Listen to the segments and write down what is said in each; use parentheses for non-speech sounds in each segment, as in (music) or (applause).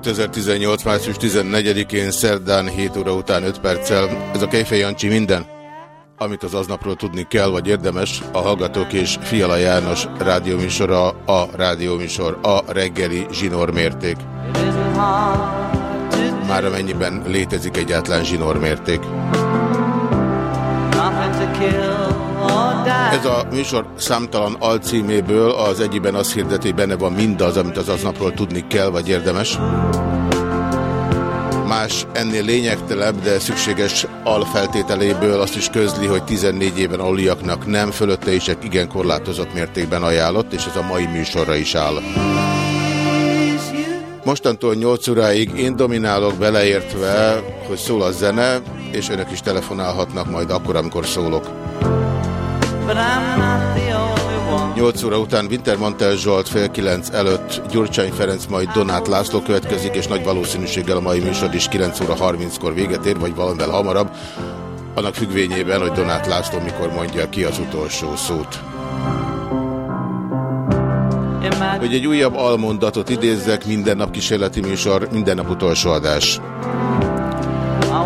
2018. március 14-én szerdán 7 óra után 5 perccel. Ez a Kejfej Jancsi minden, amit az aznapról tudni kell, vagy érdemes. A Hallgatók és Fiala János rádióműsora, a rádióműsor, a reggeli zsinórmérték. Már amennyiben létezik egyáltalán zsinórmérték. nothing to kill. Ez a műsor számtalan alcíméből az egyiben azt hirdeti, hogy benne van mindaz, amit az aznapról tudni kell, vagy érdemes. Más ennél lényegtelebb, de szükséges alfeltételéből azt is közli, hogy 14 éven aluliaknak nem, fölötte is egy igen korlátozott mértékben ajánlott, és ez a mai műsorra is áll. Mostantól 8 óráig én dominálok beleértve, hogy szól a zene, és önök is telefonálhatnak majd akkor, amikor szólok. 8 óra után Wintermantel Zsolt fél 9 előtt Gyurcsány Ferenc, majd Donát László következik, és nagy valószínűséggel a mai műsor is 9 óra 30-kor véget ér, vagy valamivel hamarabb, annak függvényében, hogy Donát László mikor mondja ki az utolsó szót. Hogy egy újabb almondatot idézzek, minden nap kísérleti műsor, minden nap utolsó adás.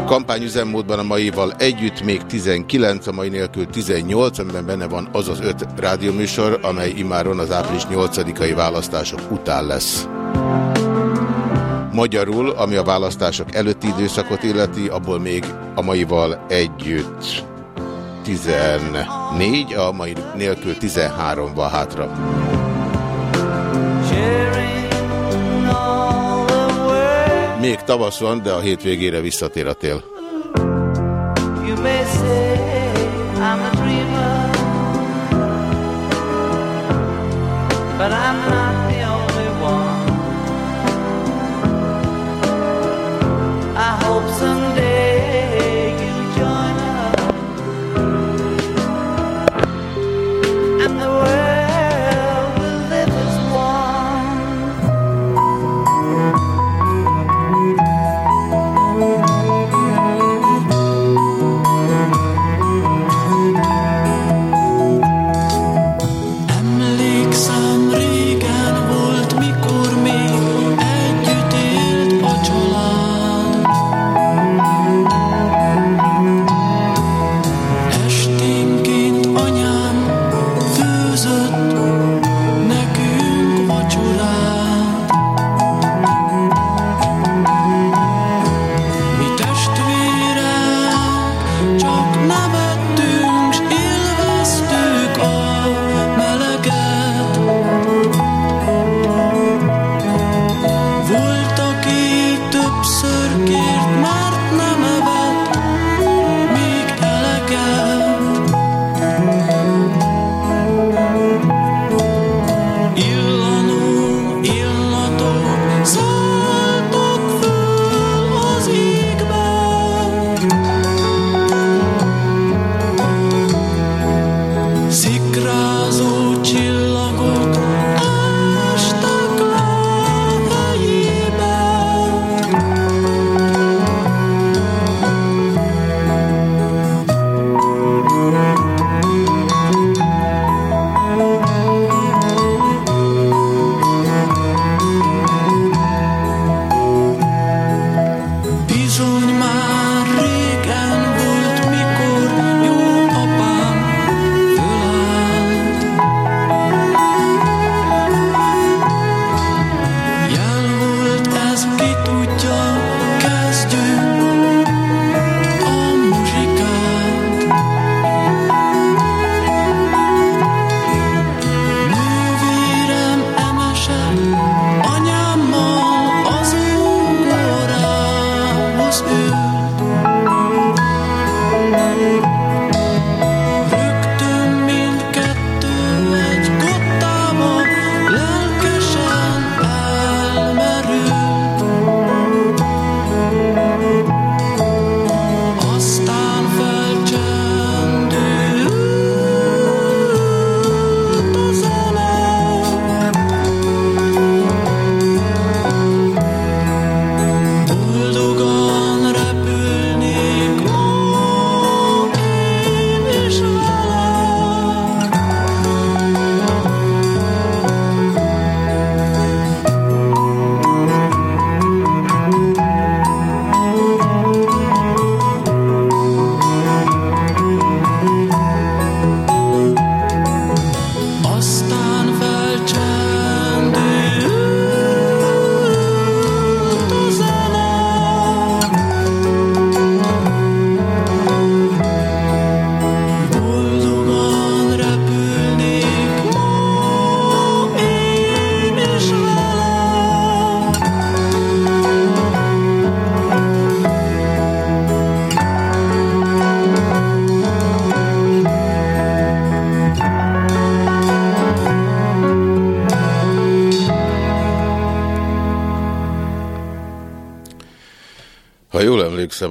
Kampányüzemmódban a maival együtt még 19, a mai nélkül 18, amiben benne van az az öt rádióműsor, amely imáron az április 8-ai választások után lesz. Magyarul, ami a választások előtti időszakot illeti, abból még a maival együtt 14, a mai nélkül 13 van hátra. Még tavasz van, de a hétvégére visszatér a tél.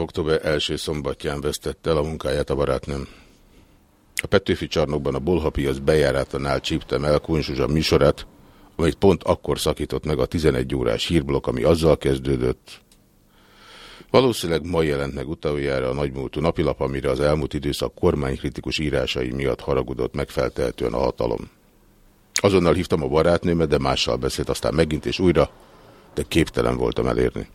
Október első szombatján vesztette el a munkáját a barátnőm. A Petőfi csarnokban a bolhapiac bejáratánál csíptem el Kunzsuzsa műsorát, amit pont akkor szakított meg a 11 órás hírblokk, ami azzal kezdődött. Valószínűleg ma jelent meg utoljára a nagymúltú napilap, amire az elmúlt időszak kormánykritikus írásai miatt haragudott megfeltehetően a hatalom. Azonnal hívtam a barátnőmet, de mással beszélt, aztán megint és újra, de képtelen voltam elérni.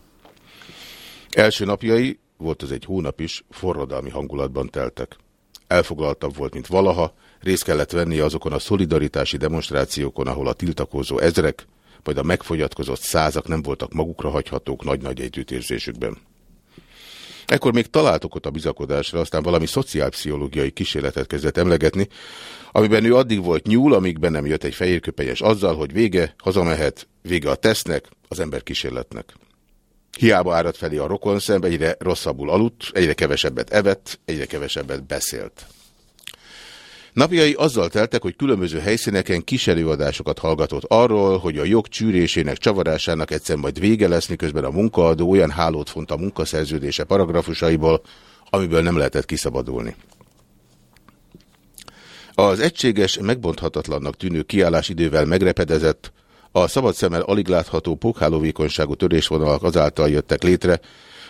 Első napjai, volt az egy hónap is, forradalmi hangulatban teltek. Elfoglaltabb volt, mint valaha, részt kellett venni azokon a szolidaritási demonstrációkon, ahol a tiltakozó ezrek, majd a megfogyatkozott százak nem voltak magukra hagyhatók nagy-nagy együttérzésükben. Ekkor még találtok ott a bizakodásra, aztán valami szociálpszichológiai kísérletet kezdett emlegetni, amiben ő addig volt nyúl, amíg be nem jött egy fehérköpenyes azzal, hogy vége, hazamehet, vége a tesznek, az ember kísérletnek. Hiába árad felé a rokon szembe, egyre rosszabbul aludt, egyre kevesebbet evett, egyre kevesebbet beszélt. Napjai azzal teltek, hogy különböző helyszíneken kis előadásokat hallgatott arról, hogy a jog csűrésének, csavarásának egyszer majd vége lesz, miközben a munkaadó olyan hálót font a munkaszerződése paragrafusaiból, amiből nem lehetett kiszabadulni. Az egységes, megbonthatatlannak tűnő kiállás idővel megrepedezett, a szabad szemmel alig látható pókhálóvékonyságú törésvonalak azáltal jöttek létre,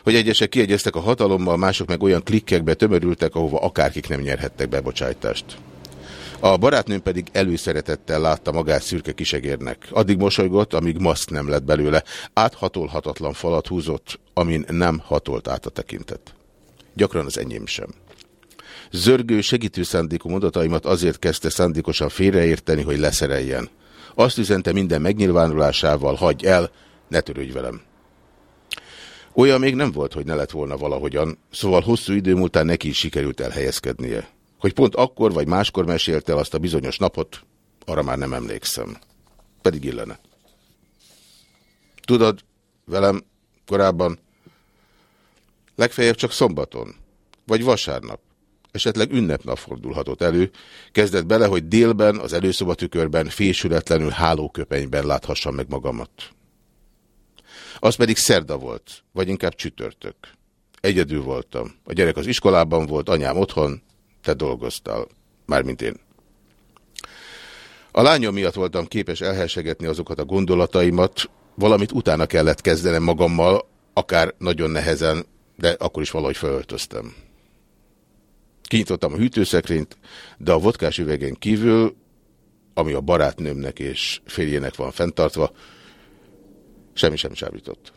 hogy egyesek kiegyeztek a hatalommal, mások meg olyan klikkekbe tömörültek, ahova akárkik nem nyerhettek bebocsájtást. A barátnőm pedig előszeretettel látta magát szürke kisegérnek. Addig mosolygott, amíg maszk nem lett belőle. Áthatolhatatlan falat húzott, amin nem hatolt át a tekintet. Gyakran az enyém sem. Zörgő, segítő szándékú mondataimat azért kezdte szándékosan félreérteni, hogy leszereljen. Azt üzente minden megnyilvánulásával, hagyj el, ne törődj velem. Olyan még nem volt, hogy ne lett volna valahogyan, szóval hosszú idő múltán neki is sikerült elhelyezkednie. Hogy pont akkor vagy máskor mesélte el azt a bizonyos napot, arra már nem emlékszem. Pedig illene. Tudod, velem korábban legfeljebb csak szombaton, vagy vasárnap, esetleg ünnepnap fordulhatott elő, kezdett bele, hogy délben, az előszobatükörben, fésületlenül hálóköpenyben láthassam meg magamat. Az pedig szerda volt, vagy inkább csütörtök. Egyedül voltam. A gyerek az iskolában volt, anyám otthon, te dolgoztál, mármint én. A lányom miatt voltam képes elhelsegetni azokat a gondolataimat, valamit utána kellett kezdenem magammal, akár nagyon nehezen, de akkor is valahogy felöltöztem. Kinyitottam a hűtőszekrényt, de a vodkás üvegen kívül, ami a barátnőmnek és férjének van fenntartva, semmi sem csábított.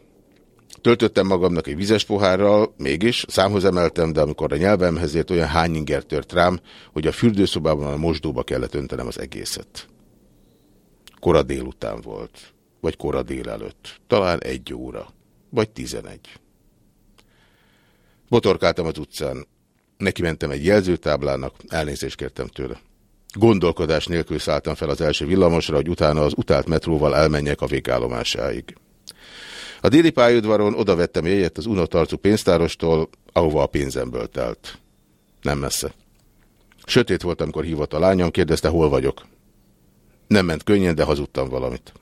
Töltöttem magamnak egy vizes pohárral, mégis számhoz emeltem, de amikor a nyelvemhez ért olyan hányinger tört rám, hogy a fürdőszobában a mosdóba kellett öntenem az egészet. Kora délután volt, vagy kora délelőtt, talán egy óra, vagy tizenegy. Botorkáltam az utcán, neki mentem egy jelzőtáblának, elnézést kértem tőle. Gondolkodás nélkül szálltam fel az első villamosra, hogy utána az utált metróval elmenjek a végállomásáig. A déli pályaudvaron oda vettem jegyet az unotarcú pénztárostól, ahova a pénzemből telt. Nem messze. Sötét volt, amikor hívott a lányom, kérdezte, hol vagyok. Nem ment könnyen, de hazudtam valamit.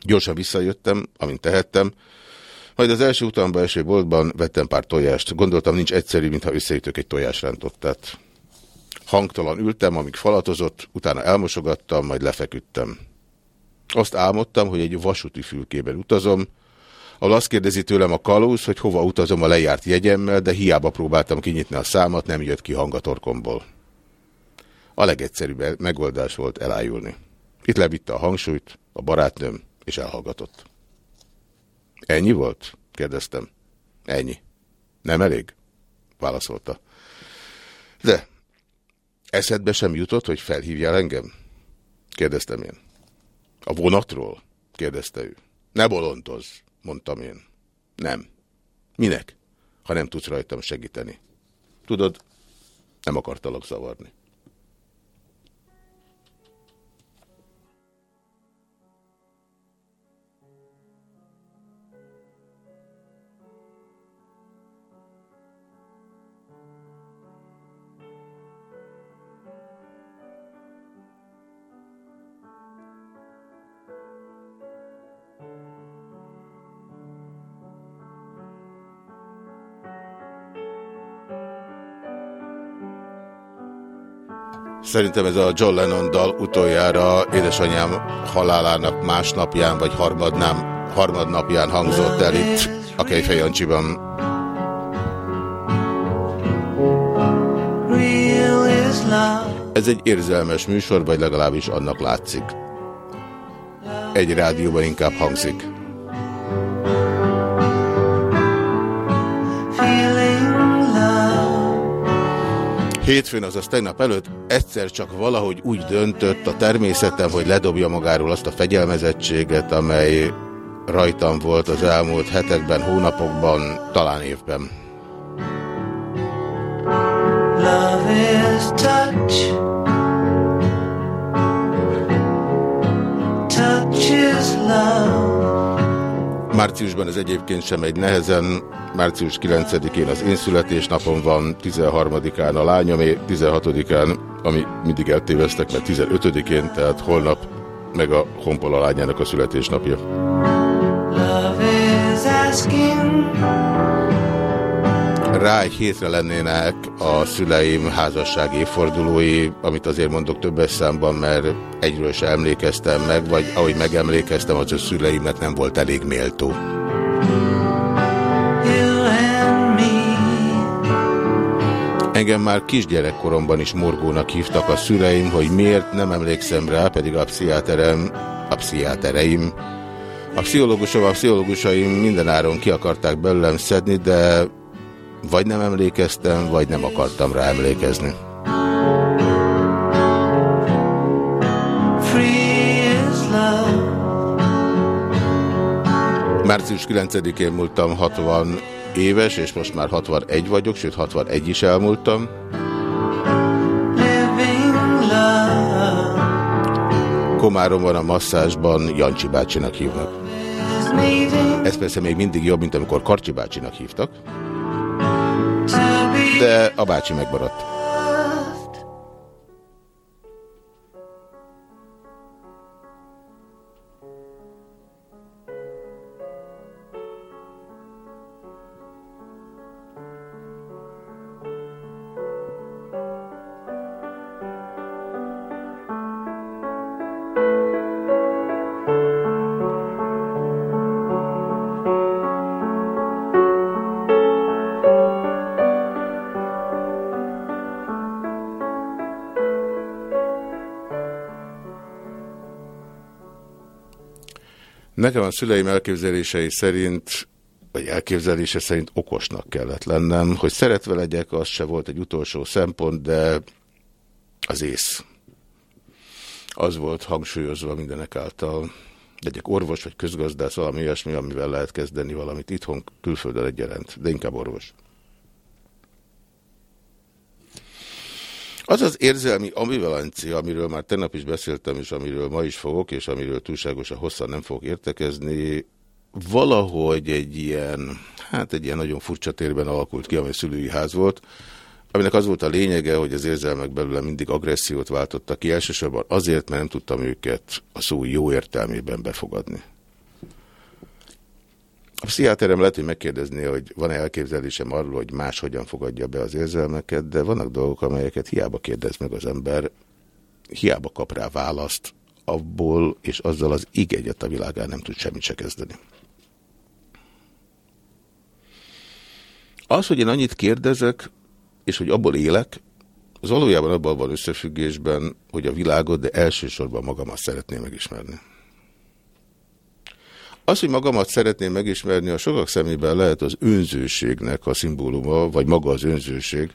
Gyorsan visszajöttem, amint tehettem, majd az első utamba eső boltban vettem pár tojást. Gondoltam, nincs egyszerű, mintha összeütök egy tojásrántottát. Hangtalan ültem, amíg falatozott, utána elmosogattam, majd lefeküdtem. Azt álmodtam, hogy egy vasúti fülkében utazom, ahol azt kérdezi tőlem a kalóz, hogy hova utazom a lejárt jegyemmel, de hiába próbáltam kinyitni a számat, nem jött ki hang a torkomból. A legegyszerűbb megoldás volt elájulni. Itt levitte a hangsúlyt, a barátnőm, és elhallgatott. Ennyi volt? kérdeztem. Ennyi. Nem elég? Válaszolta. De eszedbe sem jutott, hogy felhívjál engem? Kérdeztem én. A vonatról? kérdezte ő. Ne bolondozz, mondtam én. Nem. Minek? Ha nem tudsz rajtam segíteni. Tudod, nem akartalak zavarni. Szerintem ez a John Lennon dal utoljára édesanyám halálának másnapján vagy harmadnám, harmadnapján hangzott el itt a Kejfej Jancsiban. Real is love. Ez egy érzelmes műsor, vagy legalábbis annak látszik. Egy rádióban inkább hangzik. Hétfőn, azaz tegnap előtt egyszer csak valahogy úgy döntött a természetem, hogy ledobja magáról azt a fegyelmezettséget, amely rajtam volt az elmúlt hetekben, hónapokban, talán évben. Love is touch. Touch is love. Márciusban ez egyébként sem egy nehezen. Március 9-én az én születésnapom van, 13-án a lányomé, 16-án, ami mindig eltéveztek, mert 15-én, tehát holnap meg a honpola lányának a születésnapja. Love is asking. Rá egy hétre lennének a szüleim házasság évfordulói, amit azért mondok többes számban, mert egyről se emlékeztem meg, vagy ahogy megemlékeztem, az a szüleimnek nem volt elég méltó. Engem már kisgyerekkoromban is morgónak hívtak a szüleim, hogy miért nem emlékszem rá, pedig a pszichiáterem, a pszichiátereim, a pszichológusom, a pszichológusaim mindenáron ki akarták belőlem szedni, de vagy nem emlékeztem, vagy nem akartam rá emlékezni. Március 9-én múltam 60 éves, és most már 61 vagyok, sőt 61 is elmúltam. Komáromban a masszázsban Jancsi bácsinak hívnak. Ez persze még mindig jobb, mint amikor Karcsi bácsinak hívtak, de a bácsi megmaradt. Nekem a szüleim elképzelései szerint, vagy elképzelése szerint okosnak kellett lennem. Hogy szeretve legyek, az se volt egy utolsó szempont, de az ész. Az volt hangsúlyozva mindenek által. Legyek orvos vagy közgazdász, valami olyasmi, amivel lehet kezdeni valamit itthon, külföldön egyaránt, de inkább orvos. Az az érzelmi ambivalencia, amiről már tegnap is beszéltem, és amiről ma is fogok, és amiről túlságosan hosszan nem fogok értekezni, valahogy egy ilyen, hát egy ilyen nagyon furcsa térben alakult ki, ami szülői ház volt, aminek az volt a lényege, hogy az érzelmek belőle mindig agressziót váltottak ki, elsősorban azért, mert nem tudtam őket a szó jó értelmében befogadni. A pszichiáterem lehet, hogy megkérdezni, hogy van-e elképzelésem arról, hogy más hogyan fogadja be az érzelmeket, de vannak dolgok, amelyeket hiába kérdez meg az ember, hiába kap rá választ, abból és azzal az ig egyet a világán nem tud semmit se kezdeni. Az, hogy én annyit kérdezek, és hogy abból élek, az valójában abban van összefüggésben, hogy a világot, de elsősorban magamat szeretném megismerni. Az, hogy magamat szeretném megismerni, a sokak szemében lehet az önzőségnek a szimbóluma, vagy maga az önzőség,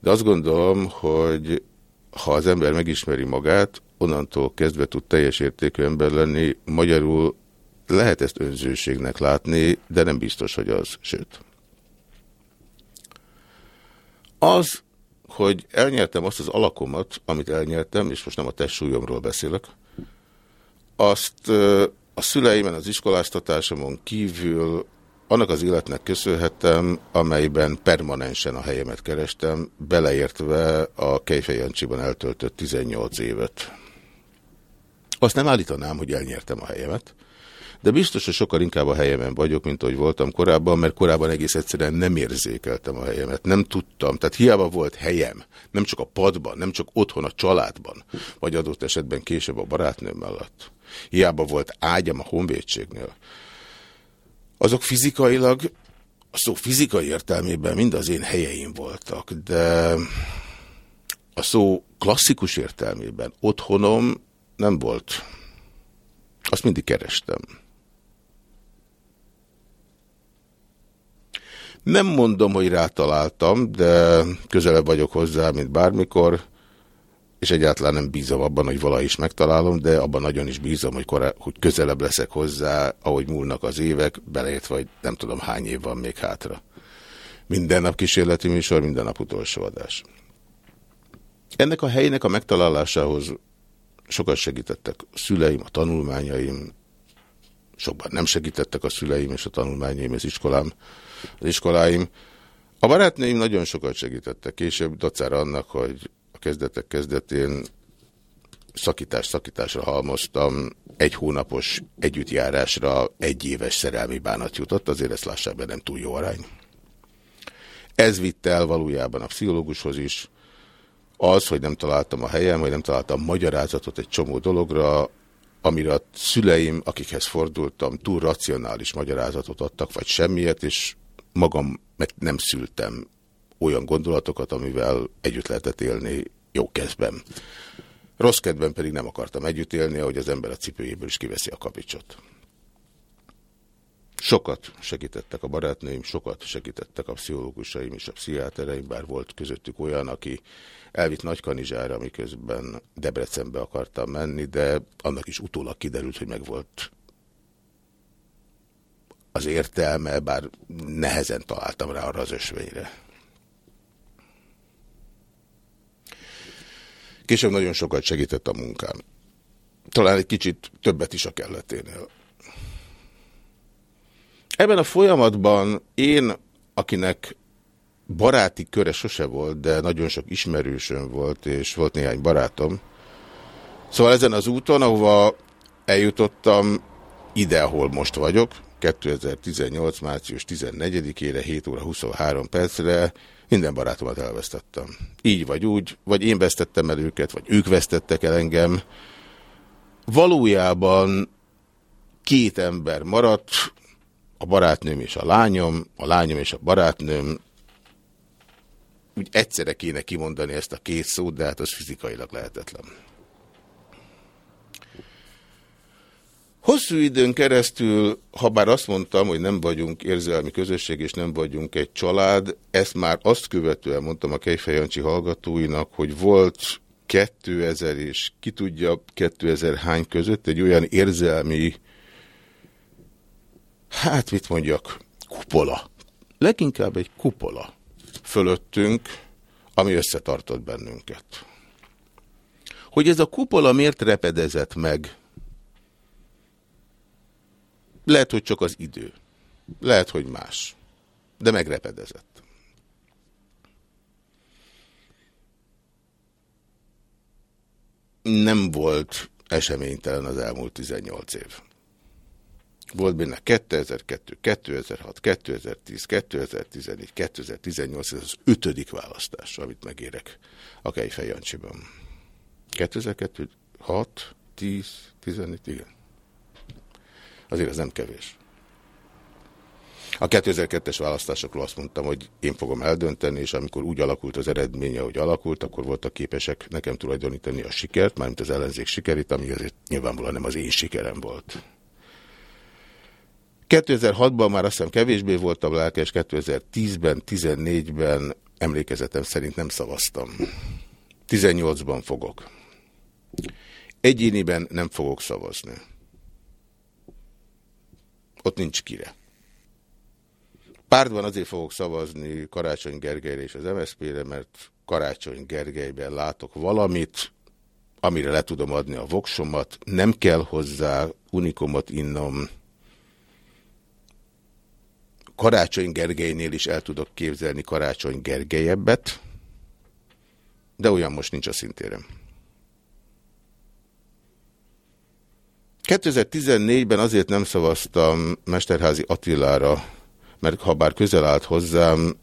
de azt gondolom, hogy ha az ember megismeri magát, onnantól kezdve tud teljes értékű ember lenni, magyarul lehet ezt önzőségnek látni, de nem biztos, hogy az, sőt. Az, hogy elnyertem azt az alakomat, amit elnyertem, és most nem a testsúlyomról beszélek, azt a szüleimen, az iskoláztatásomon kívül annak az életnek köszönhetem, amelyben permanensen a helyemet kerestem, beleértve a Kejfej Jancsiban eltöltött 18 évet. Azt nem állítanám, hogy elnyertem a helyemet, de biztos, hogy sokkal inkább a helyemen vagyok, mint ahogy voltam korábban, mert korábban egész egyszerűen nem érzékeltem a helyemet, nem tudtam, tehát hiába volt helyem, nem csak a padban, nem csak otthon a családban, vagy adott esetben később a barátnőm mellett. Hiába volt ágyam a honvédségnél. Azok fizikailag, a szó fizikai értelmében mind az én helyeim voltak, de a szó klasszikus értelmében otthonom nem volt. Azt mindig kerestem. Nem mondom, hogy rátaláltam, de közelebb vagyok hozzá, mint bármikor, és egyáltalán nem bízom abban, hogy vala is megtalálom, de abban nagyon is bízom, hogy, korá, hogy közelebb leszek hozzá, ahogy múlnak az évek, beleértve, vagy nem tudom hány év van még hátra. Minden nap kísérleti műsor, minden nap utolsó adás. Ennek a helynek a megtalálásához sokat segítettek a szüleim, a tanulmányaim, sokban nem segítettek a szüleim és a tanulmányaim, az iskolám, az iskoláim. A barátnőim nagyon sokat segítettek, később dacára annak, hogy kezdetek kezdetén szakítás szakításra halmoztam, egy hónapos együttjárásra egy éves szerelmi bánat jutott, azért ezt lássák be, nem túl jó arány. Ez vitte el valójában a pszichológushoz is, az, hogy nem találtam a helyem, vagy nem találtam magyarázatot egy csomó dologra, amire a szüleim, akikhez fordultam, túl racionális magyarázatot adtak, vagy semmiet, és magam meg nem szültem olyan gondolatokat, amivel együtt lehetett élni jó kezdben. Rossz kedben pedig nem akartam együtt élni, ahogy az ember a cipőjéből is kiveszi a kapicsot. Sokat segítettek a barátnőim, sokat segítettek a pszichológusaim és a pszichiátereim, bár volt közöttük olyan, aki elvitt Nagykanizsára, miközben Debrecenbe akartam menni, de annak is utólag kiderült, hogy megvolt az értelme, bár nehezen találtam rá arra az ösvényre. Később nagyon sokat segített a munkám. Talán egy kicsit többet is a kelleténél. Ebben a folyamatban én, akinek baráti köre sose volt, de nagyon sok ismerősöm volt, és volt néhány barátom. Szóval ezen az úton, ahova eljutottam, ide, ahol most vagyok, 2018. március 14-ére, 7 óra 23 percre, minden barátomat elvesztettem. Így vagy úgy, vagy én vesztettem el őket, vagy ők vesztettek el engem. Valójában két ember maradt, a barátnőm és a lányom, a lányom és a barátnőm, úgy egyszerre kéne kimondani ezt a két szót, de hát az fizikailag lehetetlen. Hosszú időn keresztül, ha bár azt mondtam, hogy nem vagyunk érzelmi közösség, és nem vagyunk egy család, ezt már azt követően mondtam a Kejfejancsi hallgatóinak, hogy volt 2000 és ki tudja 2000 hány között egy olyan érzelmi, hát mit mondjak, kupola. Leginkább egy kupola fölöttünk, ami összetartott bennünket. Hogy ez a kupola miért repedezett meg? Lehet, hogy csak az idő. Lehet, hogy más. De megrepedezett. Nem volt eseménytelen az elmúlt 18 év. Volt benne 2002, 2006, 2010, 2014, 2018, ez az ötödik választás, amit megérek a Kejfej Jancsiban. 2002, 6, 10, 14, igen. Azért ez nem kevés. A 2002-es választásokról azt mondtam, hogy én fogom eldönteni, és amikor úgy alakult az eredménye, hogy alakult, akkor voltak képesek nekem tulajdonítani a sikert, mármint az ellenzék sikerét, ami azért nyilvánvalóan nem az én sikerem volt. 2006-ban már azt hiszem kevésbé voltam lelkes, 2010-ben, 14-ben emlékezetem szerint nem szavaztam. 18-ban fogok. Egyéniben nem fogok szavazni. Ott nincs kire. Pártban azért fogok szavazni Karácsony Gergelyre és az MSZP-re, mert Karácsony Gergelyben látok valamit, amire le tudom adni a voksomat, nem kell hozzá unikomot innom, Karácsony Gergelynél is el tudok képzelni Karácsony Gergelyebbet, de olyan most nincs a szintérem. 2014-ben azért nem szavaztam Mesterházi Attilára, mert ha bár közel állt hozzám,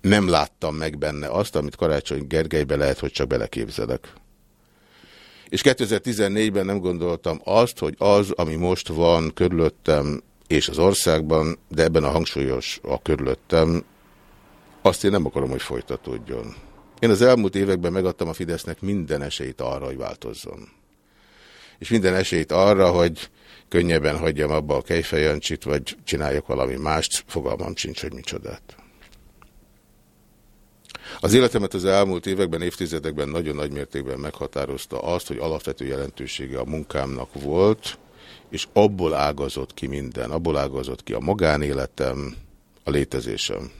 nem láttam meg benne azt, amit Karácsony Gergelybe lehet, hogy csak beleképzelek. És 2014-ben nem gondoltam azt, hogy az, ami most van körülöttem és az országban, de ebben a hangsúlyos a körülöttem, azt én nem akarom, hogy folytatódjon. Én az elmúlt években megadtam a Fidesznek minden esélyt arra, hogy változzon. És minden esélyt arra, hogy könnyebben hagyjam abba a kejfejancsit, vagy csináljak valami mást, fogalmam sincs, hogy micsodát. Az életemet az elmúlt években, évtizedekben nagyon nagy mértékben meghatározta azt, hogy alapvető jelentősége a munkámnak volt, és abból ágazott ki minden, abból ágazott ki a magánéletem, a létezésem.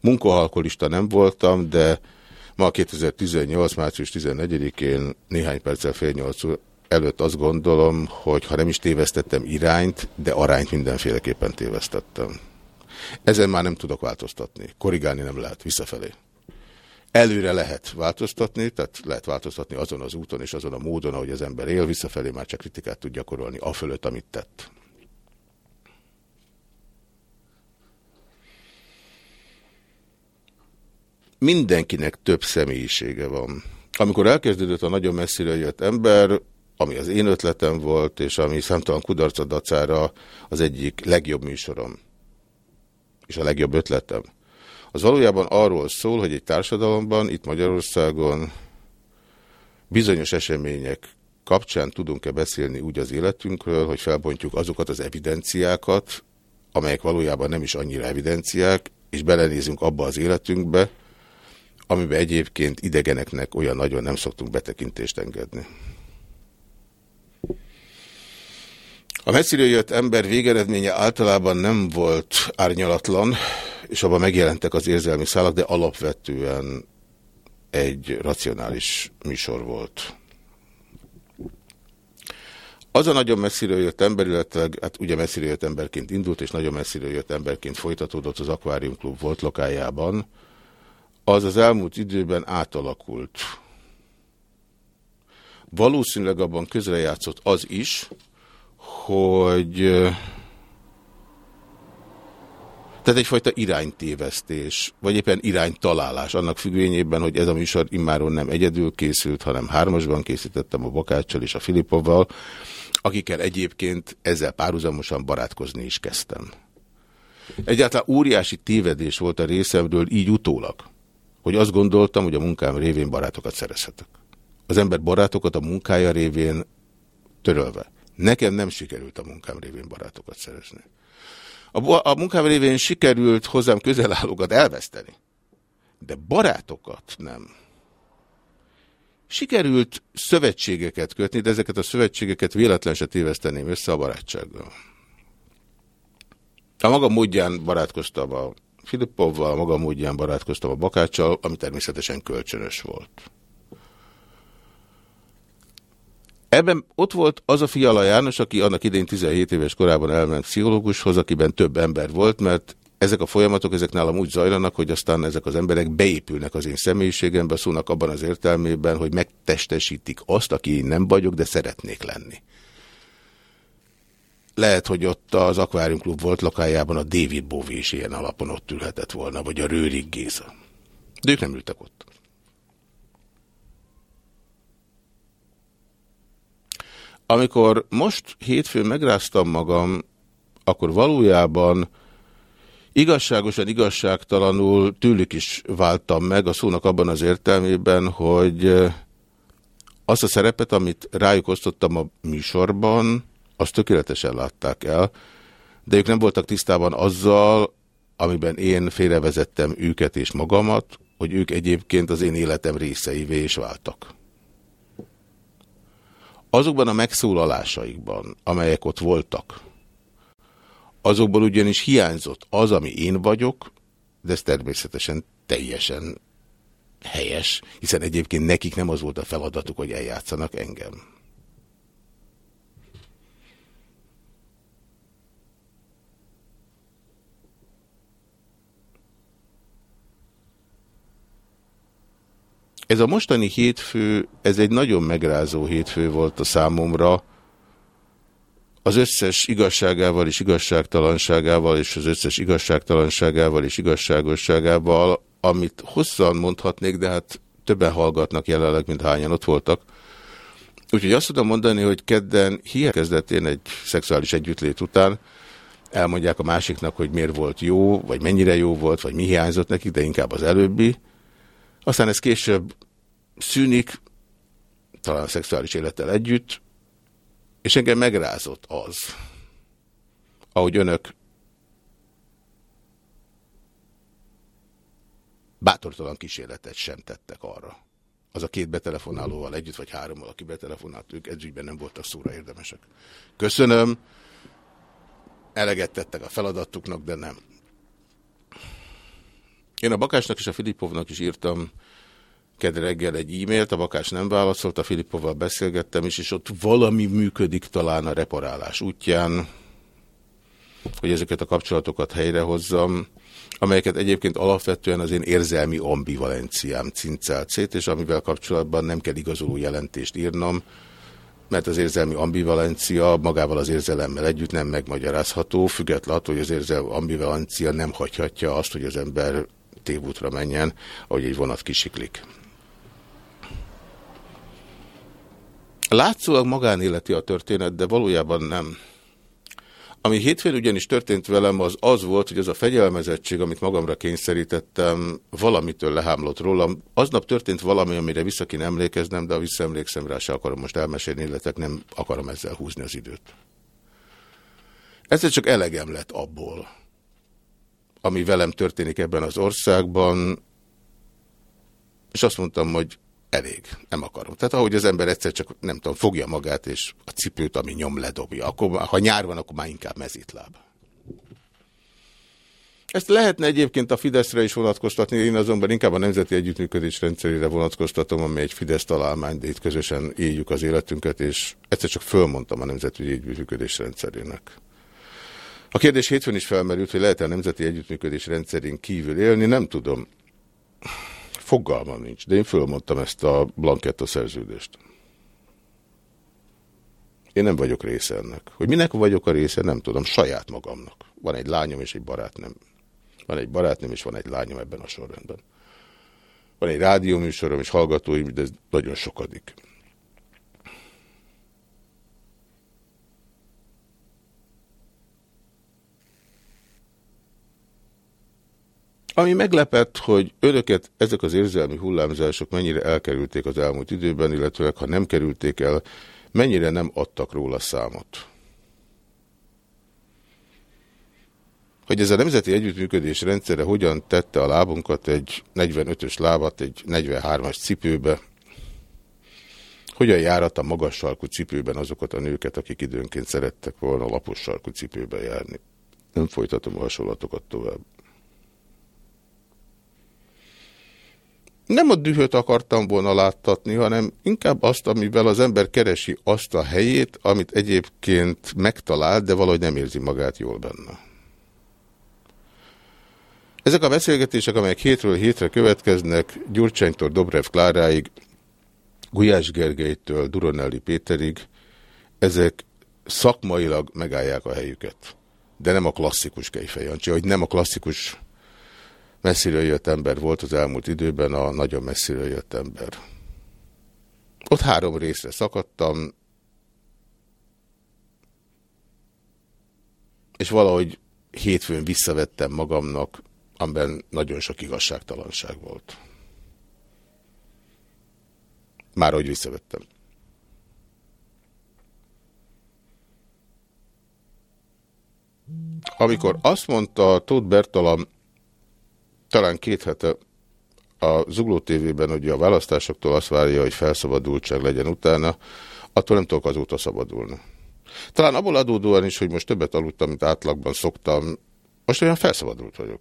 Munkahalkolista nem voltam, de ma 2018. március 14-én néhány perccel fél nyolc előtt azt gondolom, hogy ha nem is tévesztettem irányt, de arányt mindenféleképpen tévesztettem. Ezen már nem tudok változtatni. Korrigálni nem lehet, visszafelé. Előre lehet változtatni, tehát lehet változtatni azon az úton és azon a módon, ahogy az ember él, visszafelé már csak kritikát tud gyakorolni a fölött, amit tett. Mindenkinek több személyisége van. Amikor elkezdődött a nagyon messziről jött ember, ami az én ötletem volt, és ami számtalan kudarcot dacára az egyik legjobb műsorom, és a legjobb ötletem, az valójában arról szól, hogy egy társadalomban, itt Magyarországon bizonyos események kapcsán tudunk-e beszélni úgy az életünkről, hogy felbontjuk azokat az evidenciákat, amelyek valójában nem is annyira evidenciák, és belenézünk abba az életünkbe, amiben egyébként idegeneknek olyan nagyon nem szoktunk betekintést engedni. A messziről jött ember végeredménye általában nem volt árnyalatlan, és abban megjelentek az érzelmi szálak, de alapvetően egy racionális műsor volt. Az a nagyon messziről jött ember, illetve hát ugye messziről jött emberként indult, és nagyon messziről jött emberként folytatódott az Aquarium Klub volt lokájában, az az elmúlt időben átalakult. Valószínűleg abban közrejátszott az is, hogy tehát egyfajta iránytévesztés, vagy éppen iránytalálás annak függvényében, hogy ez a műsor immáron nem egyedül készült, hanem hármasban készítettem a Bakáccsal és a Filipovval, akikkel egyébként ezzel párhuzamosan barátkozni is kezdtem. Egyáltalán óriási tévedés volt a részemről így utólag, hogy azt gondoltam, hogy a munkám révén barátokat szerezhetek. Az ember barátokat a munkája révén törölve. Nekem nem sikerült a munkám révén barátokat szerezni. A, a munkám révén sikerült hozzám közelállókat elveszteni, de barátokat nem. Sikerült szövetségeket kötni, de ezeket a szövetségeket véletlen se téveszteném össze a barátsággal. A maga módján barátkoztam a Filippovval, a maga módján barátkoztam a Bakáccsal, ami természetesen kölcsönös volt. Ebben ott volt az a Fiala János, aki annak idén 17 éves korában elment pszichológushoz, akiben több ember volt, mert ezek a folyamatok, ezek nálam úgy zajlanak, hogy aztán ezek az emberek beépülnek az én személyiségembe, szólnak abban az értelmében, hogy megtestesítik azt, aki én nem vagyok, de szeretnék lenni. Lehet, hogy ott az Aquarium Klub volt lakájában a David Bowie is ilyen alapon ott ülhetett volna, vagy a Rőrig Géza. De ők nem ültek ott. Amikor most hétfőn megráztam magam, akkor valójában igazságosan, igazságtalanul tőlük is váltam meg a szónak abban az értelmében, hogy azt a szerepet, amit rájuk osztottam a műsorban, azt tökéletesen látták el, de ők nem voltak tisztában azzal, amiben én félrevezettem őket és magamat, hogy ők egyébként az én életem részeivé is váltak. Azokban a megszólalásaikban, amelyek ott voltak, azokból ugyanis hiányzott az, ami én vagyok, de ez természetesen teljesen helyes, hiszen egyébként nekik nem az volt a feladatuk, hogy eljátszanak engem. Ez a mostani hétfő, ez egy nagyon megrázó hétfő volt a számomra, az összes igazságával és igazságtalanságával, és az összes igazságtalanságával és igazságosságával, amit hosszan mondhatnék, de hát többen hallgatnak jelenleg, mint hányan ott voltak. Úgyhogy azt tudom mondani, hogy kedden kezdetén egy szexuális együttlét után elmondják a másiknak, hogy miért volt jó, vagy mennyire jó volt, vagy mi hiányzott nekik, de inkább az előbbi. Aztán ez később szűnik, talán a szexuális élettel együtt, és engem megrázott az, ahogy önök bátortalan kísérletet sem tettek arra. Az a két betelefonálóval együtt, vagy hárommal, aki betelefonált, ők ezügyben nem voltak szóra érdemesek. Köszönöm, eleget tettek a feladatuknak, de nem. Én a Bakásnak és a Filipovnak is írtam kedd reggel egy e-mailt, a Bakás nem válaszolt, a Filipovval beszélgettem is, és ott valami működik talán a reparálás útján, hogy ezeket a kapcsolatokat helyrehozzam, amelyeket egyébként alapvetően az én érzelmi ambivalenciám cincelt szét, és amivel kapcsolatban nem kell igazoló jelentést írnom, mert az érzelmi ambivalencia magával az érzelemmel együtt nem megmagyarázható, függetlenül attól, hogy az érzelmi ambivalencia nem hagyhatja azt, hogy az ember tévútra menjen, ahogy egy vonat kisiklik. Látszólag magánéleti a történet, de valójában nem. Ami hétfőn ugyanis történt velem, az az volt, hogy az a fegyelmezettség, amit magamra kényszerítettem, valamitől lehámlott rólam. Aznap történt valami, amire vissza kéne emlékeznem, de ha visszaemlékszem rá, se akarom most elmesélni, illetve nem akarom ezzel húzni az időt. Ezzel csak elegem lett abból, ami velem történik ebben az országban, és azt mondtam, hogy elég, nem akarom. Tehát ahogy az ember egyszer csak, nem tudom, fogja magát, és a cipőt, ami nyom, ledobja. Akkor, ha nyár van, akkor már inkább mezitláb. Ezt lehetne egyébként a Fideszre is vonatkoztatni, én azonban inkább a Nemzeti Együttműködés rendszerére vonatkoztatom, ami egy Fidesz találmány, de itt közösen éljük az életünket, és egyszer csak fölmondtam a Nemzeti Együttműködés rendszerének. A kérdés hétfőn is felmerült, hogy lehet-e a Nemzeti Együttműködés rendszerén kívül élni, nem tudom. Fogalmam nincs, de én fölmondtam ezt a blanketta szerződést. Én nem vagyok része ennek. Hogy minek vagyok a része, nem tudom, saját magamnak. Van egy lányom és egy barátnőm. Van egy barátnőm és van egy lányom ebben a sorrendben. Van egy rádióműsorom és hallgatóim, de ez nagyon sokadik. Ami meglepett, hogy önöket ezek az érzelmi hullámzások mennyire elkerülték az elmúlt időben, illetve ha nem kerülték el, mennyire nem adtak róla számot. Hogy ez a nemzeti együttműködés rendszere hogyan tette a lábunkat egy 45-ös lábat egy 43-as cipőbe, hogyan járat a magas sarkú cipőben azokat a nőket, akik időnként szerettek volna lapos sarkú cipőbe járni. Nem folytatom a hasonlatokat tovább. Nem a dühöt akartam volna láttatni, hanem inkább azt, amivel az ember keresi azt a helyét, amit egyébként megtalál, de valahogy nem érzi magát jól benne. Ezek a beszélgetések, amelyek hétről hétre következnek, Gyurcsánytól Dobrev Kláráig, Gulyás Gergelytől Duronelli Péterig, ezek szakmailag megállják a helyüket. De nem a klasszikus Kejfejancsi, hogy nem a klasszikus messziről jött ember volt az elmúlt időben a nagyon messziről jött ember. Ott három részre szakadtam, és valahogy hétfőn visszavettem magamnak, amiben nagyon sok igazságtalanság volt. Már hogy visszavettem. Amikor azt mondta Tóth Bertalan, talán két hete a Zugló TV-ben ugye a választásoktól azt várja, hogy felszabadultság legyen utána, attól nem tudok azóta szabadulni. Talán abból adódóan is, hogy most többet aludtam, mint átlagban szoktam, most olyan felszabadult vagyok.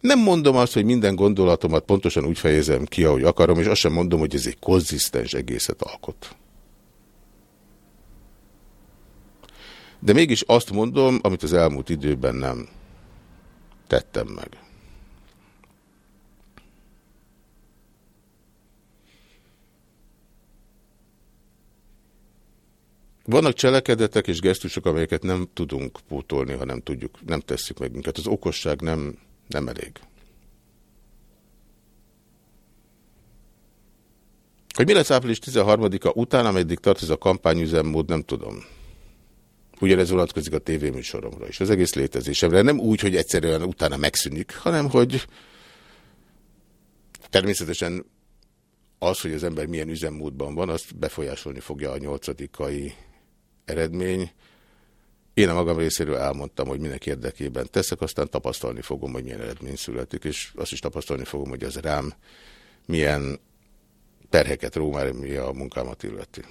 Nem mondom azt, hogy minden gondolatomat pontosan úgy fejezem ki, ahogy akarom, és azt sem mondom, hogy ez egy konzisztens egészet alkot. De mégis azt mondom, amit az elmúlt időben nem tettem meg. Vannak cselekedetek és gesztusok, amelyeket nem tudunk pótolni, ha nem tudjuk, nem tesszük meg minket. Az okosság nem, nem elég. Hogy mi lesz április 13-a után, ameddig tart ez a kampányüzemmód, nem tudom. Ugyanez vonatkozik a tévéműsoromra is, az egész létezésemre. Nem úgy, hogy egyszerűen utána megszűnik, hanem hogy természetesen az, hogy az ember milyen üzemmódban van, azt befolyásolni fogja a nyolcadikai eredmény. Én a magam részéről elmondtam, hogy minek érdekében teszek, aztán tapasztalni fogom, hogy milyen eredmény születik, és azt is tapasztalni fogom, hogy az rám milyen terheket ró már, mi a munkámat illeti.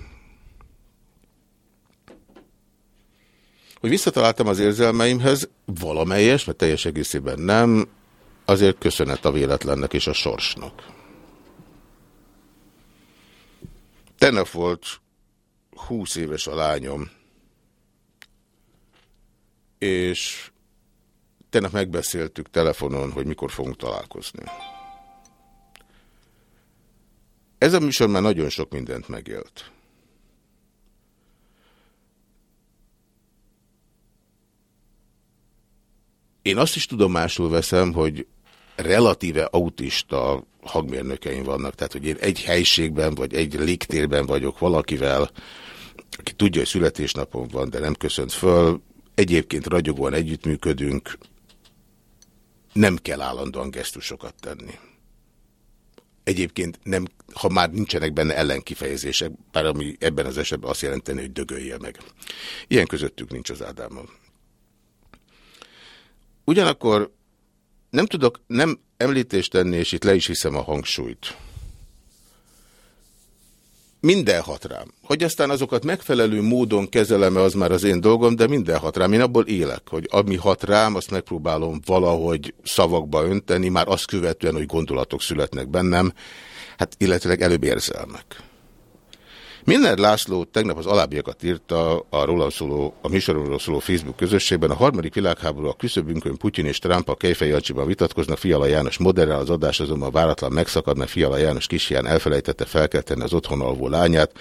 Hogy visszataláltam az érzelmeimhez, valamelyes, mert teljes egészében nem, azért köszönet a véletlennek és a sorsnak. Tegnap volt 20 éves a lányom, és tegnap megbeszéltük telefonon, hogy mikor fogunk találkozni. Ez a műsor már nagyon sok mindent megélt. Én azt is tudomásul veszem, hogy relatíve autista hangmérnökeim vannak, tehát hogy én egy helységben vagy egy légtérben vagyok valakivel, aki tudja, hogy születésnapom van, de nem köszönt föl, egyébként ragyogóan együttműködünk, nem kell állandóan gesztusokat tenni. Egyébként nem, ha már nincsenek benne ellenkifejezések, bár ami ebben az esetben azt jelenteni, hogy dögölje meg. Ilyen közöttük nincs az Ádámmal. Ugyanakkor nem tudok nem említést tenni, és itt le is hiszem a hangsúlyt. Minden hat rám. Hogy aztán azokat megfelelő módon kezelem-e, az már az én dolgom, de minden hat rám. Én abból élek, hogy ami hat rám, azt megpróbálom valahogy szavakba önteni, már azt követően, hogy gondolatok születnek bennem, hát illetőleg előbb érzelmek. Minden László tegnap az alábbiakat írta a, róla szóló, a műsoromról szóló Facebook közösségben. A harmadik világháború a küszöbünkön Putyin és Trump a Kejfej Jancsiban vitatkoznak. Fiala János moderál, az adás azonban váratlan megszakad, mert Fiala János kisján elfelejtette felkelteni az otthon alvó lányát.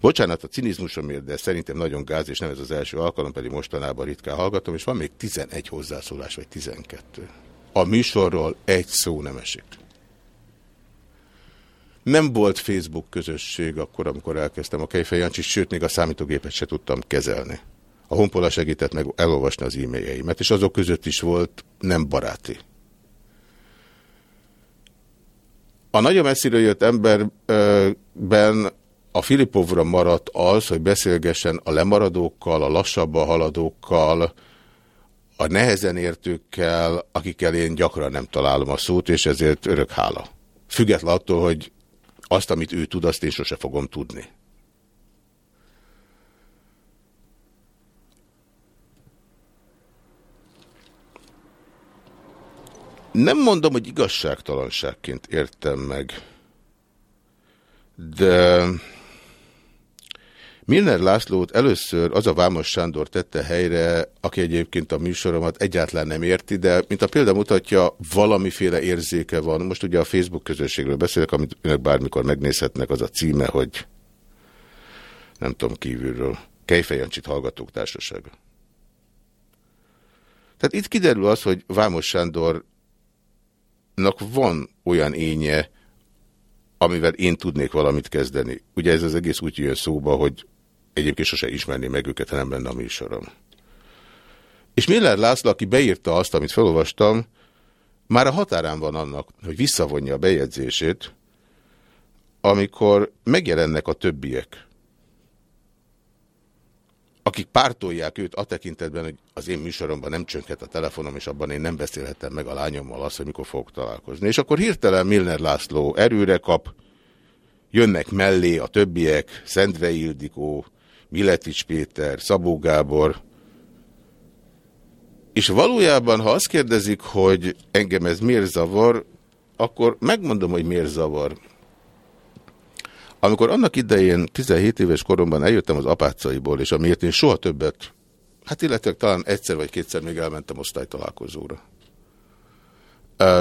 Bocsánat a cinizmusomért, de szerintem nagyon gáz, és nem ez az első alkalom, pedig mostanában ritkán hallgatom, és van még 11 hozzászólás, vagy 12. A műsorról egy szó nem esik. Nem volt Facebook közösség akkor, amikor elkezdtem a Kejfej sőt, még a számítógépet se tudtam kezelni. A honpola segített meg elolvasni az e-mailjeimet, és azok között is volt nem baráti. A nagyon messziről jött emberben a Filipovra maradt az, hogy beszélgessen a lemaradókkal, a lassabban haladókkal, a nehezen értőkkel, akikkel én gyakran nem találom a szót, és ezért örök hála. Független attól, hogy azt, amit ő tud, azt én sose fogom tudni. Nem mondom, hogy igazságtalanságként értem meg, de Milner Lászlót először az a Vámos Sándor tette helyre, aki egyébként a műsoromat egyáltalán nem érti, de mint a példa mutatja, valamiféle érzéke van. Most ugye a Facebook közösségről beszélek, amit önök bármikor megnézhetnek, az a címe, hogy nem tudom kívülről. Kejfejancsit Hallgatók Társasága. Tehát itt kiderül az, hogy Vámos Sándornak van olyan énye, amivel én tudnék valamit kezdeni. Ugye ez az egész úgy jön szóba, hogy egyébként sose ismerné meg őket, ha nem lenne a műsorom. És Miller László, aki beírta azt, amit felolvastam, már a határán van annak, hogy visszavonja a bejegyzését, amikor megjelennek a többiek, akik pártolják őt a tekintetben, hogy az én műsoromban nem csönkhet a telefonom, és abban én nem beszélhetem meg a lányommal azt, hogy mikor fogok találkozni. És akkor hirtelen Milner László erőre kap, jönnek mellé a többiek, Szendrei Ildikó, Miletics Péter, Szabó Gábor, és valójában, ha azt kérdezik, hogy engem ez miért zavar, akkor megmondom, hogy miért zavar. Amikor annak idején 17 éves koromban eljöttem az apácaiból, és amiért én soha többet, hát illetve talán egyszer vagy kétszer még elmentem osztálytalálkozóra.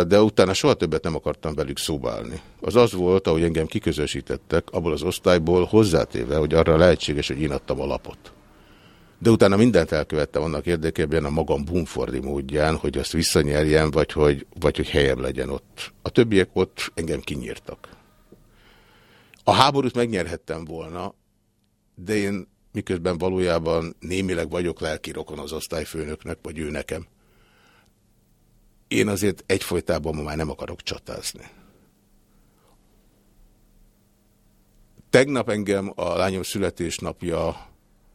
De utána soha többet nem akartam velük szóbálni. Az az volt, ahogy engem kiközösítettek abból az osztályból, hozzátéve, hogy arra lehetséges, hogy én adtam a lapot. De utána mindent elkövettem annak érdekében a magam bumfordi módján, hogy azt visszanyerjem, vagy hogy, vagy hogy helyem legyen ott. A többiek ott engem kinyírtak. A háborút megnyerhettem volna, de én miközben valójában némileg vagyok lelki rokon az osztályfőnöknek, vagy ő nekem. Én azért egyfolytában ma már nem akarok csatázni. Tegnap engem a lányom születésnapja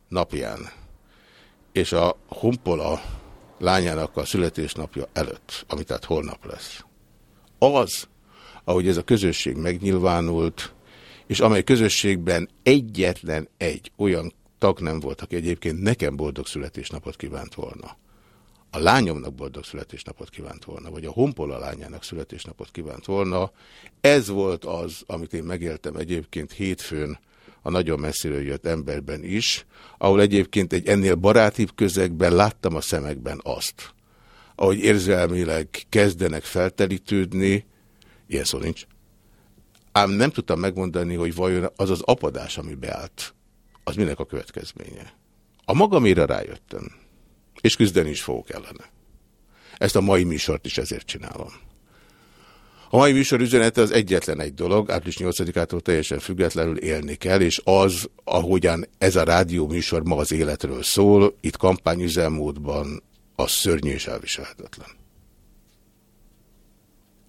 napján, és a Humpola lányának a születésnapja előtt, ami tehát holnap lesz. Az, ahogy ez a közösség megnyilvánult, és amely közösségben egyetlen egy olyan tag nem volt, aki egyébként nekem boldog születésnapot kívánt volna. A lányomnak boldog születésnapot kívánt volna, vagy a honpola lányának születésnapot kívánt volna. Ez volt az, amit én megéltem egyébként hétfőn a nagyon messziről jött emberben is, ahol egyébként egy ennél barátibb közegben láttam a szemekben azt, ahogy érzelmileg kezdenek feltelítődni, ilyen szó nincs, ám nem tudtam megmondani, hogy vajon az az apadás, ami beállt, az minek a következménye. A magamére rájöttem, és küzdeni is fogok ellene. Ezt a mai műsort is ezért csinálom. A mai műsor üzenete az egyetlen egy dolog, április 8-ától teljesen függetlenül élni kell, és az, ahogyan ez a rádió műsor ma az életről szól, itt kampányüzelmódban, az szörnyű és elviselhetetlen.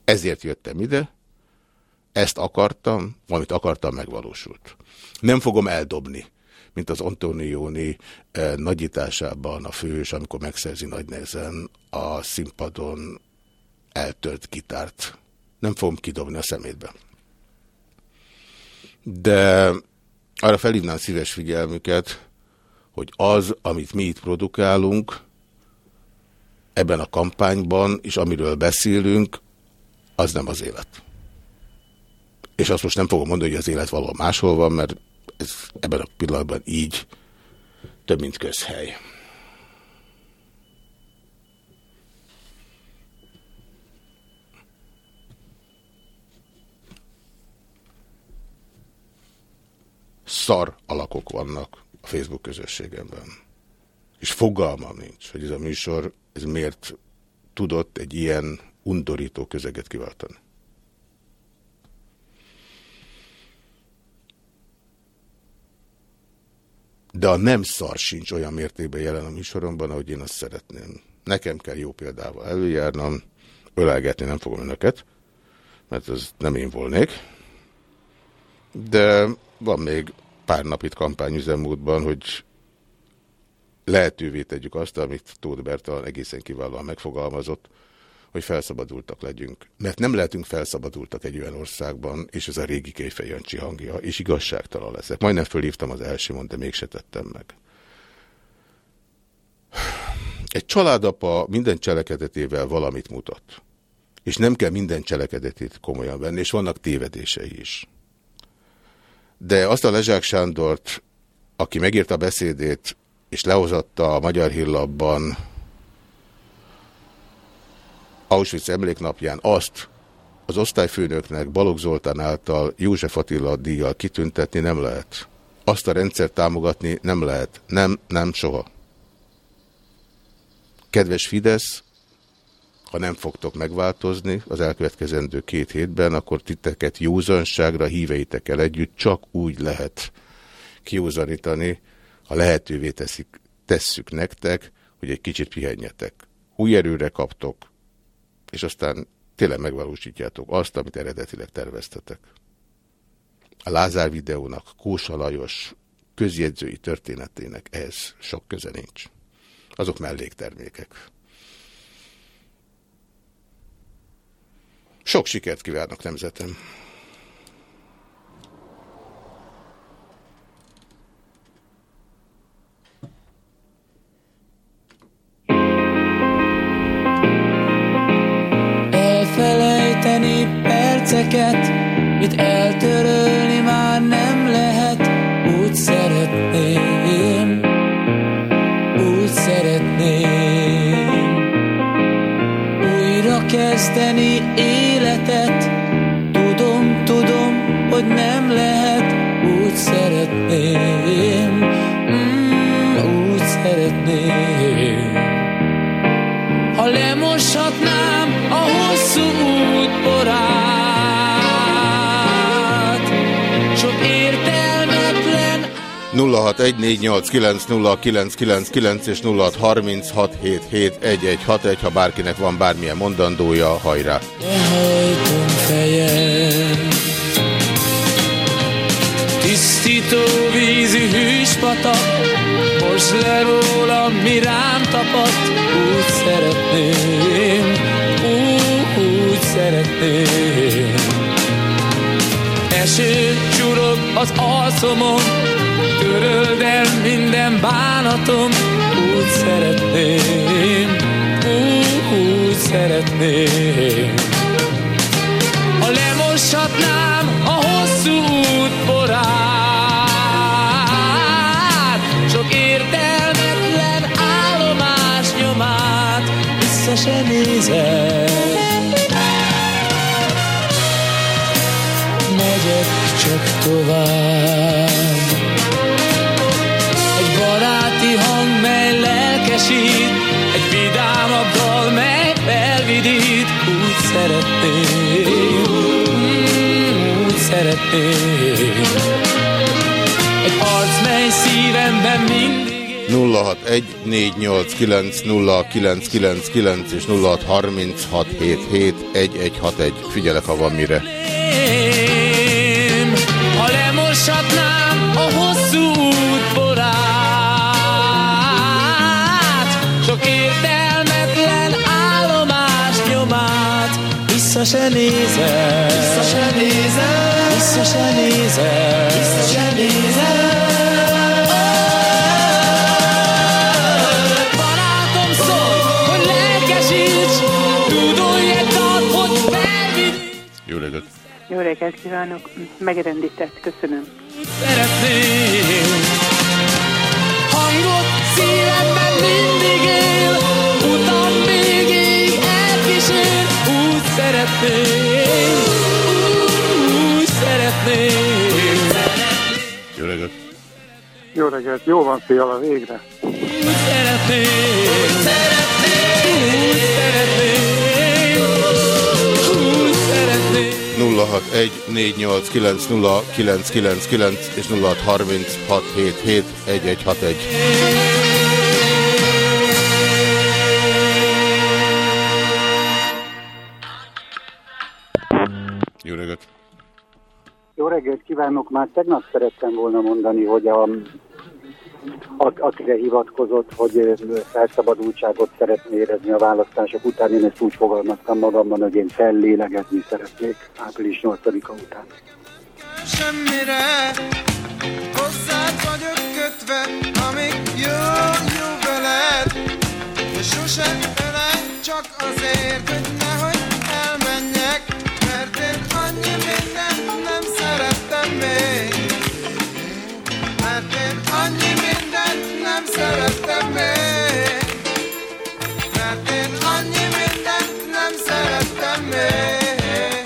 Ezért jöttem ide, ezt akartam, valamit akartam, megvalósult. Nem fogom eldobni, mint az Antonioni eh, nagyításában a fős, amikor megszerzi nagy nehezen a színpadon eltölt gitárt. Nem fogom kidobni a szemétbe. De arra felhívnám szíves figyelmüket, hogy az, amit mi itt produkálunk, ebben a kampányban, és amiről beszélünk, az nem az élet. És azt most nem fogom mondani, hogy az élet valahol máshol van, mert ez ebben a pillanatban így több, mint közhely. Szar alakok vannak a Facebook közösségemben. És fogalmam nincs, hogy ez a műsor ez miért tudott egy ilyen undorító közeget kiváltani. De a nem szar sincs olyan mértékben jelen a műsoromban, ahogy én azt szeretném. Nekem kell jó példával előjárnom, ölelgetni nem fogom önöket, mert ez nem én volnék. De van még pár nap itt kampányüzemmódban, hogy lehetővé tegyük azt, amit Tóth Bertalan egészen kiválóan megfogalmazott, hogy felszabadultak legyünk. Mert nem lehetünk felszabadultak egy olyan országban, és ez a régi Kéfej Jancsi hangja, és igazságtalan leszek. Majdnem fölhívtam az első de mégse tettem meg. Egy családapa minden cselekedetével valamit mutat. És nem kell minden cselekedetét komolyan venni, és vannak tévedései is. De azt a Lezsák Sándort, aki megírta a beszédét, és lehozatta a Magyar Hírlapban Auschwitz emléknapján azt az osztályfőnöknek Balogh Zoltán által József Attila díjjal kitüntetni nem lehet. Azt a rendszert támogatni nem lehet. Nem, nem, soha. Kedves Fidesz, ha nem fogtok megváltozni az elkövetkezendő két hétben, akkor titeket józanságra híveitek el együtt, csak úgy lehet kiúzanítani, ha lehetővé teszik, tesszük nektek, hogy egy kicsit pihenjetek. Új erőre kaptok, és aztán tényleg megvalósítjátok azt, amit eredetileg terveztetek. A Lázár videónak, Kósa Lajos közjegyzői történetének ehhez sok köze nincs. Azok melléktermékek. Sok sikert kívánok nemzetem! Mit eltörölni 0614890999 és 0636771161, ha bárkinek van bármilyen mondandója, hajrá! lehajtom fejem. Tisztító vízi hűs patak, most le rólam, mi rám tapad, úgy szeretném, úgy, úgy szeretném. Eső csurog az arcomon, töröld el minden bánatom, úgy szeretném, úgy, úgy szeretném. Ha lemoshatnám a hosszú út porát, sok értelmetlen állomás nyomát, vissza se nézek. Megyek csak tovább. Egy arc, mely szívemben mindig 0614890999 és 0636771161. Figyelek, ha van mire. Ha lemoshatnám a hosszú út porát, sok értelmetlen állomás nyomát, vissza se nézem, se nézem, vissza se nézem. Barátom szól, hogy lelkesíts, tudulj egy dalt, hogy felvidíts. Jó reggelt! Jó reggelt kívánok! Megrendített, köszönöm. szeretném. Hangot szívemben mindig él, utam végig elkísér, úgy szeretném, úgy szeretném, Jó reggelt! Jó reggelt, jó van fiala, végre. úgy szeretném, úgy szeretném, úgy szeretném, úgy szeretném. 0614890999 és 0636771161. Jó reggelt kívánok, már tegnap szerettem volna mondani, hogy a, a, akire hivatkozott, hogy felszabadultságot szeretné érezni a választások után, én ezt úgy fogalmaztam magamban, hogy én fellélegezni szeretnék április 8-a után. semmire Hozzád vagyok kötve, amíg jó, jó veled. De sosem felejt csak azért, hogy nehogy elmenjek nem szerettem még Mert én annyi mindent nem szerettem még Mert én annyi mindent nem szerettem még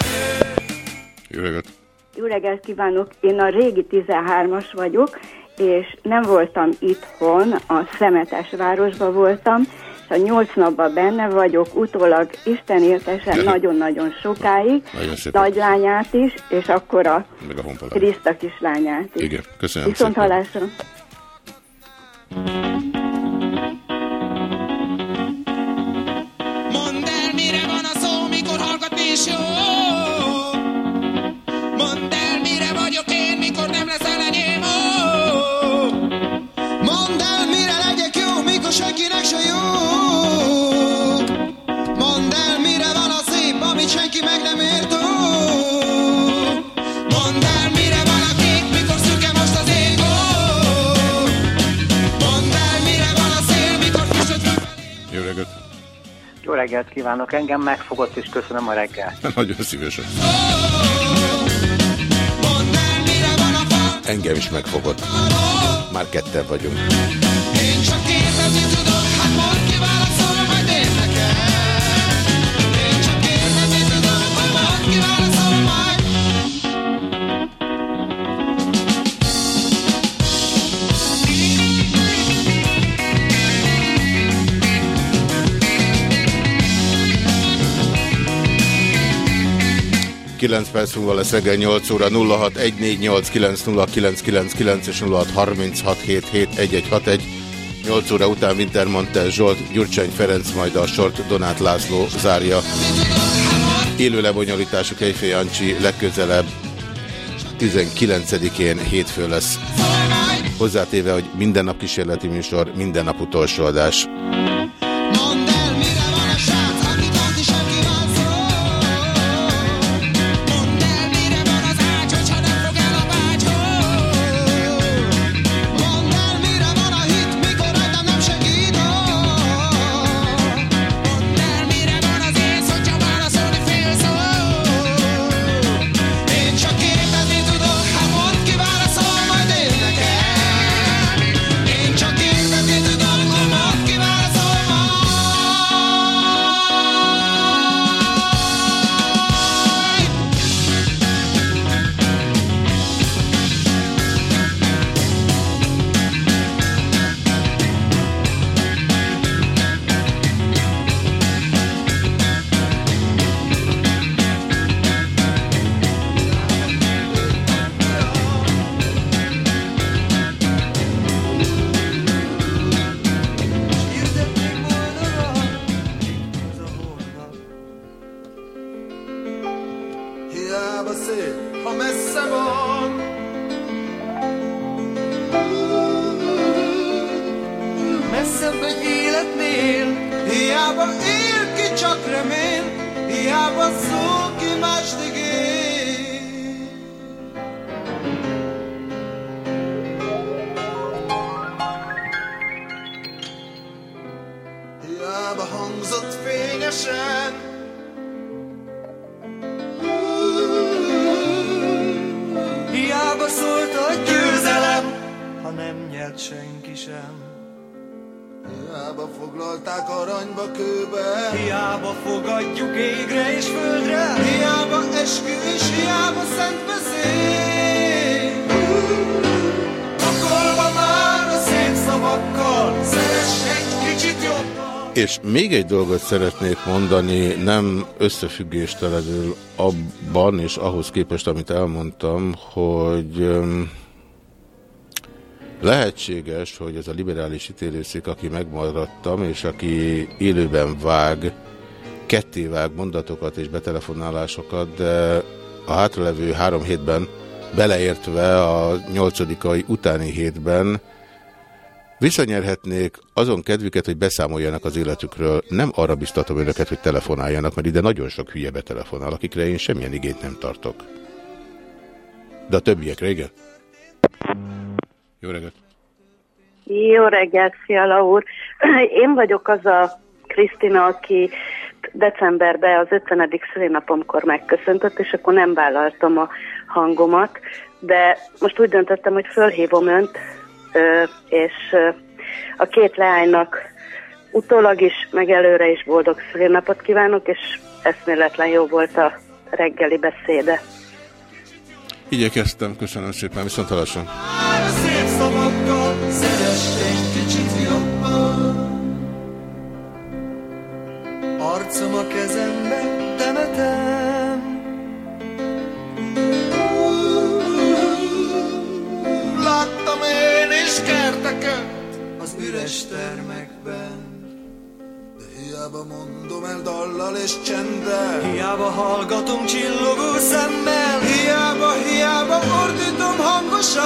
Jó reggelt! Jó reggelt kívánok! Én a régi 13-as vagyok, és nem voltam itthon, a Szemetes városban voltam, a nyolc napban benne vagyok, utólag Isten éltesen nagyon-nagyon sokáig, Nagyon szépen. nagylányát is, és akkor a Meg a. Kriszta kislányát is. Igen, köszönöm Viszont szépen. Mondd el, mire van a szó, mikor hallgatni is jó. Mondd el, mire vagyok én, mikor nem leszel enyém. Ó. Mondd el, mire legyek jó, mikor senkinek se jó. Senki meg nem ért. Ó. Mondd el, mire van a kék, mikor szürke most az ég. Ó. Mondd el, mire van a szél, mikor füstöt Jó reggelt! Jó reggelt kívánok, engem megfogott, és köszönöm a reggelt. (laughs) Nagyon szívesen. Engem is megfogott. Már ketten vagyunk. Én csak kérdezni tudok, 9 perc múlva lesz reggel 8 óra 0614890999 és 0636771161. 8 óra után Wintermantel Zsolt, Gyurcsány Ferenc, majd a sort Donát László zárja. Élő lebonyolítású Kejfej Jancsi legközelebb 19-én hétfő lesz. Hozzátéve, hogy minden nap kísérleti műsor, minden nap utolsó adás. Összefüggéstelenül abban, és ahhoz képest, amit elmondtam, hogy lehetséges, hogy ez a liberális ítélőszék, aki megmaradtam, és aki élőben vág, ketté vág mondatokat és betelefonálásokat, de a hátralevő három hétben, beleértve a nyolcadikai utáni hétben, Visszanyerhetnék azon kedvüket, hogy beszámoljanak az életükről. Nem arra biztatom önöket, hogy telefonáljanak, mert ide nagyon sok hülye betelefonál, akikre én semmilyen igényt nem tartok. De a többiekre, igen? Jó reggelt! Jó reggelt, Fiala úr. (clears throat) Én vagyok az a Krisztina, aki decemberben az 50. szülinapomkor megköszöntött, és akkor nem vállaltam a hangomat, de most úgy döntöttem, hogy fölhívom önt, és a két leánynak utólag is, meg előre is boldog szülinapot kívánok, és eszméletlen jó volt a reggeli beszéde. Igyekeztem, köszönöm szépen, viszont szép szavakkal, kicsit jobban. Arcom a kezembe temetem. Láttam én is kerteket az üres termekben. De hiába mondom el dallal és csenddel Hiába hallgatom csillogó szemmel Hiába, hiába ordítom hangosan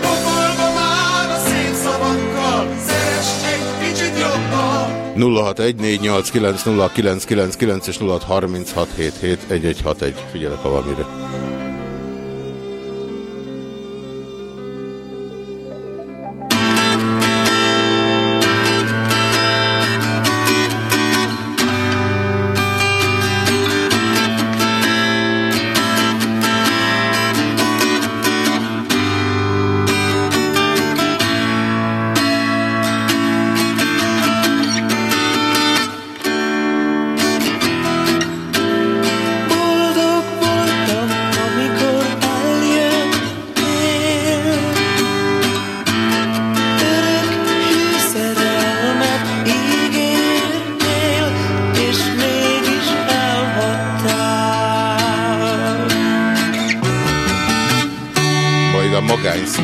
Pokolba már a szép szavakkal Szeress egy kicsit jobban 0614890999 és 0636771161. Figyelek, ha valamire.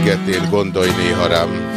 Magány szigetén gondolj néha rám.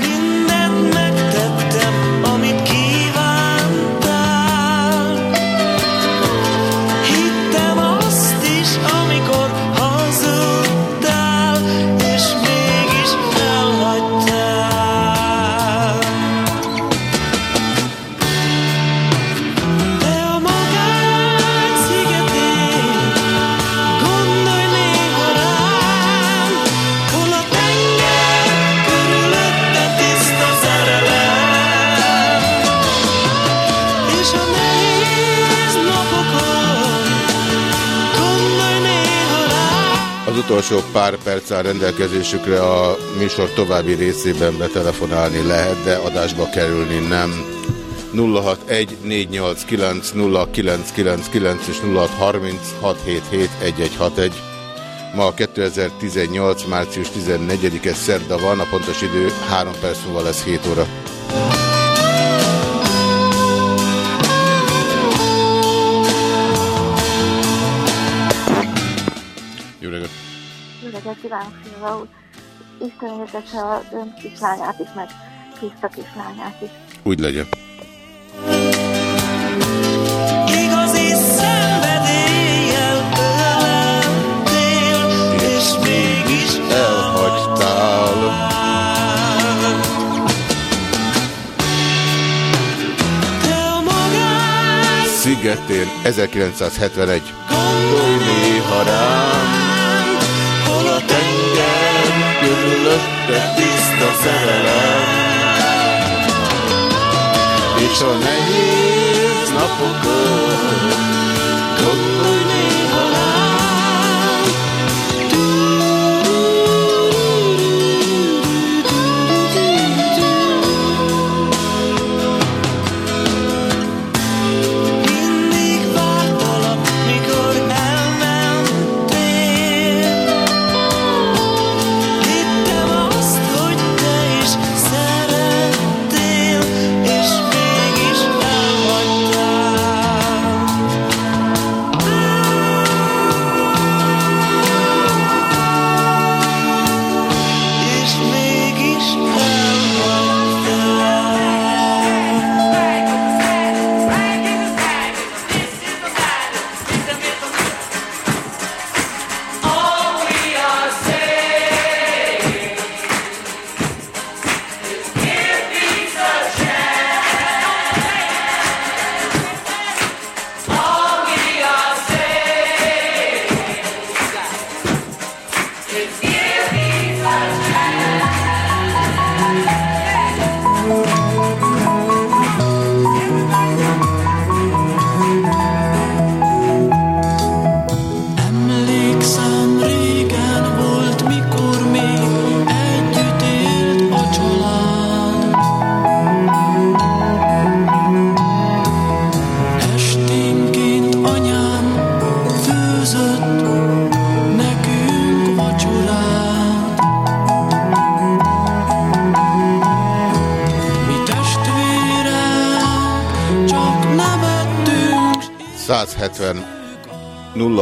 Utolsó pár perc áll rendelkezésükre a műsor további részében betelefonálni lehet, de adásba kerülni nem. 061-489-0999 és 0636771161. Ma 2018. március 14-e szerda van, a pontos idő 3 perc múlva lesz 7 óra. kívánok Isten értese az ön kislányát is, meg Krista kislányát is. Úgy legyen. Szigetén 1971. körülötte tiszta szerelem. És a nehéz napokon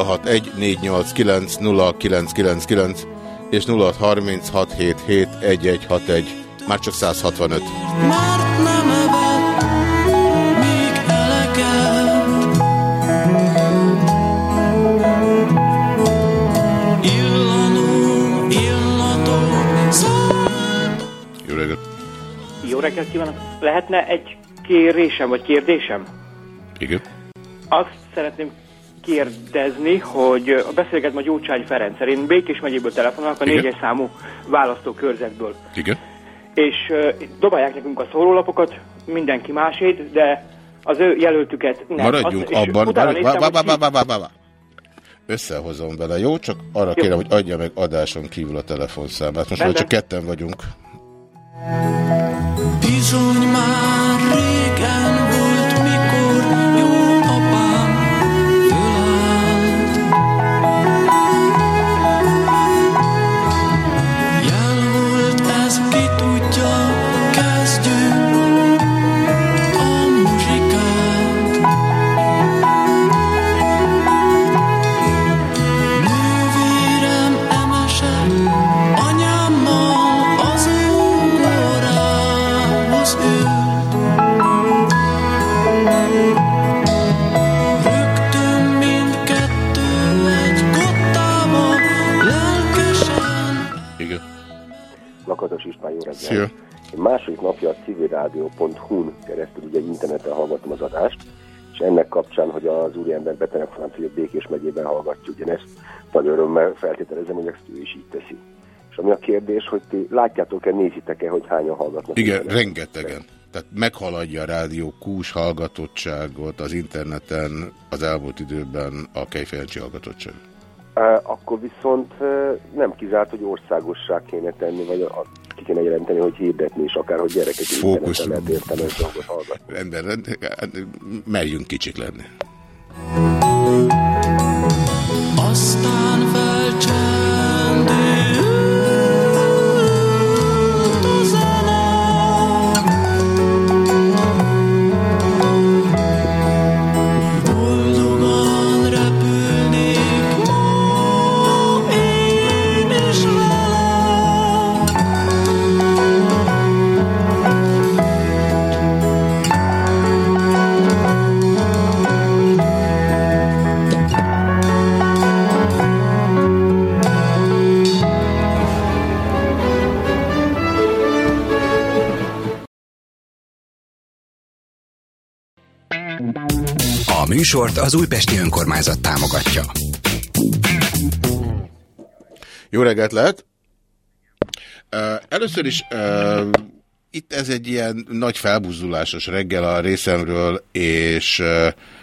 061 489 0999 és 0636771161. Már csak 165. mert nem evett még eleget. Illanó, illató, szállt Jó reggelt! Jó reggelt kívánok! Lehetne egy kérésem, vagy kérdésem? Igen. Kérdezni, hogy a beszélget ma Gyurcsány Ferenc. Én Békés megyéből telefonálok, a Igen. négyes számú választókörzetből. Igen. És uh, dobálják nekünk a szórólapokat, mindenki másét, de az ő jelöltüket nem. Maradjunk Azt- abban. utána Vá- néztem, vá- hogy vá- ki- vá- vá- vá- vá- vá. Összehozom vele, jó? Csak arra kérem, hogy adja meg adáson kívül a telefonszámát. Most már csak ketten vagyunk. Bizony már régen reggelt. Szia. Én második napja a civilrádió.hu-n keresztül ugye interneten hallgatom az adást, és ennek kapcsán, hogy az úriember betelefonált, hogy a Békés megyében hallgatja ugyanezt, nagy örömmel feltételezem, hogy ezt ő is így teszi. És ami a kérdés, hogy ti látjátok-e, nézitek-e, hogy hányan hallgatnak? Igen, rengetegen. Tehát meghaladja a rádió kús hallgatottságot az interneten az elmúlt időben a Kejfejancsi hallgatottság. Akkor viszont nem kizárt, hogy országossá kéne tenni, vagy a, ki kéne jelenteni, hogy hirdetni is, akár, hogy gyerekek Fókusz. lehet értelmes dolgot hallgatni. Rendben, rendben, merjünk kicsik lenni. Aztán műsort az Újpesti Önkormányzat támogatja. Jó reggelt lehet! Először is itt ez egy ilyen nagy felbuzdulásos reggel a részemről, és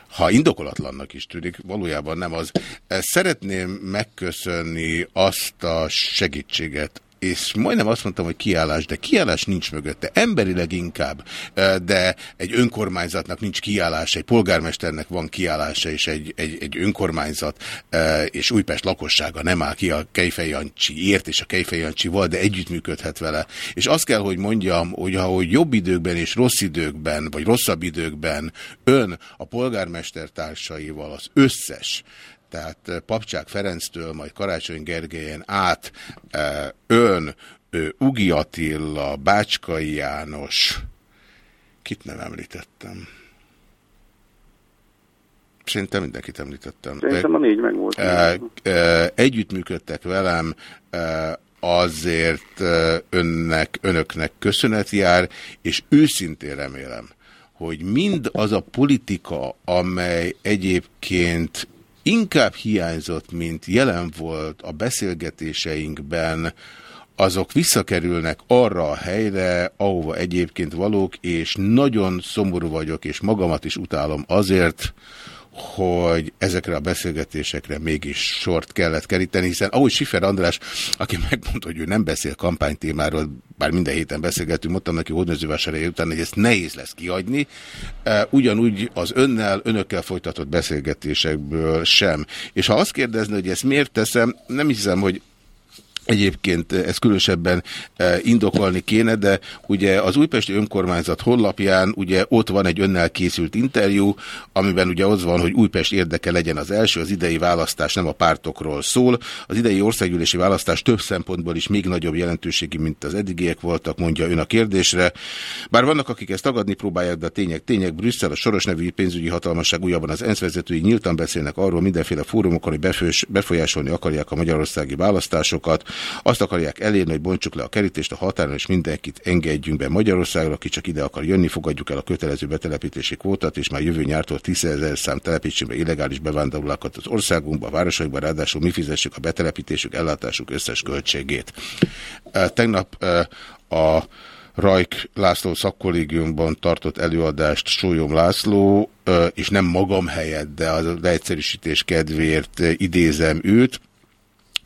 ha indokolatlannak is tűnik, valójában nem az. Szeretném megköszönni azt a segítséget, és majdnem azt mondtam, hogy kiállás, de kiállás nincs mögötte. Emberileg inkább, de egy önkormányzatnak nincs kiállása, egy polgármesternek van kiállása, és egy, egy, egy önkormányzat és Újpest lakossága nem áll ki a Kejfej Jancsiért és a Kejfej Jancsival, de együttműködhet vele. És azt kell, hogy mondjam, hogy ahogy jobb időkben és rossz időkben, vagy rosszabb időkben ön a polgármester társaival az összes tehát eh, Papcsák Ferenctől, majd Karácsony Gergelyen át eh, ön, Ugi Attila, Bácskai János, kit nem említettem? Szerintem mindenkit említettem. Szerintem a négy megvolt. Eh, eh, Együttműködtek velem, azért önnek, önöknek köszönet jár, és őszintén remélem, hogy mind az a politika, amely egyébként inkább hiányzott, mint jelen volt a beszélgetéseinkben, azok visszakerülnek arra a helyre, ahova egyébként valók, és nagyon szomorú vagyok, és magamat is utálom azért, hogy ezekre a beszélgetésekre mégis sort kellett keríteni, hiszen ahogy Sifer András, aki megmondta, hogy ő nem beszél kampánytémáról, bár minden héten beszélgetünk, mondtam neki hódmezővásárhely után, hogy ezt nehéz lesz kiadni, ugyanúgy az önnel, önökkel folytatott beszélgetésekből sem. És ha azt kérdezni, hogy ezt miért teszem, nem hiszem, hogy Egyébként ezt különösebben indokolni kéne, de ugye az Újpesti Önkormányzat honlapján ugye ott van egy önnel készült interjú, amiben ugye az van, hogy Újpest érdeke legyen az első, az idei választás nem a pártokról szól. Az idei országgyűlési választás több szempontból is még nagyobb jelentőségi, mint az eddigiek voltak, mondja ön a kérdésre. Bár vannak, akik ezt tagadni próbálják, de a tények tények. Brüsszel, a Soros nevű pénzügyi hatalmasság újabban az ENSZ vezetői nyíltan beszélnek arról mindenféle fórumokon, hogy befolyásolni akarják a magyarországi választásokat. Azt akarják elérni, hogy bontsuk le a kerítést a határon, és mindenkit engedjünk be Magyarországra, aki csak ide akar jönni, fogadjuk el a kötelező betelepítési kvótát, és már jövő nyártól 10 ezer szám telepítsünk be illegális bevándorlókat az országunkba, a városokba, ráadásul mi fizessük a betelepítésük, ellátásuk összes költségét. Tegnap a Rajk László szakkollégiumban tartott előadást Sólyom László, és nem magam helyett, de az leegyszerűsítés kedvéért idézem őt,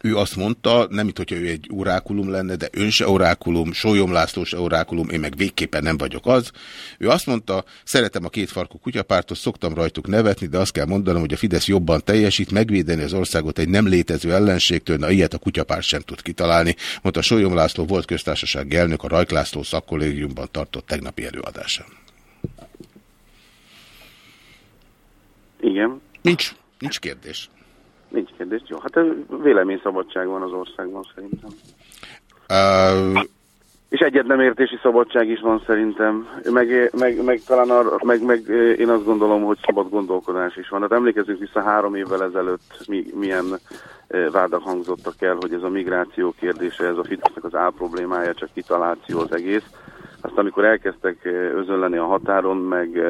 ő azt mondta, nem itt, hogyha ő egy orákulum lenne, de ön se orákulum, Sólyom László se orákulum, én meg végképpen nem vagyok az. Ő azt mondta, szeretem a kétfarkú kutyapártot, szoktam rajtuk nevetni, de azt kell mondanom, hogy a Fidesz jobban teljesít, megvédeni az országot egy nem létező ellenségtől, na ilyet a kutyapárt sem tud kitalálni, mondta Sólyom László volt köztársasági elnök a Rajk László szakkollégiumban tartott tegnapi előadásán. Igen. Nincs, nincs kérdés. Nincs kérdés. Jó, hát véleményszabadság van az országban szerintem. Uh, És egyet nem értési szabadság is van szerintem, meg, meg, meg talán arra, meg, meg én azt gondolom, hogy szabad gondolkodás is van. Hát emlékezzünk vissza három évvel ezelőtt mi, milyen vádak hangzottak el, hogy ez a migráció kérdése, ez a Fidesznek az álproblémája, csak kitaláció az egész. Aztán amikor elkezdtek özönleni a határon, meg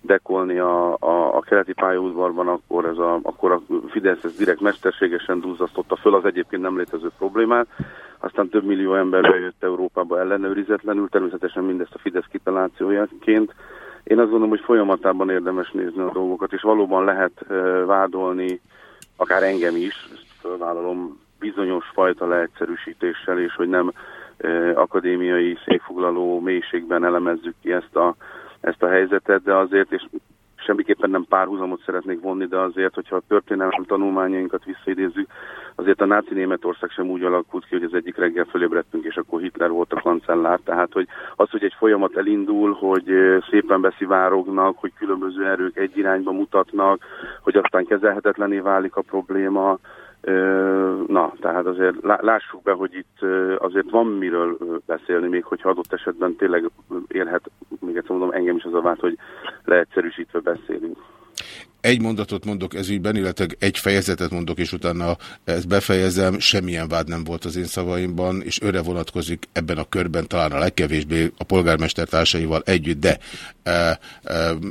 dekolni a, a, a keleti pályaudvarban, akkor, ez a, akkor a Fidesz ez direkt mesterségesen duzzasztotta föl az egyébként nem létező problémát. Aztán több millió ember bejött Európába ellenőrizetlenül, természetesen mindezt a Fidesz kitalációjaként. Én azt gondolom, hogy folyamatában érdemes nézni a dolgokat, és valóban lehet eh, vádolni, akár engem is, ezt fölvállalom, bizonyos fajta leegyszerűsítéssel, és hogy nem akadémiai székfoglaló mélységben elemezzük ki ezt a, ezt a helyzetet, de azért, és semmiképpen nem párhuzamot szeretnék vonni, de azért, hogyha a történelem tanulmányainkat visszaidézzük, azért a náci Németország sem úgy alakult ki, hogy az egyik reggel fölébredtünk, és akkor Hitler volt a kancellár. Tehát, hogy az, hogy egy folyamat elindul, hogy szépen beszivárognak, hogy különböző erők egy irányba mutatnak, hogy aztán kezelhetetlené válik a probléma, Na, tehát azért lá- lássuk be, hogy itt azért van miről beszélni, még hogyha adott esetben tényleg érhet, még egyszer mondom, engem is az a vált, hogy leegyszerűsítve beszélünk. Egy mondatot mondok ezügyben, illetve egy fejezetet mondok, és utána ezt befejezem. Semmilyen vád nem volt az én szavaimban, és őre vonatkozik ebben a körben talán a legkevésbé a polgármester társaival együtt, de e, e,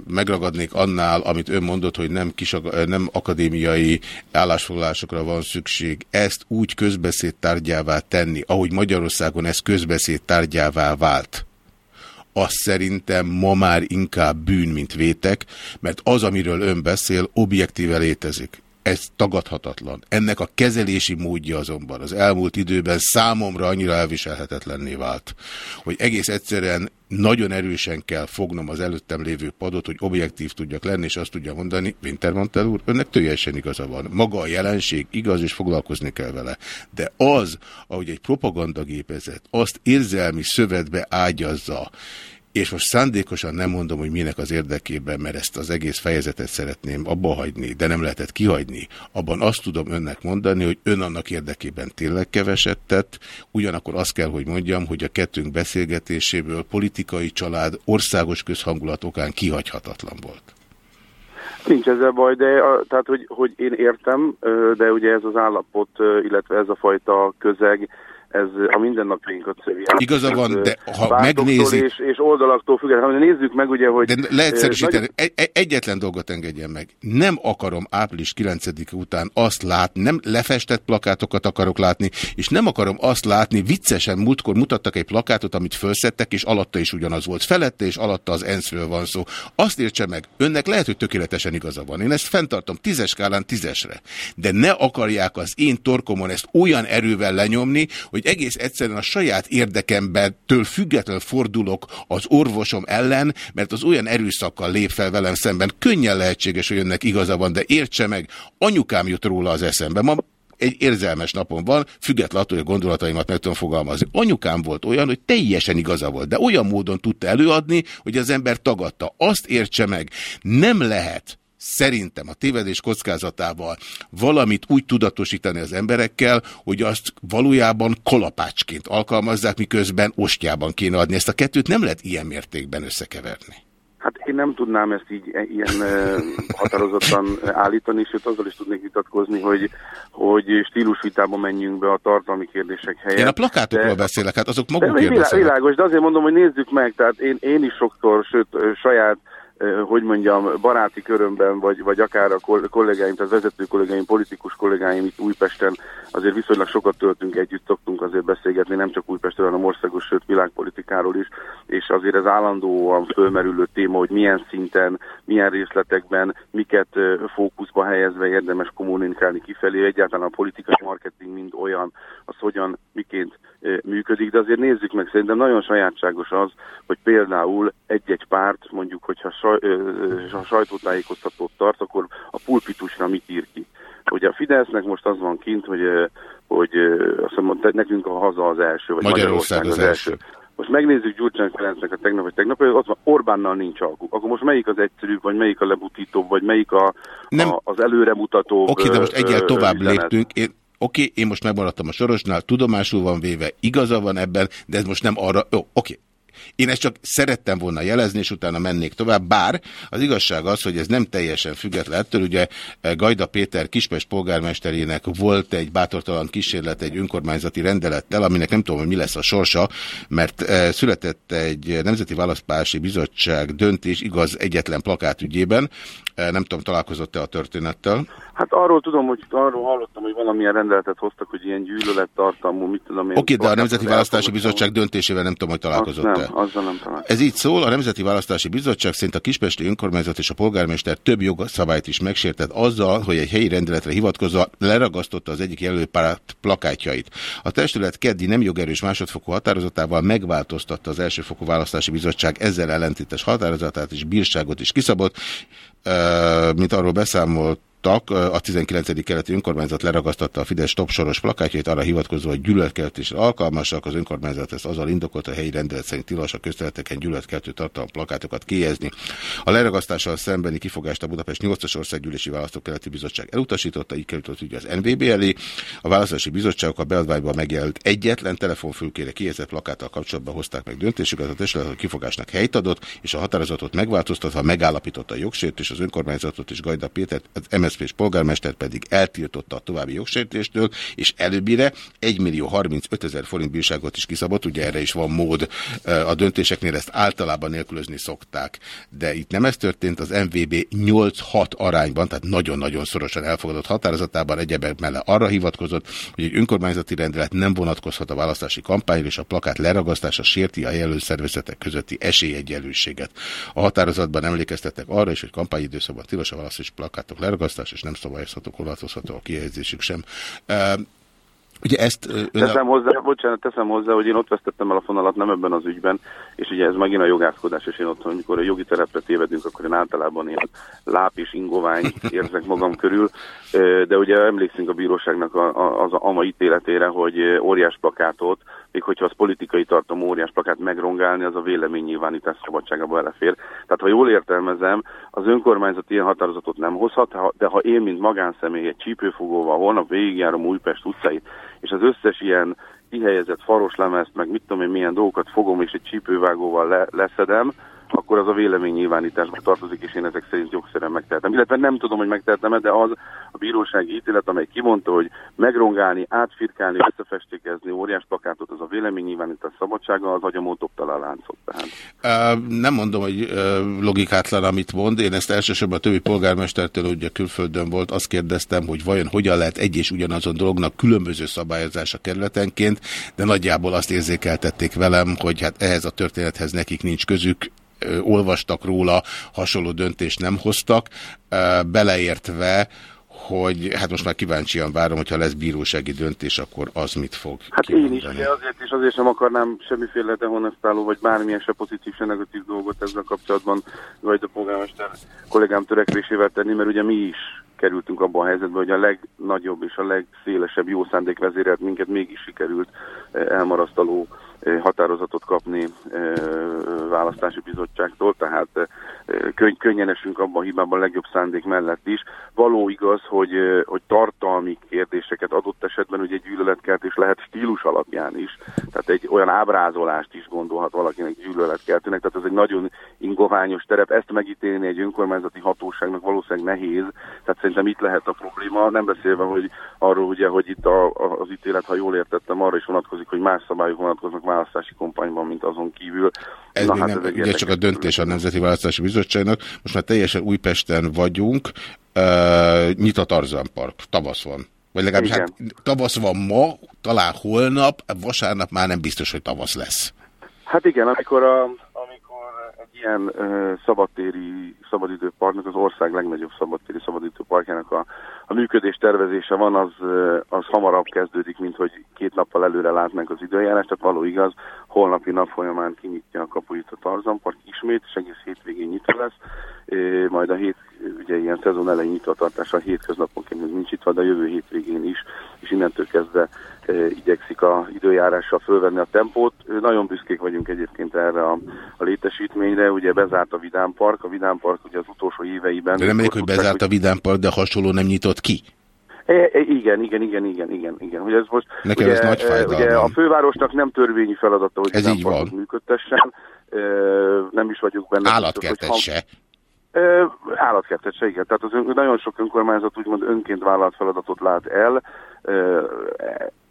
megragadnék annál, amit ön mondott, hogy nem, kis, nem akadémiai állásfoglalásokra van szükség. Ezt úgy közbeszéd tárgyává tenni, ahogy Magyarországon ez közbeszéd tárgyává vált az szerintem ma már inkább bűn, mint vétek, mert az, amiről ön beszél, objektíve létezik. Ez tagadhatatlan. Ennek a kezelési módja azonban az elmúlt időben számomra annyira elviselhetetlenné vált, hogy egész egyszerűen nagyon erősen kell fognom az előttem lévő padot, hogy objektív tudjak lenni, és azt tudja mondani, Wintermantel úr, önnek teljesen igaza van. Maga a jelenség igaz, és foglalkozni kell vele. De az, ahogy egy propagandagépezet azt érzelmi szövetbe ágyazza, és most szándékosan nem mondom, hogy minek az érdekében, mert ezt az egész fejezetet szeretném abba hagyni, de nem lehetett kihagyni. Abban azt tudom önnek mondani, hogy ön annak érdekében tényleg keveset tett, ugyanakkor azt kell, hogy mondjam, hogy a kettőnk beszélgetéséből politikai család országos közhangulat okán kihagyhatatlan volt. Nincs ezzel baj, de tehát, hogy, hogy én értem, de ugye ez az állapot, illetve ez a fajta közeg, ez a mindennapjainkat szövi. Igaza van, de ha megnézi- És, és oldalaktól függetlenül, nézzük meg ugye, hogy... De leegyszerűsíteni, nagy- egy, egyetlen dolgot engedjen meg. Nem akarom április 9 után azt látni, nem lefestett plakátokat akarok látni, és nem akarom azt látni, viccesen múltkor mutattak egy plakátot, amit felszettek, és alatta is ugyanaz volt. Felette és alatta az ENSZ-ről van szó. Azt értse meg, önnek lehet, hogy tökéletesen igaza van. Én ezt fenntartom tízes skálán tízesre. De ne akarják az én torkomon ezt olyan erővel lenyomni, hogy egész egyszerűen a saját érdekemben től függetlenül fordulok az orvosom ellen, mert az olyan erőszakkal lép fel velem szemben. Könnyen lehetséges, hogy önnek igaza van, de értse meg, anyukám jut róla az eszembe. Ma egy érzelmes napon van, függetlenül attól, hogy a gondolataimat meg tudom fogalmazni. Anyukám volt olyan, hogy teljesen igaza volt, de olyan módon tudta előadni, hogy az ember tagadta. Azt értse meg, nem lehet szerintem a tévedés kockázatával valamit úgy tudatosítani az emberekkel, hogy azt valójában kolapácsként alkalmazzák, miközben ostjában kéne adni. Ezt a kettőt nem lehet ilyen mértékben összekeverni. Hát én nem tudnám ezt így e- ilyen határozottan állítani, sőt azzal is tudnék vitatkozni, hogy, hogy stílusvitába menjünk be a tartalmi kérdések helyett. Én a plakátokról De- beszélek, hát azok De vilá- beszélnek. világos, de azért mondom, hogy nézzük meg, tehát én, én is sokszor, sőt saját, hogy mondjam, baráti körömben, vagy, vagy akár a koll- kollégáim, tehát vezető kollégáim, politikus kollégáim itt Újpesten, azért viszonylag sokat töltünk együtt, szoktunk azért beszélgetni, nem csak Újpestről, hanem országos, sőt világpolitikáról is, és azért ez állandóan fölmerülő téma, hogy milyen szinten, milyen részletekben, miket fókuszba helyezve érdemes kommunikálni kifelé, egyáltalán a politikai marketing mind olyan, az hogyan, miként működik, de azért nézzük meg, szerintem nagyon sajátságos az, hogy például egy-egy párt, mondjuk, hogyha saj, ha sajtótájékoztatót tart, akkor a pulpitusra mit ír ki. Ugye a Fidesznek most az van kint, hogy, hogy azt mondom, nekünk a haza az első, vagy Magyarország az első. Most megnézzük Gyurcsány Ferencnek a tegnap vagy tegnap, ott van Orbánnal nincs alkuk. Akkor most melyik az egyszerűbb, vagy melyik a lebutítóbb, vagy melyik a, Nem. a, az előremutatóbb Oké, de most egyel tovább üzenet? léptünk. Én oké, én most megmaradtam a sorosnál, tudomásul van véve, igaza van ebben, de ez most nem arra, jó, oké, én ezt csak szerettem volna jelezni, és utána mennék tovább, bár az igazság az, hogy ez nem teljesen független ettől, ugye eh, Gajda Péter Kispest polgármesterének volt egy bátortalan kísérlet egy önkormányzati rendelettel, aminek nem tudom, hogy mi lesz a sorsa, mert eh, született egy Nemzeti Választási Bizottság döntés, igaz egyetlen plakát ügyében, nem tudom, találkozott-e a történettel? Hát arról tudom, hogy arról hallottam, hogy valamilyen rendeletet hoztak, hogy ilyen gyűlölettartalmú, mit tudom én. Oké, de a Nemzeti Választási. Bizottság döntésével nem tudom, hogy találkozott-e. nem, azzal nem találkoztam. Ez így szól, a Nemzeti Választási Bizottság szerint a Kispesti Önkormányzat és a polgármester több jogszabályt is megsértett azzal, hogy egy helyi rendeletre hivatkozva leragasztotta az egyik jelölőpárt plakátjait. A testület keddi nem jogerős másodfokú határozatával megváltoztatta az elsőfokú választási bizottság ezzel ellentétes határozatát és bírságot is kiszabott, mint arról beszámolt a 19. keleti önkormányzat leragasztotta a Fidesz topsoros plakátjait, arra hivatkozva, hogy gyűlöletkeltésre alkalmasak. Az önkormányzat ezt azzal indokolta, a helyi rendelet szerint tilos a közterületeken gyűlöletkeltő tartalmú plakátokat kijezni. A leragasztással szembeni kifogást a Budapest 8-as országgyűlési választókeleti bizottság elutasította, így került az ügy az NVB elé. A választási bizottságok a beadványban megjelölt egyetlen telefonfülkére kihelyezett plakáttal kapcsolatban hozták meg döntésüket, a testület a kifogásnak helyt adott, és a határozatot megváltoztatva megállapította a jogsértés, az önkormányzatot és Gajda Pétert, az MSZP-s polgármester pedig eltiltotta a további jogsértéstől, és előbbire 1 millió 35 ezer forint bírságot is kiszabott, ugye erre is van mód a döntéseknél, ezt általában nélkülözni szokták, de itt nem ez történt, az MVB 8-6 arányban, tehát nagyon-nagyon szorosan elfogadott határozatában egyebek mellett arra hivatkozott, hogy egy önkormányzati rendelet nem vonatkozhat a választási kampányra, és a plakát leragasztása sérti a jelölt szervezetek közötti esélyegyenlőséget. A határozatban emlékeztettek arra is, hogy kampányidőszakban tilos a választási plakátok leragasztása, és nem szabályozható, korlátozható a kihelyezésük sem. Ugye ezt Teszem hozzá, bocsánat, teszem hozzá, hogy én ott vesztettem el a fonalat nem ebben az ügyben, és ugye ez megint a jogászkodás, és én ott, amikor a jogi terepre tévedünk, akkor én általában ilyen láp és ingovány (laughs) érzek magam körül, de ugye emlékszünk a bíróságnak a, a, az a AMA ítéletére, hogy óriás plakátot, még hogyha az politikai tartalmú óriás plakát megrongálni, az a véleménynyilvánítás szabadságába belefér. Tehát ha jól értelmezem, az önkormányzat ilyen határozatot nem hozhat, ha- de ha én, mint magánszemély egy csípőfogóval holnap végigjárom Újpest utcait, és az összes ilyen kihelyezett faroslemezt, meg mit tudom én milyen dolgokat fogom, és egy csípővágóval le, leszedem, akkor az a véleménynyilvánításba tartozik, és én ezek szerint jogszerűen megtehetem. Illetve nem tudom, hogy megtehetem de az a bírósági ítélet, amely kimondta, hogy megrongálni, átfirkálni, összefestékezni óriás plakátot, az a véleménynyilvánítás szabadsága, az agyamód dobta le a láncot. Tehát. Nem mondom, hogy logikátlan, amit mond. Én ezt elsősorban a többi polgármestertől, ugye külföldön volt, azt kérdeztem, hogy vajon hogyan lehet egy és ugyanazon dolognak különböző szabályozása kerületenként, de nagyjából azt érzékeltették velem, hogy hát ehhez a történethez nekik nincs közük, olvastak róla, hasonló döntést nem hoztak, beleértve, hogy hát most már kíváncsian várom, hogyha lesz bírósági döntés, akkor az mit fog Hát én is, ugye azért és azért sem akarnám semmiféle dehonestáló, vagy bármilyen se pozitív, se negatív dolgot ezzel kapcsolatban, vagy a polgármester kollégám törekvésével tenni, mert ugye mi is kerültünk abban a helyzetben, hogy a legnagyobb és a legszélesebb jó szándék vezérelt minket mégis sikerült elmarasztaló határozatot kapni választási bizottságtól, tehát eh, könny könnyen esünk abban a hibában a legjobb szándék mellett is. Való igaz, hogy, hogy tartalmi kérdéseket adott esetben ugye gyűlöletkeltés lehet stílus alapján is, tehát egy olyan ábrázolást is gondolhat valakinek gyűlöletkeltőnek, tehát ez egy nagyon ingoványos terep, ezt megítélni egy önkormányzati hatóságnak valószínűleg nehéz, tehát szerintem itt lehet a probléma, nem beszélve, hogy arról ugye, hogy itt a, a, az ítélet, ha jól értettem, arra is vonatkozik, hogy más szabályok vonatkoznak választási kampányban, mint azon kívül. Ez Na, még hát nem, ez ugye csak a döntés a Nemzeti Választási Bizottságnak. Most már teljesen Újpesten vagyunk, uh, nyit a Tarzan Park, tavasz van. Vagy legalábbis Igen. hát tavasz van ma, talán holnap, vasárnap már nem biztos, hogy tavasz lesz. Hát igen, amikor, a, amikor egy ilyen uh, szabadtéri szabadidőparknak, az ország legnagyobb szabadtéri szabadidőparkjának a, a működés tervezése van, az, az hamarabb kezdődik, mint hogy két nappal előre látnánk az időjárás, tehát való igaz, holnapi nap folyamán kinyitja a kapuit a Tarzan Park ismét, és egész hétvégén nyitva lesz, majd a hét, ugye ilyen szezon elején a hétköznaponként még nincs nyitva, de a jövő hétvégén is, és innentől kezdve eh, igyekszik a időjárással fölvenni a tempót. Nagyon büszkék vagyunk egyébként erre a, a létesítményre, ugye bezárt a Vidám Park, a Vidám Park ugye az utolsó éveiben... Nem elég, hogy bezárt a Vidám Park, de hasonló nem nyitott ki. E, e, igen, igen, igen, igen, igen, igen. Hogy ez most, Nekem ugye, ez nagy e, fájdalmam. Ugye a fővárosnak nem törvényi feladata, hogy Ez így van. működtessen. E, nem is vagyok benne. Állatkertet hogy se. Ö, állatkertet se, igen. Tehát az ön, nagyon sok önkormányzat úgymond önként vállalt feladatot lát el.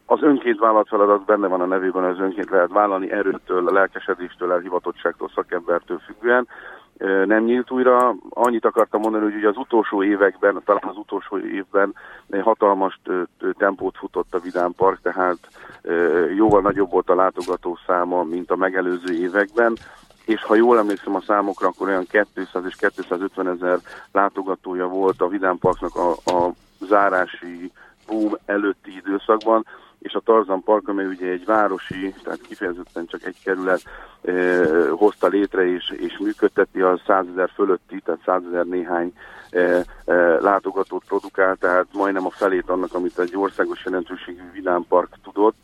Az önként vállalt feladat benne van a nevében, az önként lehet vállalni erőtől, lelkesedéstől, elhivatottságtól, szakembertől függően. Nem nyílt újra. Annyit akartam mondani, hogy ugye az utolsó években, talán az utolsó évben hatalmas tempót futott a Vidám Park, tehát jóval nagyobb volt a látogató száma, mint a megelőző években és ha jól emlékszem a számokra, akkor olyan 200 és 250 ezer látogatója volt a Vidám Parknak a, a zárási boom előtti időszakban, és a Tarzan Park, amely ugye egy városi, tehát kifejezetten csak egy kerület e, hozta létre és, és működteti a 100 ezer fölötti, tehát 100 ezer néhány e, e, látogatót produkál, tehát majdnem a felét annak, amit egy országos jelentőségű vidámpark tudott.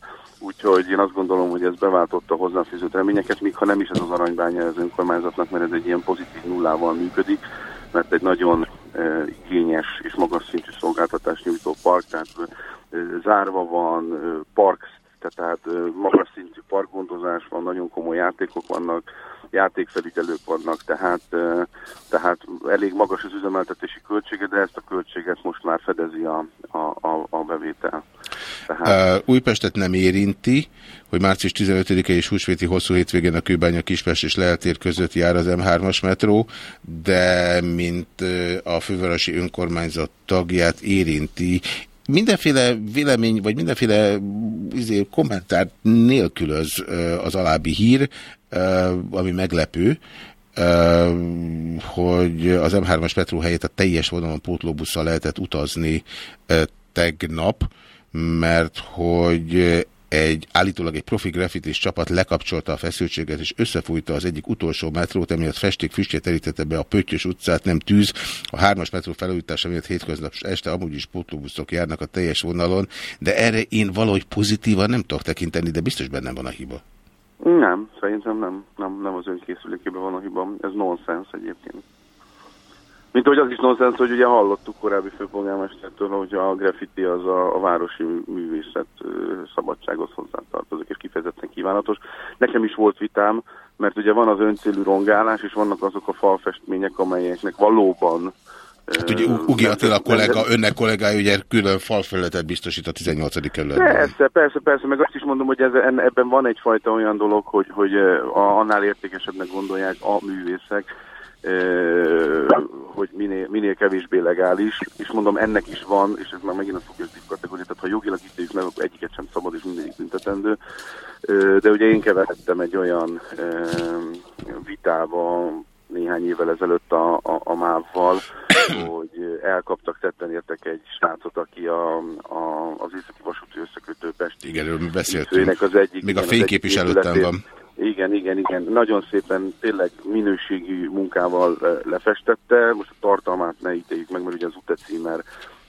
Úgyhogy én azt gondolom, hogy ez beváltotta hozzáfűzött reményeket, még ha nem is ez az aranybánya az önkormányzatnak, mert ez egy ilyen pozitív nullával működik, mert egy nagyon e, igényes és magas szintű szolgáltatás nyújtó park, tehát e, zárva van, e, park, tehát e, magas szintű parkgondozás van, nagyon komoly játékok vannak, játékfelügyelők vannak, tehát, tehát elég magas az üzemeltetési költsége, de ezt a költséget most már fedezi a, a, a, a bevétel. Tehát, Újpestet nem érinti, hogy március 15-e és húsvéti hosszú hétvégén a Kőbánya Kispest és Leltér között jár az M3-as metró, de mint a fővárosi önkormányzat tagját érinti, mindenféle vélemény, vagy mindenféle izé, kommentár nélkülöz az alábbi hír, ami meglepő, hogy az M3-as metró helyett a teljes vonalon pótlóbusszal lehetett utazni tegnap, mert hogy egy állítólag egy profi graffitis csapat lekapcsolta a feszültséget, és összefújta az egyik utolsó metrót, emiatt festék füstjét terítette be a Pöttyös utcát, nem tűz. A hármas metró felújítása miatt hétköznap este amúgy is pótlóbuszok járnak a teljes vonalon, de erre én valahogy pozitívan nem tudok tekinteni, de biztos bennem van a hiba. Nem, szerintem nem, nem, nem az önkészülékében van a hiba. Ez nonsens egyébként. Mint ahogy az is nonsens, hogy ugye hallottuk korábbi főpolgármestertől, hogy a graffiti az a, a városi művészet szabadsághoz hozzátartozik, és kifejezetten kívánatos. Nekem is volt vitám, mert ugye van az öncélű rongálás, és vannak azok a falfestmények, amelyeknek valóban Hát ugye Ugi Attila kollega, önnek kollégája ugye külön falfelületet biztosít a 18. kerületben. Persze, persze, persze, meg azt is mondom, hogy ez, en- ebben van egyfajta olyan dolog, hogy, hogy annál értékesebbnek gondolják a művészek, hogy minél, minél kevésbé legális, és mondom, ennek is van, és ez már megint a szubjektív kategória, tehát ha jogilag ítéljük meg, akkor egyiket sem szabad, és mindegyik büntetendő. De ugye én keveredtem egy olyan vitába néhány évvel ezelőtt a, a, a MÁV-val, hogy elkaptak, tetten értek egy srácot, aki a, a, az északi vasúti összekötő Pesti Igen, beszéltünk. Az egyik, Még a fénykép is előttem van. Igen, igen, igen. Nagyon szépen, tényleg minőségű munkával eh, lefestette. Most a tartalmát ne ítéljük meg, mert ugye az UTE címer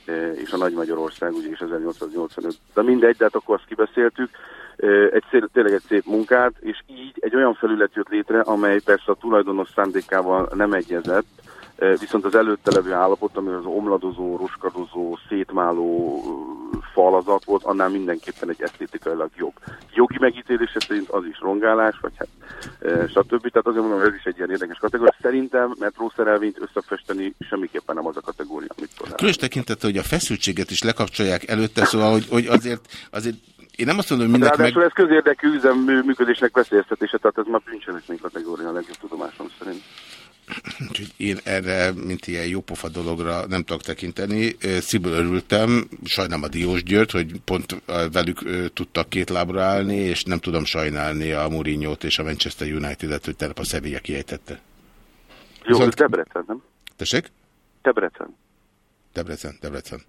eh, és a Nagy Magyarország, ugye is 1885. De mindegy, de hát akkor azt kibeszéltük. Eh, Egy szép, tényleg egy szép munkát, és így egy olyan felület jött létre, amely persze a tulajdonos szándékával nem egyezett, viszont az előtte levő állapot, ami az omladozó, roskadozó, szétmáló falazat volt, annál mindenképpen egy esztétikailag jobb. Jogi megítélése szerint az is rongálás, vagy hát e, stb. Tehát azért mondom, hogy ez is egy ilyen érdekes kategória. Szerintem metrószerelvényt összefesteni semmiképpen nem az a kategória, amit tudnál. Különös tekintettel, hogy a feszültséget is lekapcsolják előtte, szóval, hogy, hogy azért, azért én nem azt mondom, hogy mindenki meg... Ez közérdekű üzem működésnek veszélyeztetése, tehát ez már bűncselekmény kategória a legjobb tudomásom szerint. Úgyhogy én erre, mint ilyen jópofa dologra nem tudok tekinteni. Ö, Szívből örültem, sajnálom a Diós Győrt, hogy pont velük tudtak két lábra állni, és nem tudom sajnálni a Mourinho-t és a Manchester United-et, hogy tegnap a Sevilla kiejtette. Jó, Viszont- Debrecen, nem? Tessék? Debrecen. Debrecen, Debrecen.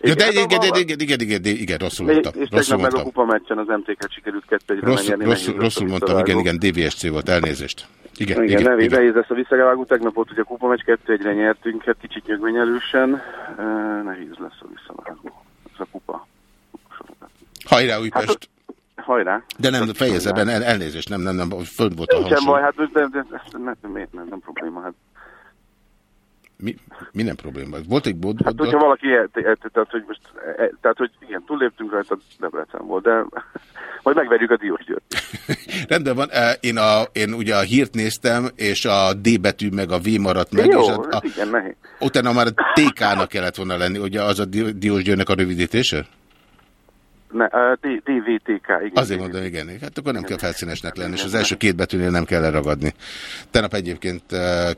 Igen, de hát igen, igen, igen, igen, igen, igen, rosszul mondtam. és Rosszul tegnap meg a mondtam. kupa meccsen az MTK-t sikerült kettő egyre Rosszul, rosszul, rosszul mondtam, igen, igen, DVSC volt, elnézést. Igen, Igen, igen, nehéz, igen. nehéz lesz a visszavágó. Tegnap volt ugye a kupa meccs, kettő egyre nyertünk, hát kicsit nyögvenyelősen. E, nehéz lesz a visszavágó. Ez a kupa. Hajrá Újpest! Hajrá! De nem, fejezze be, el, elnézést, nem, nem, nem, fönt volt a Nincsen hangsúly. baj, hát de, de, de, de, nem, nem, nem, nem probléma. Hát. Mi, minden probléma? Volt egy bod, Hát, hogyha valaki, tehát, hogy most, e- tehát, hogy igen, túlléptünk rajta, Debrecen volt, de (laughs) majd megverjük a Diós Győrt. (laughs) Rendben van, eh, én, a, én ugye a hírt néztem, és a D betű meg a V maradt meg, Jó, és a, hát a, igen, nehéz. utána már a TK-nak kellett volna lenni, ugye az a Di- Diós Győrnek a rövidítése? Ne, DVTK, igen. Azért mondom, igen. Hát akkor nem kell felszínesnek lenni, és az első két betűnél nem kell leragadni. Tegnap egyébként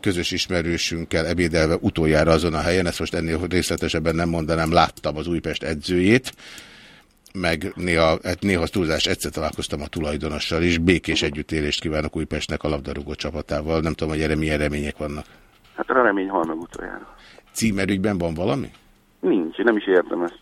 közös ismerősünkkel ebédelve utoljára azon a helyen, ezt most ennél részletesebben nem mondanám, láttam az Újpest edzőjét, meg néha, hát néha túlzás egyszer találkoztam a tulajdonossal is, békés együttélést kívánok Újpestnek a labdarúgó csapatával. Nem tudom, hogy erre milyen remények vannak. Hát a remény hal meg utoljára. Címerükben van valami? Nincs, nem is értem ezt.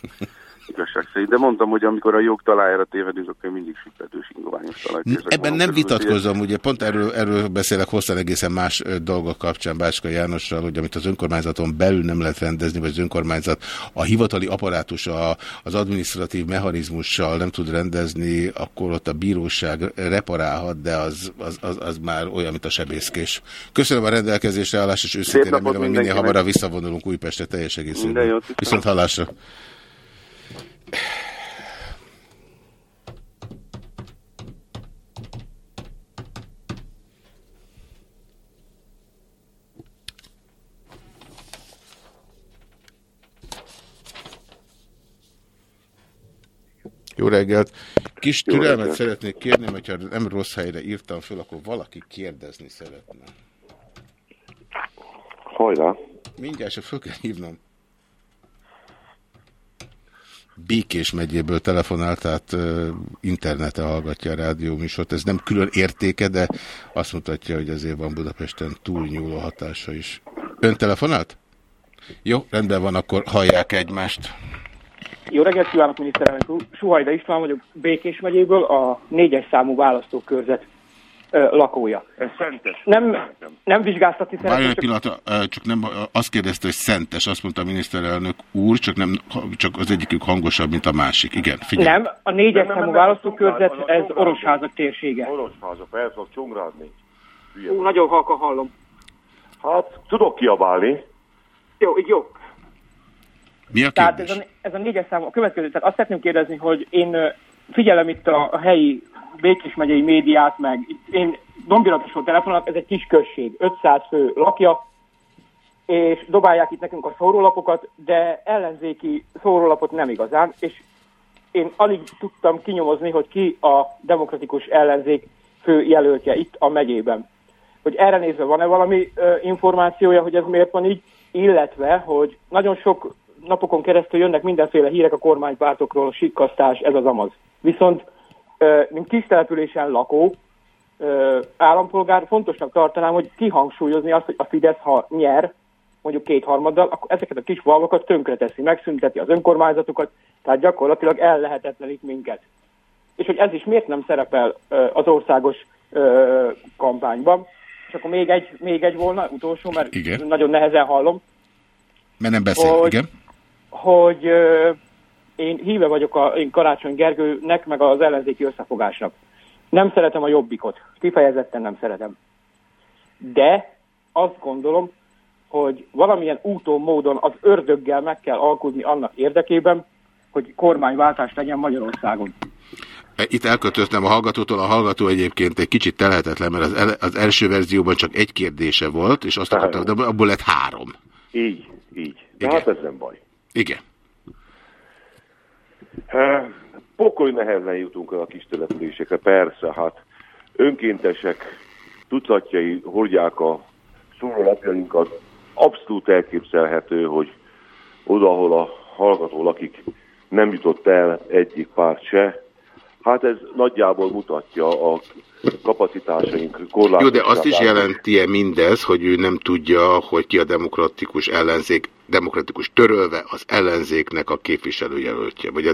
(laughs) Igazság szerint. De mondtam, hogy amikor a jog talájára tévedünk, akkor mindig süppetős ingoványos talaj. Ebben nem vitatkozom, ugye pont erről, erről beszélek hosszan egészen más dolgok kapcsán Bácska Jánossal, hogy amit az önkormányzaton belül nem lehet rendezni, vagy az önkormányzat a hivatali apparátusa, az administratív mechanizmussal nem tud rendezni, akkor ott a bíróság reparálhat, de az, az, az, az már olyan, mint a sebészkés. Köszönöm a rendelkezésre állást, és őszintén remélem, hogy minél hamarabb visszavonulunk Újpestre teljes egészében. Viszont hallásra. Jó reggelt! Kis Jó türelmet reggelt. szeretnék kérni, hogyha nem rossz helyre írtam föl, akkor valaki kérdezni szeretne. Hajrá! Mindjárt se föl kell hívnom. Békés megyéből telefonált, tehát interneten hallgatja a rádióműsort. Ez nem külön értéke, de azt mutatja, hogy azért van Budapesten túlnyúló hatása is. Ön telefonált? Jó, rendben van, akkor hallják egymást. Jó reggelt kívánok, miniszterelnök úr! Suhajda István vagyok Békés megyéből, a négyes számú választókörzet lakója. Ez szentes. Nem, nem vizsgáztatni szeretném, egy csak pillanat, csak nem azt kérdezte, hogy szentes, azt mondta a miniszterelnök úr, csak, nem, csak az egyikük hangosabb, mint a másik. Igen, figyelj. nem, a négyes számú választókörzet, ez Orosházak térsége. Orosháza, persze, a Csongrád nincs. Hülye. Ú, nagyon halka hallom. Hát, tudok kiabálni. Jó, így jó. Mi a Tehát ez a, ez a négyes szám, a következő, tehát azt szeretném kérdezni, hogy én figyelem itt a, a helyi Békés megyei médiát, meg én Dombiratisról telefonálok, ez egy kis község, 500 fő lakja, és dobálják itt nekünk a szórólapokat, de ellenzéki szórólapot nem igazán, és én alig tudtam kinyomozni, hogy ki a demokratikus ellenzék fő jelöltje itt a megyében. Hogy erre nézve van-e valami ö, információja, hogy ez miért van így, illetve, hogy nagyon sok napokon keresztül jönnek mindenféle hírek a kormánypártokról, sikkasztás, ez az amaz. Viszont, mint kis településen lakó, állampolgár fontosnak tartanám, hogy kihangsúlyozni azt, hogy a Fidesz, ha nyer, mondjuk kétharmaddal, akkor ezeket a kis falvakat tönkreteszi, megszünteti az önkormányzatokat, tehát gyakorlatilag ellehetetlenít minket. És hogy ez is miért nem szerepel az országos kampányban. És akkor még egy, még egy volna, utolsó, mert Igen. nagyon nehezen hallom, Mert nem beszél, Hogy- igen? hogy én híve vagyok a én Karácsony Gergőnek, meg az ellenzéki összefogásnak. Nem szeretem a jobbikot. Kifejezetten nem szeretem. De azt gondolom, hogy valamilyen úton, módon az ördöggel meg kell alkudni annak érdekében, hogy kormányváltás legyen Magyarországon. Itt elkötöztem a hallgatótól, a hallgató egyébként egy kicsit telhetetlen, mert az, el, az első verzióban csak egy kérdése volt, és azt akartam, de abból lett három. Így, így. De Igen. hát ez nem baj. Igen. Pokoly nehezen jutunk el a kis településekre, persze, hát önkéntesek tucatjai hordják a szórólapjainkat. Abszolút elképzelhető, hogy oda, ahol a hallgató lakik, nem jutott el egyik párt se. Hát ez nagyjából mutatja a kapacitásaink Jó, korlátozását. de azt is jelenti-e mindez, hogy ő nem tudja, hogy ki a demokratikus ellenzék, demokratikus törölve az ellenzéknek a képviselőjelöltje, vagy a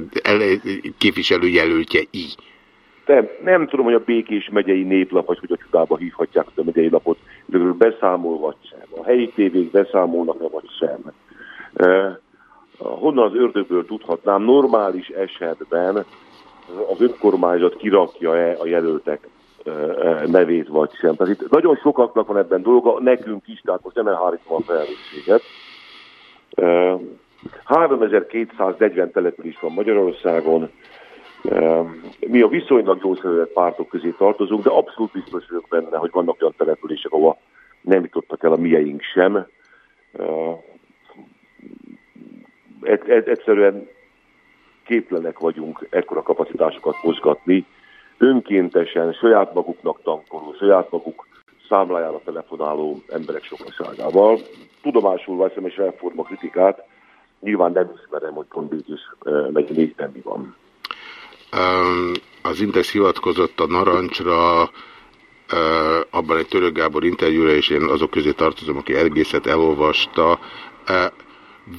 képviselőjelöltje így. Nem, nem tudom, hogy a Békés megyei néplap, vagy hogy a csodába hívhatják a megyei lapot, erről beszámol vagy sem. A helyi tévék beszámolnak-e vagy sem. E, honnan az ördögből tudhatnám, normális esetben az önkormányzat kirakja-e a jelöltek nevét vagy sem. Tehát itt nagyon sokaknak van ebben dolga, nekünk is, tehát most nem elhárítom a felelősséget. Ö, 3240 település van Magyarországon, mi a viszonylag jó szervezett pártok közé tartozunk, de abszolút biztos vagyok benne, hogy vannak olyan települések, ahova nem jutottak el a mieink sem. Egy- egy- Egyszerűen képtelenek vagyunk ekkora kapacitásokat mozgatni, önkéntesen, saját maguknak tankoló, saját maguk számlájára telefonáló emberek sokaságával. Tudomásul veszem és elforma kritikát, nyilván nem ismerem, hogy pont eh, megye négyben mi van. Az Index hivatkozott a narancsra, abban egy Török Gábor interjúra, és én azok közé tartozom, aki egészet elolvasta.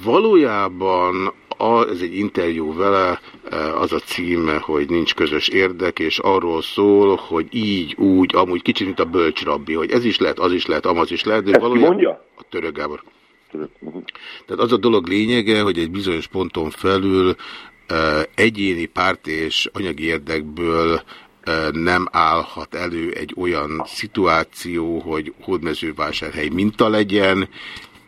Valójában a, ez egy interjú vele, uh, az a címe, hogy nincs közös érdek, és arról szól, hogy így, úgy, amúgy kicsit, mint a bölcsrabbi, hogy ez is lehet, az is lehet, amaz is lehet, de Ezt valójában... mondja? A Török Gábor. Tehát az a dolog lényege, hogy egy bizonyos ponton felül eh, egyéni párt és anyagi érdekből eh, nem állhat elő egy olyan szituáció, hogy hódmezővásárhely minta legyen,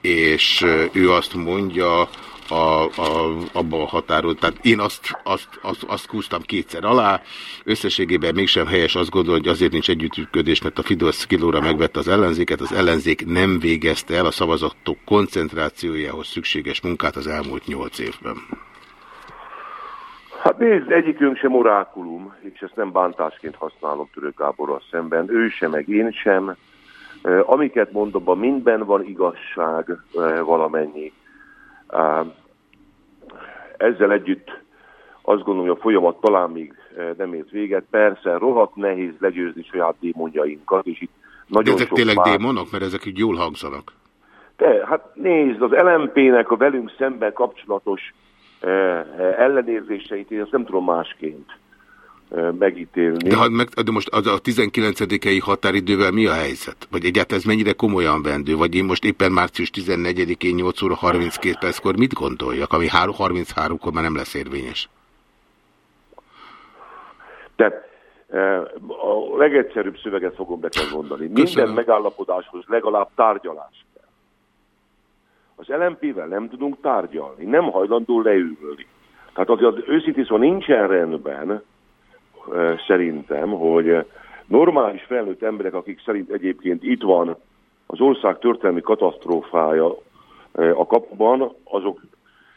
és ő azt mondja, a, a, abban a határon. Tehát én azt, azt, azt, azt kúztam kétszer alá. Összességében mégsem helyes azt gondolni, hogy azért nincs együttműködés, mert a Fidesz kilóra megvette az ellenzéket. Az ellenzék nem végezte el a szavazatok koncentrációjához szükséges munkát az elmúlt nyolc évben. Hát nézd, egyikünk sem orákulum, és ezt nem bántásként használom Török Gáborral szemben, ő sem, meg én sem. Amiket mondom, abban mindben van igazság valamennyi. Ezzel együtt azt gondolom, hogy a folyamat talán még nem ért véget. Persze, rohadt nehéz legyőzni saját démonjainkat, és itt De nagyon ezek sok tényleg más- démonok, mert ezek így jól hangzanak. de, hát nézd, az LMP-nek a velünk szemben kapcsolatos eh, ellenérzéseit én azt nem tudom másként megítélni. De, ha meg, de most az a 19-i határidővel mi a helyzet? Vagy egyáltalán ez mennyire komolyan vendő? Vagy én most éppen március 14-én 8 óra 32 perckor mit gondoljak, ami 33-kor már nem lesz érvényes? De a legegyszerűbb szöveget fogom be kell mondani. Minden Köszönöm. megállapodáshoz legalább tárgyalás kell. Az LMP-vel nem tudunk tárgyalni, nem hajlandó leülni. Tehát azért az őszintén szóval nincsen rendben, szerintem, hogy normális felnőtt emberek, akik szerint egyébként itt van az ország történelmi katasztrófája a kapuban, azok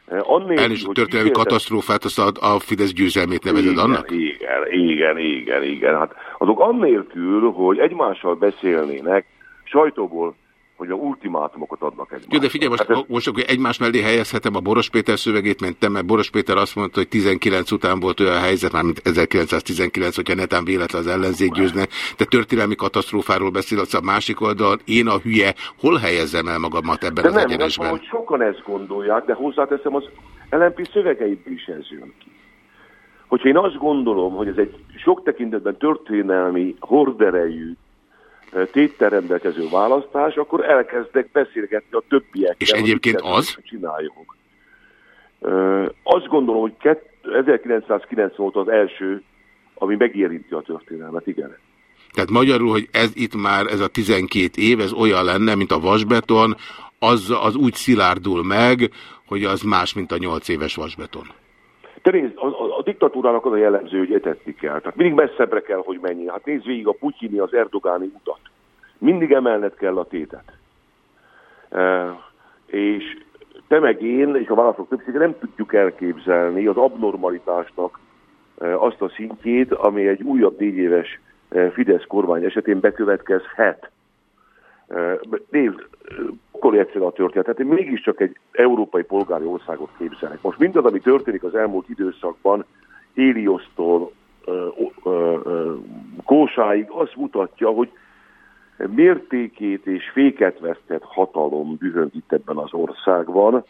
annélkül, a hogy történelmi kísérlet- katasztrófát, azt a, a Fidesz győzelmét nevezed igen, annak? Igen, igen, igen, igen. Hát azok annélkül, hogy egymással beszélnének, sajtóból, hogy a ultimátumokat adnak egymásnak. Jó, de figyelj, most, Hát ez- most akkor egymás mellé helyezhetem a Boros Péter szövegét, mert te, mert Boros Péter azt mondta, hogy 19 után volt olyan helyzet, már mint 1919, hogyha netán véletlen az ellenzék győzne. Te történelmi katasztrófáról beszélsz a másik oldalon, én a hülye, hol helyezem el magamat ebben de az nem, egyenesben? hogy sokan ezt gondolják, de hozzáteszem, az LNP szövegeiből is ez jön ki. Hogyha én azt gondolom, hogy ez egy sok tekintetben történelmi, horderejű, téttel rendelkező választás, akkor elkezdek beszélgetni a többiekkel. És egyébként az? Csináljunk. Ö, Azt gondolom, hogy kett- 1990 volt az első, ami megérinti a történelmet, igen. Tehát magyarul, hogy ez itt már, ez a 12 év, ez olyan lenne, mint a vasbeton, az, az úgy szilárdul meg, hogy az más, mint a 8 éves vasbeton. Te nézd, a, a, a diktatúrának az a jellemző, hogy etetni kell. Tehát mindig messzebbre kell, hogy menjen. Hát nézd végig a putyini, az erdogáni utat. Mindig emelned kell a tétet. E, és te meg én, és a válaszok többsége nem tudjuk elképzelni az abnormalitásnak e, azt a szintjét, ami egy újabb négy éves e, Fidesz kormány esetén bekövetkezhet. E, Nézd, akkor egyszerű a történet. Tehát én mégiscsak egy európai polgári országot képzelek. Most mindaz, ami történik az elmúlt időszakban, Éliosztól Kósáig azt mutatja, hogy mértékét és féket vesztett hatalom dühöng itt ebben az országban,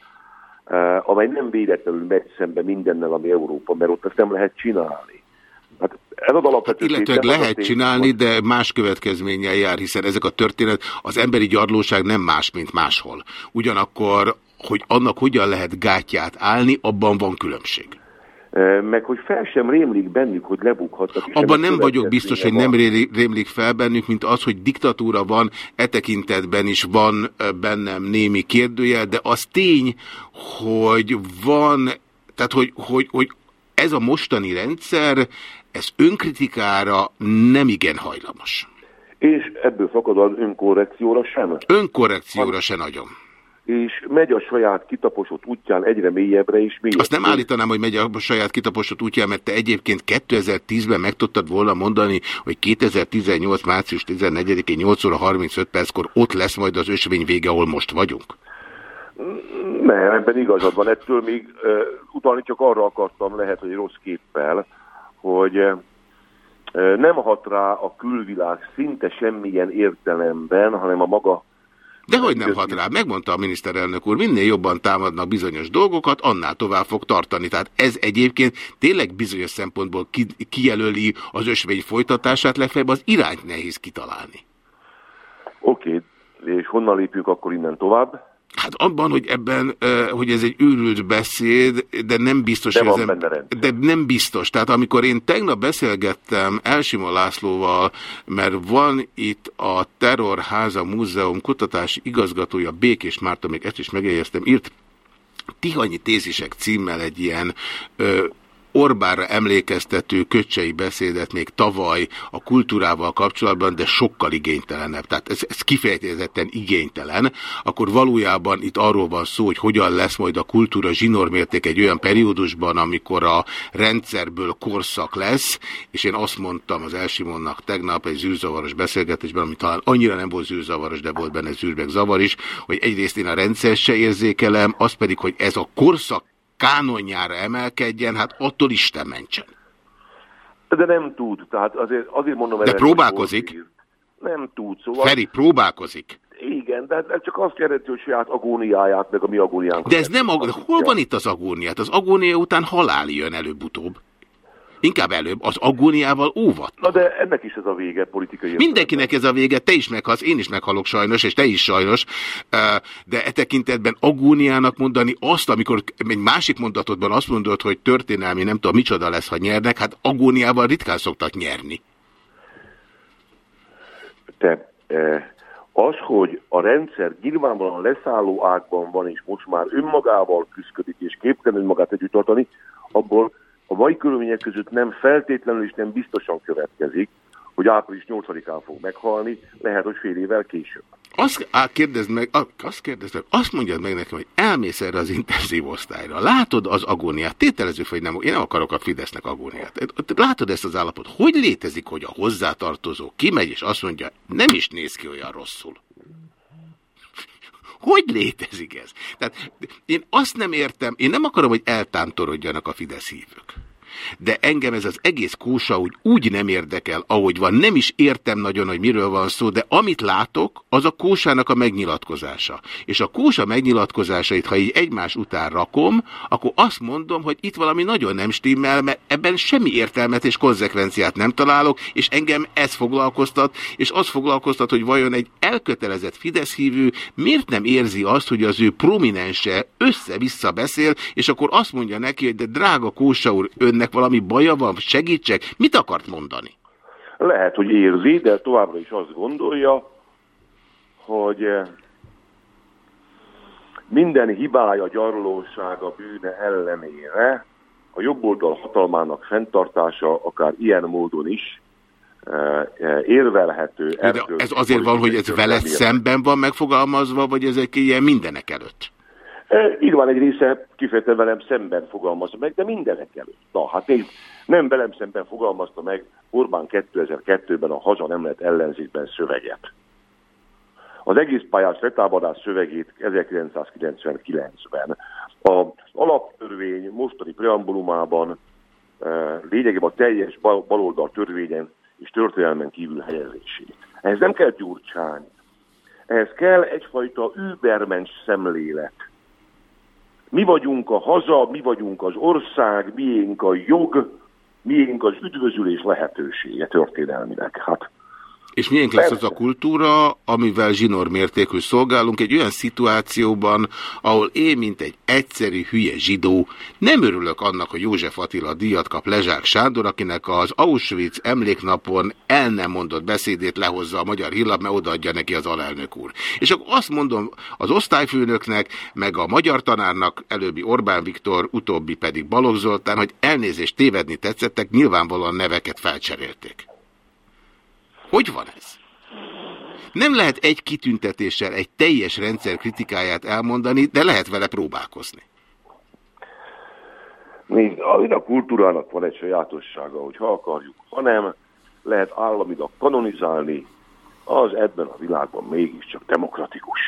amely nem véletlenül megy szembe mindennel, ami Európa, mert ott ezt nem lehet csinálni. Hát ez az alapvető Illetve a lehet tény, csinálni, de más következménnyel jár, hiszen ezek a történet, az emberi gyarlóság nem más, mint máshol. Ugyanakkor, hogy annak hogyan lehet gátját állni, abban van különbség. Meg hogy fel sem rémlik bennük, hogy lebukhatnak. Abban nem vagyok biztos, hogy nem rémlik fel bennük, mint az, hogy diktatúra van, e tekintetben is van bennem némi kérdőjel, de az tény, hogy van, tehát hogy, hogy, hogy ez a mostani rendszer, ez önkritikára nem igen hajlamos. És ebből fakadóan önkorrekcióra sem. Önkorrekcióra se nagyon. És megy a saját kitaposott útján egyre mélyebbre és mélyebbre. Azt nem állítanám, hogy megy a saját kitaposott útján, mert te egyébként 2010-ben meg tudtad volna mondani, hogy 2018. március 14-én 8 óra 35 perckor ott lesz majd az ösvény vége, ahol most vagyunk. Nem, ebben igazad van. Ettől még uh, utalni csak arra akartam, lehet, hogy rossz képpel, hogy uh, nem hat rá a külvilág szinte semmilyen értelemben, hanem a maga Dehogy nem hat rá, megmondta a miniszterelnök úr, minél jobban támadnak bizonyos dolgokat, annál tovább fog tartani. Tehát ez egyébként tényleg bizonyos szempontból ki, kijelöli az ösvény folytatását, legfeljebb az irányt nehéz kitalálni. Oké, okay. és honnan lépjünk akkor innen tovább? Hát abban, hogy ebben, hogy ez egy őrült beszéd, de nem biztos, De hogy van ez benne rendszer. de nem biztos. Tehát amikor én tegnap beszélgettem Elsimon Lászlóval, mert van itt a Terrorháza Múzeum kutatási igazgatója, Békés Márta, még ezt is megjegyeztem, írt Tihanyi tézisek címmel egy ilyen ö, Orbánra emlékeztető köcsei beszédet még tavaly a kultúrával kapcsolatban, de sokkal igénytelenebb. Tehát ez, ez kifejezetten igénytelen. Akkor valójában itt arról van szó, hogy hogyan lesz majd a kultúra zsinórmérték egy olyan periódusban, amikor a rendszerből korszak lesz, és én azt mondtam az Elsimonnak tegnap egy zűrzavaros beszélgetésben, ami talán annyira nem volt zűrzavaros, de volt benne zűrbeg zavar is, hogy egyrészt én a rendszer se érzékelem, az pedig, hogy ez a korszak kánonjára emelkedjen, hát attól Isten mentsen. De nem tud, tehát azért, azért mondom... De próbálkozik. Nem tud, szóval... Feri, próbálkozik. Igen, de ez csak azt jelenti, hogy saját agóniáját, meg a mi agóniánkat. De ez nem, ag- hol van itt az agóniát? Az agónia után halál jön előbb-utóbb. Inkább előbb, az agóniával óvat. Na de ennek is ez a vége politikai Mindenkinek ez a vége, te is meghalsz, én is meghalok sajnos, és te is sajnos, de e tekintetben agóniának mondani azt, amikor egy másik mondatodban azt mondod, hogy történelmi nem tudom micsoda lesz, ha nyernek, hát agóniával ritkán szoktak nyerni. Te, eh, az, hogy a rendszer nyilvánvalóan leszálló ágban van, és most már önmagával küzdik, és képtelen önmagát együtt tartani, abból a mai körülmények között nem feltétlenül és nem biztosan következik, hogy április 8-án fog meghalni, lehet, hogy fél évvel később. Azt á, kérdezd meg, azt kérdezd meg, azt mondjad meg nekem, hogy elmész erre az intenzív osztályra, látod az agóniát, tételezzük, hogy nem, én nem akarok a Fidesznek agóniát. Látod ezt az állapot, hogy létezik, hogy a hozzátartozó kimegy és azt mondja, nem is néz ki olyan rosszul. Hogy létezik ez? Tehát én azt nem értem, én nem akarom, hogy eltántorodjanak a Fidesz hívők. De engem ez az egész kósa úgy, úgy nem érdekel, ahogy van. Nem is értem nagyon, hogy miről van szó, de amit látok, az a kósának a megnyilatkozása. És a kósa megnyilatkozásait, ha így egymás után rakom, akkor azt mondom, hogy itt valami nagyon nem stimmel, mert ebben semmi értelmet és konzekvenciát nem találok, és engem ez foglalkoztat, és az foglalkoztat, hogy vajon egy elkötelezett Fidesz hívő miért nem érzi azt, hogy az ő prominense össze-vissza beszél, és akkor azt mondja neki, hogy de drága Kósa úr, önnek valami baja van, segítsek, mit akart mondani? Lehet, hogy érzi, de továbbra is azt gondolja, hogy eh, minden hibája, gyarlósága, bűne ellenére a jobboldal hatalmának fenntartása akár ilyen módon is eh, eh, érvelhető. De ez azért van, hogy ez veled szemben van megfogalmazva, vagy ezek ilyen mindenek előtt? Így van, egy része kifejezetten velem szemben fogalmazta meg, de mindenek előtt. Na, hát nézd, nem velem szemben fogalmazta meg Orbán 2002-ben a Haza nem lett ellenzékben szöveget. Az egész pályás letámadás szövegét 1999-ben. Az alaptörvény mostani preambulumában lényegében a teljes bal- baloldal törvényen és történelmen kívül helyezését. Ehhez nem kell gyurcsány. Ehhez kell egyfajta übermensch szemlélet. Mi vagyunk a haza, mi vagyunk az ország, miénk a jog, miénk az üdvözülés lehetősége történelmileg. Hát És miénk lesz az a kultúra, amivel zsinór mértékű szolgálunk egy olyan szituációban, ahol én, mint egy egyszerű hülye zsidó, nem örülök annak, hogy József Attila díjat kap Lezsák Sándor, akinek az Auschwitz emléknapon el nem mondott beszédét lehozza a magyar hírlap, mert odaadja neki az alelnök úr. És akkor azt mondom az osztályfőnöknek, meg a magyar tanárnak, előbbi Orbán Viktor, utóbbi pedig Balogh Zoltán, hogy elnézést tévedni tetszettek, nyilvánvalóan neveket felcserélték. Hogy van ez? Nem lehet egy kitüntetéssel egy teljes rendszer kritikáját elmondani, de lehet vele próbálkozni. Nézd, a, a kultúrának van egy sajátossága, hogy ha akarjuk, ha nem, lehet államilag kanonizálni, az ebben a világban mégiscsak demokratikus.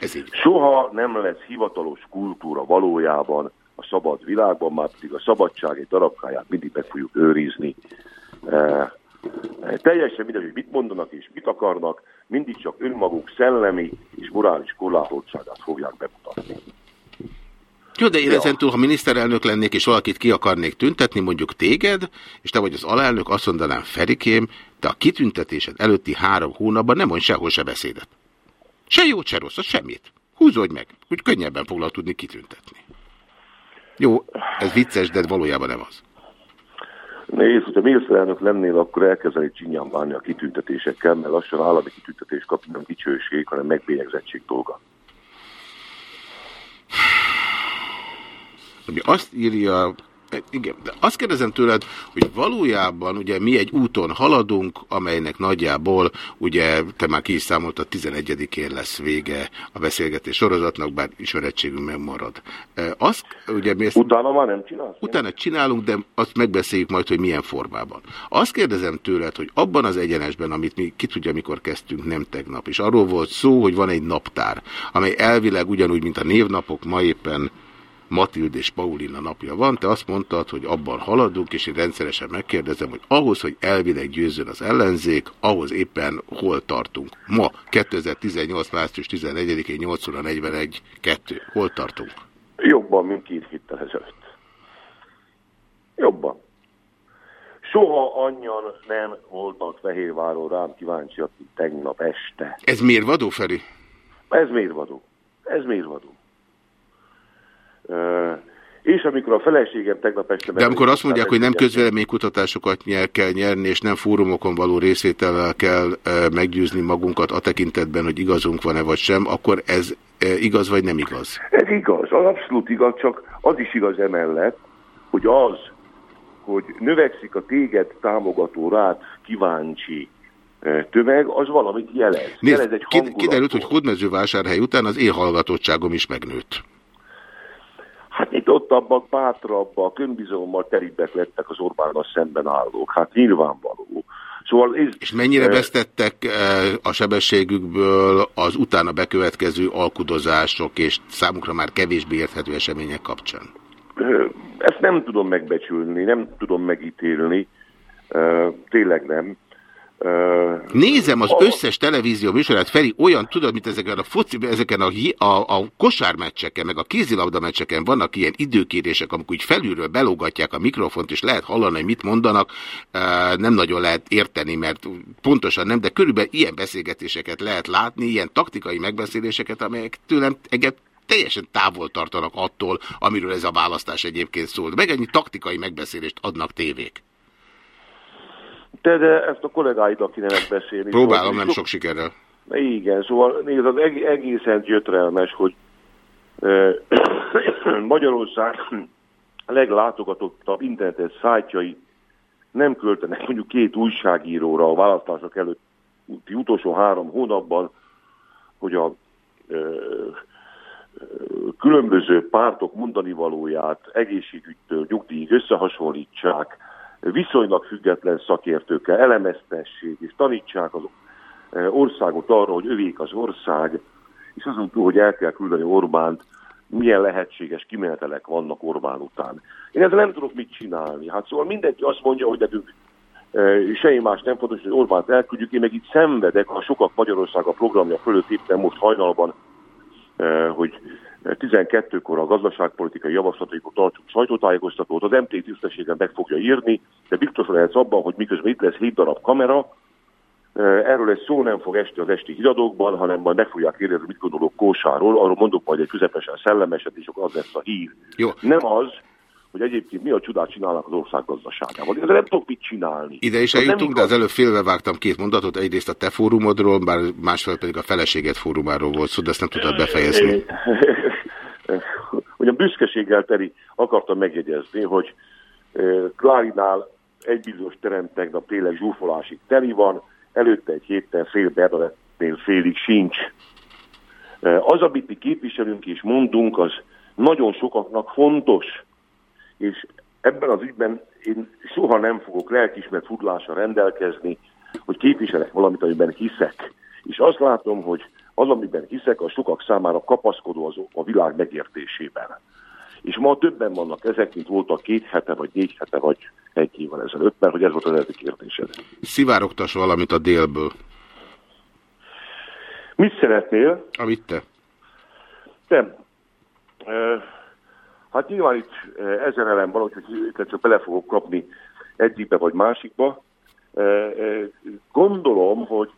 Ez így. Soha nem lesz hivatalos kultúra valójában a szabad világban, már pedig a szabadság egy darabkáját mindig meg fogjuk őrizni. Teljesen mindegy, hogy mit mondanak és mit akarnak, mindig csak önmaguk szellemi és morális korlátoltságát fogják bemutatni. Jó, de én Ja. ezentúl, ha miniszterelnök lennék, és valakit ki akarnék tüntetni, mondjuk téged, és te vagy az alelnök, azt mondanám, Ferikém, te a kitüntetésed előtti három hónapban nem mondj sehol se beszédet. Se jó, se rossz, semmit. Húzódj meg, hogy könnyebben foglal tudni kitüntetni. Jó, ez vicces, de valójában nem az. Nézd, hogyha miniszterelnök lennél, akkor elkezdeni csinyán bánni a kitüntetésekkel, mert lassan állami kitüntetés kapni nem dicsőség, hanem megbélyegzettség dolga. Ami azt írja, igen, de azt kérdezem tőled, hogy valójában ugye mi egy úton haladunk, amelynek nagyjából, ugye te már ki is számoltad, 11-én lesz vége a beszélgetés sorozatnak, bár ismerettségünk megmarad. Azt, ugye mi ezt, Utána már nem csinálsz? utána csinálunk, de azt megbeszéljük majd, hogy milyen formában. Azt kérdezem tőled, hogy abban az egyenesben, amit mi ki tudja, mikor kezdtünk, nem tegnap, és arról volt szó, hogy van egy naptár, amely elvileg ugyanúgy, mint a névnapok, ma éppen Matild és Paulina napja van, te azt mondtad, hogy abban haladunk, és én rendszeresen megkérdezem, hogy ahhoz, hogy elvileg győzzön az ellenzék, ahhoz éppen hol tartunk. Ma, 2018. március 14-én 8 óra 41 2. Hol tartunk? Jobban, mint két héttel ezelőtt. Jobban. Soha annyian nem voltak Fehérváron rám kíváncsiak, mint tegnap este. Ez mérvadó, Feri? Ez mérvadó. Ez mérvadó. És amikor a feleségem tegnap este... De amikor azt mondják, hogy nem közvéleménykutatásokat nyer, kell nyerni, és nem fórumokon való részvétellel kell e, meggyőzni magunkat a tekintetben, hogy igazunk van-e vagy sem, akkor ez e, igaz vagy nem igaz? Ez igaz, az abszolút igaz, csak az is igaz emellett, hogy az, hogy növekszik a téged támogató rád kíváncsi tömeg, az valamit jelez. jelez Nézd, egy kid- kiderült, hogy hódmezővásárhely után az én hallgatottságom is megnőtt. Hát nyitottabbak, bátrabbak, önbizalommal teribbek lettek az Orbánnal szemben állók. Hát nyilvánvaló. Szóval ez, És mennyire eh, vesztettek eh, a sebességükből az utána bekövetkező alkudozások és számukra már kevésbé érthető események kapcsán? Ö, Ezt nem tudom megbecsülni, nem tudom megítélni, tényleg nem. Nézem az a- összes televízió műsorát, Feri, olyan, tudod, mint ezeken a foci, ezeken a, a, a kosármeccseken, meg a kézilabda meccseken vannak ilyen időkérések, amikor úgy felülről belógatják a mikrofont, és lehet hallani, hogy mit mondanak, nem nagyon lehet érteni, mert pontosan nem, de körülbelül ilyen beszélgetéseket lehet látni, ilyen taktikai megbeszéléseket, amelyek tőlem engem teljesen távol tartanak attól, amiről ez a választás egyébként szól. Meg ennyi taktikai megbeszélést adnak tévék. Te, de ezt a kollégáiddal kéne megbeszélni. Próbálom, Szóval- nem sok sikerrel. Igen, szóval nézd, az eg- egészen gyötrelmes, hogy ö, (clears throat) Magyarország a leglátogatottabb internetes szájtjai nem költenek mondjuk két újságíróra a választások előtti utolsó három hónapban, hogy a különböző pártok mondani valóját egészségügytől nyugdíjig összehasonlítsák, viszonylag független szakértőkkel elemeztessék és tanítsák az eh, országot arra, hogy övék az ország, és azon túl, hogy el kell küldeni Orbánt, milyen lehetséges kimenetelek vannak Orbán után. Én ezzel nem tudok mit csinálni. Hát szóval mindenki azt mondja, hogy nekünk eh, semmi más nem fontos, hogy Orbánt elküldjük. Én meg itt szenvedek a sokak Magyarország a programja fölött éppen most hajnalban, eh, hogy 12-kor a gazdaságpolitikai javaslataikról tartsuk sajtótájékoztatót, az MT tisztességen meg fogja írni, de biztos lehetsz abban, hogy miközben itt lesz 7 darab kamera, Erről egy szó nem fog esni az esti híradókban, hanem majd meg fogják kérdezni, mit gondolok Kósáról, arról mondok majd egy közepesen szellemeset, és akkor az lesz a hír. Jó. Nem az, hogy egyébként mi a csodát csinálnak az ország gazdaságával. Én nem tudok mit csinálni. Ide is eljutunk, de az előbb félbevágtam két mondatot, egyrészt a te fórumodról, bár másfél pedig a feleséget fórumáról volt szó, de ezt nem tudtad befejezni. Ugyan büszkeséggel teri akartam megjegyezni, hogy Klárinál egy bizonyos terem tegnap tényleg zsúfolásig teli van, előtte egy héttel fél Bernadettnél félig sincs. Az, amit mi képviselünk és mondunk, az nagyon sokaknak fontos, és ebben az ügyben én soha nem fogok lelkismert furlással rendelkezni, hogy képviselek valamit, amiben hiszek. És azt látom, hogy az, amiben hiszek, a sokak számára kapaszkodó az a világ megértésében. És ma többen vannak ezek, mint voltak két hete, vagy négy hete, vagy egy évvel ezelőtt, mert hogy ez volt az eredeti kérdésed. Szivárogtas valamit a délből. Mit szeretnél? Amit te. Nem. Ö, Hát nyilván itt ezer elem van, itt csak bele fogok kapni egyikbe vagy másikba. Gondolom, hogy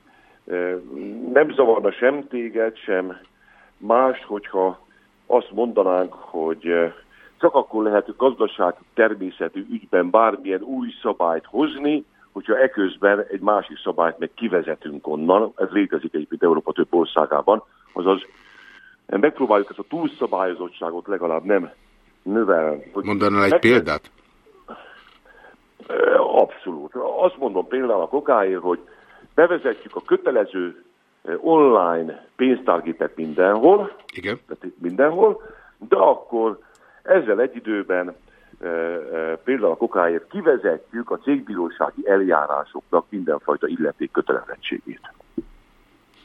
nem zavarna sem téged, sem más, hogyha azt mondanánk, hogy csak akkor lehet gazdaság természetű ügyben bármilyen új szabályt hozni, hogyha eközben egy másik szabályt meg kivezetünk onnan, ez létezik egyébként Európa több országában, azaz megpróbáljuk ezt a túlszabályozottságot legalább nem növelni. Mondanál egy meg- példát? Abszolút. Azt mondom például a kokáért, hogy bevezetjük a kötelező ö, online pénztárgépet mindenhol, Igen. tehát mindenhol, de akkor ezzel egy időben ö, ö, például a kokáért kivezetjük a cégbírósági eljárásoknak mindenfajta illeték kötelezettségét.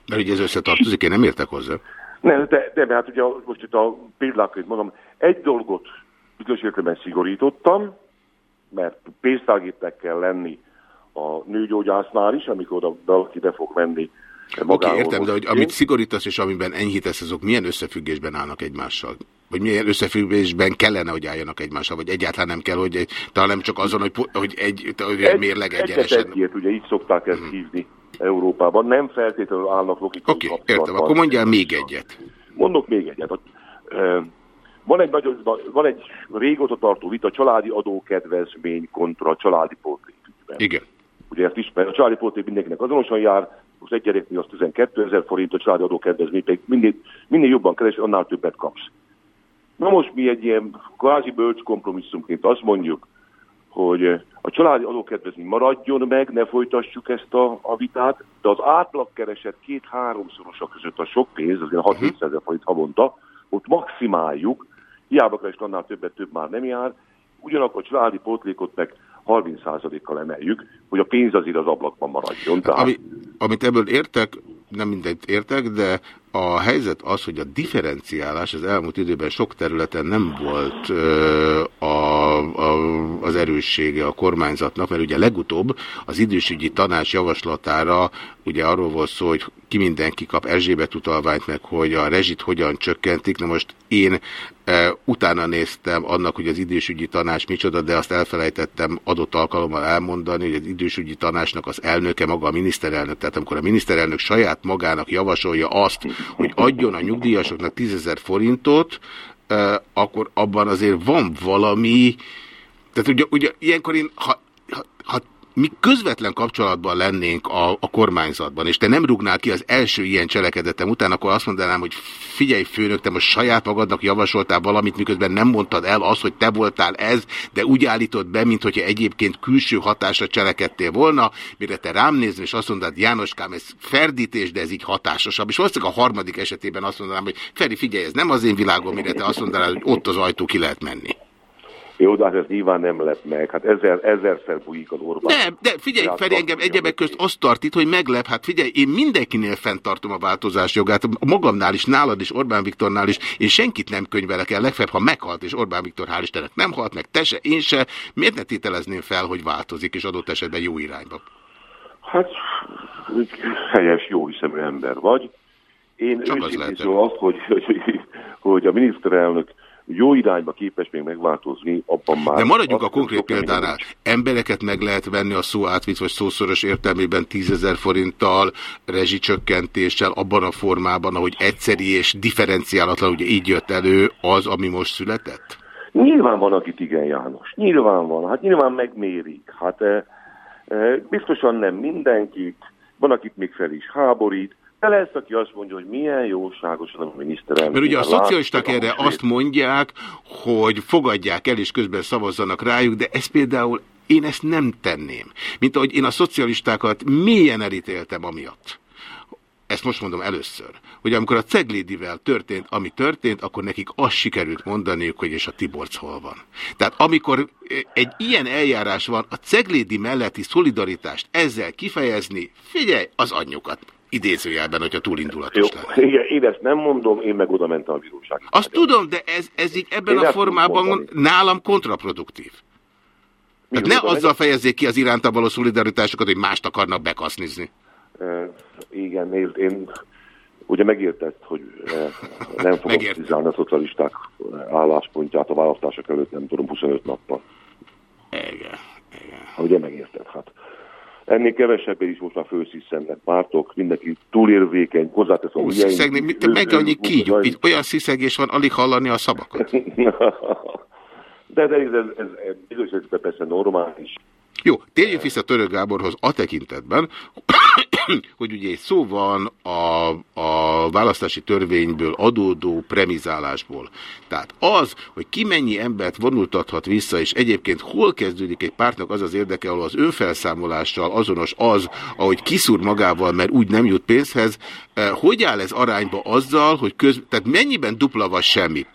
Mert ugye ez összetartozik, én nem értek hozzá. Nem, de, de hát ugye most itt a példáként mondom, egy dolgot bizonyos értelemben szigorítottam, mert pénztárgépnek kell lenni a nőgyógyásznál is, amikor oda valaki be fog venni Oké, magáról. értem, de hogy amit szigorítasz és amiben enyhítesz, azok milyen összefüggésben állnak egymással? Vagy milyen összefüggésben kellene, hogy álljanak egymással? Vagy egyáltalán nem kell, hogy talán nem csak azon, hogy, hogy egy, hogy egy mérleg Egyet egyenesen. egyért, ugye így szokták ezt hívni Európában. Nem feltétlenül állnak logikai Oké, kapcsolatban. értem, akkor mondjál még egyet. Mondok még egyet. Van egy, nagyon, van egy régóta tartó vita családi adókedvezmény kontra családi pótlék ügyben. Igen. Ugye ezt ismer, a családi pótlék mindenkinek azonosan jár, most egy gyereknél az 12 ezer forint, a családi adókedvezmény pedig minél, minél jobban keres, annál többet kapsz. Na most mi egy ilyen kvázi bölcs kompromisszumként azt mondjuk, hogy a családi adókedvezmény maradjon meg, ne folytassuk ezt a, a vitát, de az átlagkereset két-háromszorosa között a sok pénz, az ilyen 6 ezer forint havonta, ott maximáljuk, hiába keres annál többet, több már nem jár, ugyanakkor a családi pótlékot meg 30%-kal emeljük, hogy a pénz azért az ablakban maradjon. Tehát, Ami, amit ebből értek, nem mindent értek, de a helyzet az, hogy a differenciálás az elmúlt időben sok területen nem volt ö, a, a, az erőssége a kormányzatnak, mert ugye legutóbb az idősügyi tanács javaslatára ugye arról volt szó, hogy ki mindenki kap Erzsébet utalványt, meg hogy a rezsit hogyan csökkentik. Na most én e, utána néztem annak, hogy az idősügyi tanács micsoda, de azt elfelejtettem adott alkalommal elmondani, hogy az idősügyi tanácsnak az elnöke maga a miniszterelnök. Tehát amikor a miniszterelnök saját magának javasolja azt, hogy adjon a nyugdíjasoknak 10 ezer forintot, akkor abban azért van valami, tehát ugye, ugye ilyenkor én, ha, ha, ha mi közvetlen kapcsolatban lennénk a, a kormányzatban, és te nem rugnál ki az első ilyen cselekedetem után, akkor azt mondanám, hogy figyelj főnök, te most saját magadnak javasoltál valamit, miközben nem mondtad el azt, hogy te voltál ez, de úgy állítod be, mint hogyha egyébként külső hatásra cselekedtél volna, mire te rám nézni, és azt mondod, Jánoskám, ez ferdítés, de ez így hatásosabb. És valószínűleg a harmadik esetében azt mondanám, hogy Feri, figyelj, ez nem az én világom, mire te azt mondanál, hogy ott az ajtó ki lehet menni. Jó, de hát ez nyilván nem lett meg. Hát ezer, ezerszer bújik az Orbán. Nem, de figyelj, Feri, engem egyebek közt azt tart itt, hogy meglep, hát figyelj, én mindenkinél fenntartom a változás jogát, magamnál is, nálad is, Orbán Viktornál is, én senkit nem könyvelek el, legfeljebb, ha meghalt, és Orbán Viktor hál' Istennek nem halt meg, te se, én se, miért ne tételezném fel, hogy változik, és adott esetben jó irányba? Hát, helyes, jó hiszemű ember vagy. Én Csak az lehet. azt, hogy, hogy, hogy a miniszterelnök jó irányba képes még megváltozni, abban már... De maradjunk a konkrét példánál. Embereket meg lehet venni a szó átvitt vagy szószoros értelmében 10 ezer forinttal, rezsicsökkentéssel, abban a formában, ahogy egyszeri és differenciálatlan, ugye így jött elő az, ami most született? Nyilván van, akit igen, János. Nyilván van. Hát nyilván megmérik. Hát e, e, biztosan nem mindenkit. Van, akit még fel is háborít. De lesz, aki azt mondja, hogy milyen jóságosan a miniszterelnök. Mert ugye a szocialisták a erre húsvét. azt mondják, hogy fogadják el és közben szavazzanak rájuk, de ez például én ezt nem tenném. Mint ahogy én a szocialistákat mélyen elítéltem amiatt. Ezt most mondom először, hogy amikor a Ceglédivel történt, ami történt, akkor nekik azt sikerült mondaniuk, hogy és a Tiborc hol van. Tehát amikor egy ilyen eljárás van, a Ceglédi melletti szolidaritást ezzel kifejezni, figyelj, az anyjukat idézőjelben, hogyha túlindulatos Jó, lenne. igen, én ezt nem mondom, én meg oda mentem a bíróság. Azt tudom, de ez, ez így ebben Én a formában mondani. nálam kontraproduktív. Tehát ne tudom, azzal fejezzék ki az iránta való szolidaritásokat, hogy mást akarnak bekasznizni. E, igen, én, én ugye megértett, hogy nem fogom kritizálni a szocialisták álláspontját a választások előtt, nem tudom, 25 nappal. Igen. Ha ugye megérted, hát. Ennél kevesebb is most már fősziszennek pártok, mindenki túlérvékeny, hozzáteszem. Ó, sziszegni, mit- meg annyi kígyó, így olyan sziszegés van, alig hallani a szavakat. De, (laughs) de ez, ez, ez, ez bizonyos persze normális. Jó, térjünk vissza Török Gáborhoz a tekintetben, (coughs) hogy ugye szó van a, a választási törvényből adódó premizálásból. Tehát az, hogy ki mennyi embert vonultathat vissza, és egyébként hol kezdődik egy pártnak az az érdeke, ahol az önfelszámolással azonos az, ahogy kiszúr magával, mert úgy nem jut pénzhez, eh, hogy áll ez arányba azzal, hogy köz, tehát mennyiben dupla vagy semmi?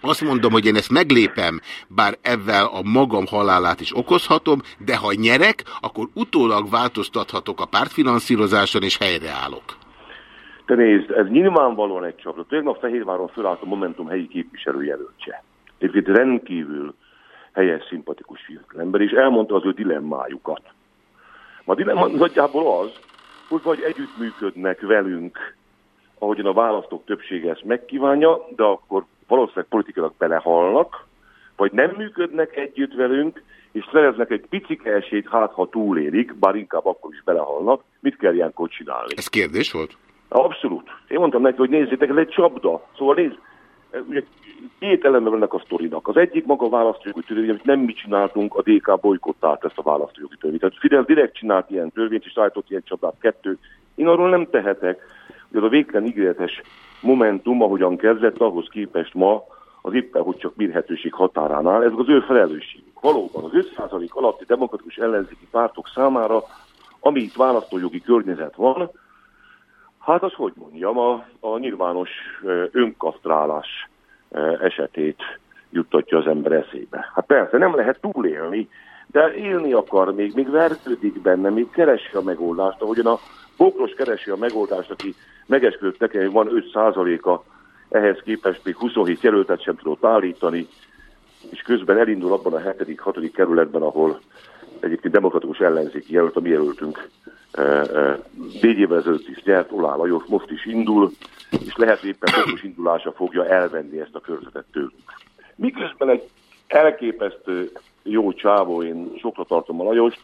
Azt mondom, hogy én ezt meglépem, bár ezzel a magam halálát is okozhatom, de ha nyerek, akkor utólag változtathatok a pártfinanszírozáson, és helyreállok. Te nézd, ez nyilvánvalóan egy csapda. Tegnap Fehérváron fölállt a Momentum helyi képviselőjelöltse. Egyébként rendkívül helyes, szimpatikus fiatalember, és elmondta az ő dilemmájukat. A dilemma nagyjából az, hogy vagy együttműködnek velünk, ahogyan a választók többsége ezt megkívánja, de akkor valószínűleg politikailag belehalnak, vagy nem működnek együtt velünk, és szereznek egy picike esélyt, hát ha túlélik, bár inkább akkor is belehalnak, mit kell ilyenkor csinálni? Ez kérdés volt? Abszolút. Én mondtam neki, hogy nézzétek, ez egy csapda. Szóval nézd, ugye két eleme van ennek a sztorinak. Az egyik maga a választójogi törvény, amit nem mi csináltunk, a DK bolykottált ezt a választójogi törvényt. Tehát Fidel direkt csinált ilyen törvényt, és állított ilyen csapdát. Kettő. Én arról nem tehetek, hogy az a végtelen ígéretes momentum, ahogyan kezdett, ahhoz képest ma az éppen, hogy csak mérhetőség határán áll, ez az ő felelősségük. Valóban az 5% alatti demokratikus ellenzéki pártok számára, ami itt választójogi környezet van, Hát az hogy mondjam, a, a nyilvános önkasztrálás esetét juttatja az ember eszébe. Hát persze, nem lehet túlélni, de élni akar még, még vergődik benne, még keresi a megoldást, ahogyan a Bokros keresi a megoldást, aki megesküdött nekem, hogy van 5%-a, ehhez képest még 27 jelöltet sem tudott állítani, és közben elindul abban a 7.-6. kerületben, ahol egyébként demokratikus ellenzéki jelölt, a mi jelöltünk négy évvel ezelőtt is nyert, Olá Lajos most is indul, és lehet éppen pontos indulása fogja elvenni ezt a körzetet tőlünk. Miközben egy elképesztő jó csávó, én sokra tartom a Lajost,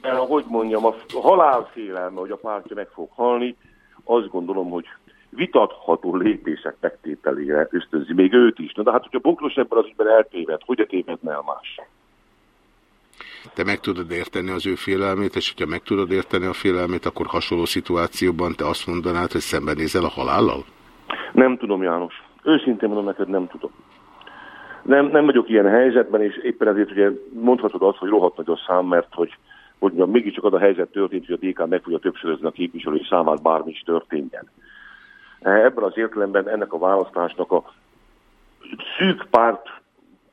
de ahogy mondjam, a halálfélelme, hogy a pártja meg fog halni, azt gondolom, hogy vitatható lépések megtételére ösztönzi még őt is. Na de hát, hogyha Bokros ebben az ügyben eltéved, hogy tévedne el más? Te meg tudod érteni az ő félelmét, és hogyha meg tudod érteni a félelmét, akkor hasonló szituációban te azt mondanád, hogy szembenézel a halállal? Nem tudom, János. Őszintén mondom neked, nem tudom. Nem, nem vagyok ilyen helyzetben, és éppen ezért ugye mondhatod azt, hogy rohadt nagy a szám, mert hogy, hogy mondjam, mégiscsak az a helyzet történt, hogy a DK meg fogja többszörözni a képviselői számát, bármi is történjen. Ebben az értelemben ennek a választásnak a szűk párt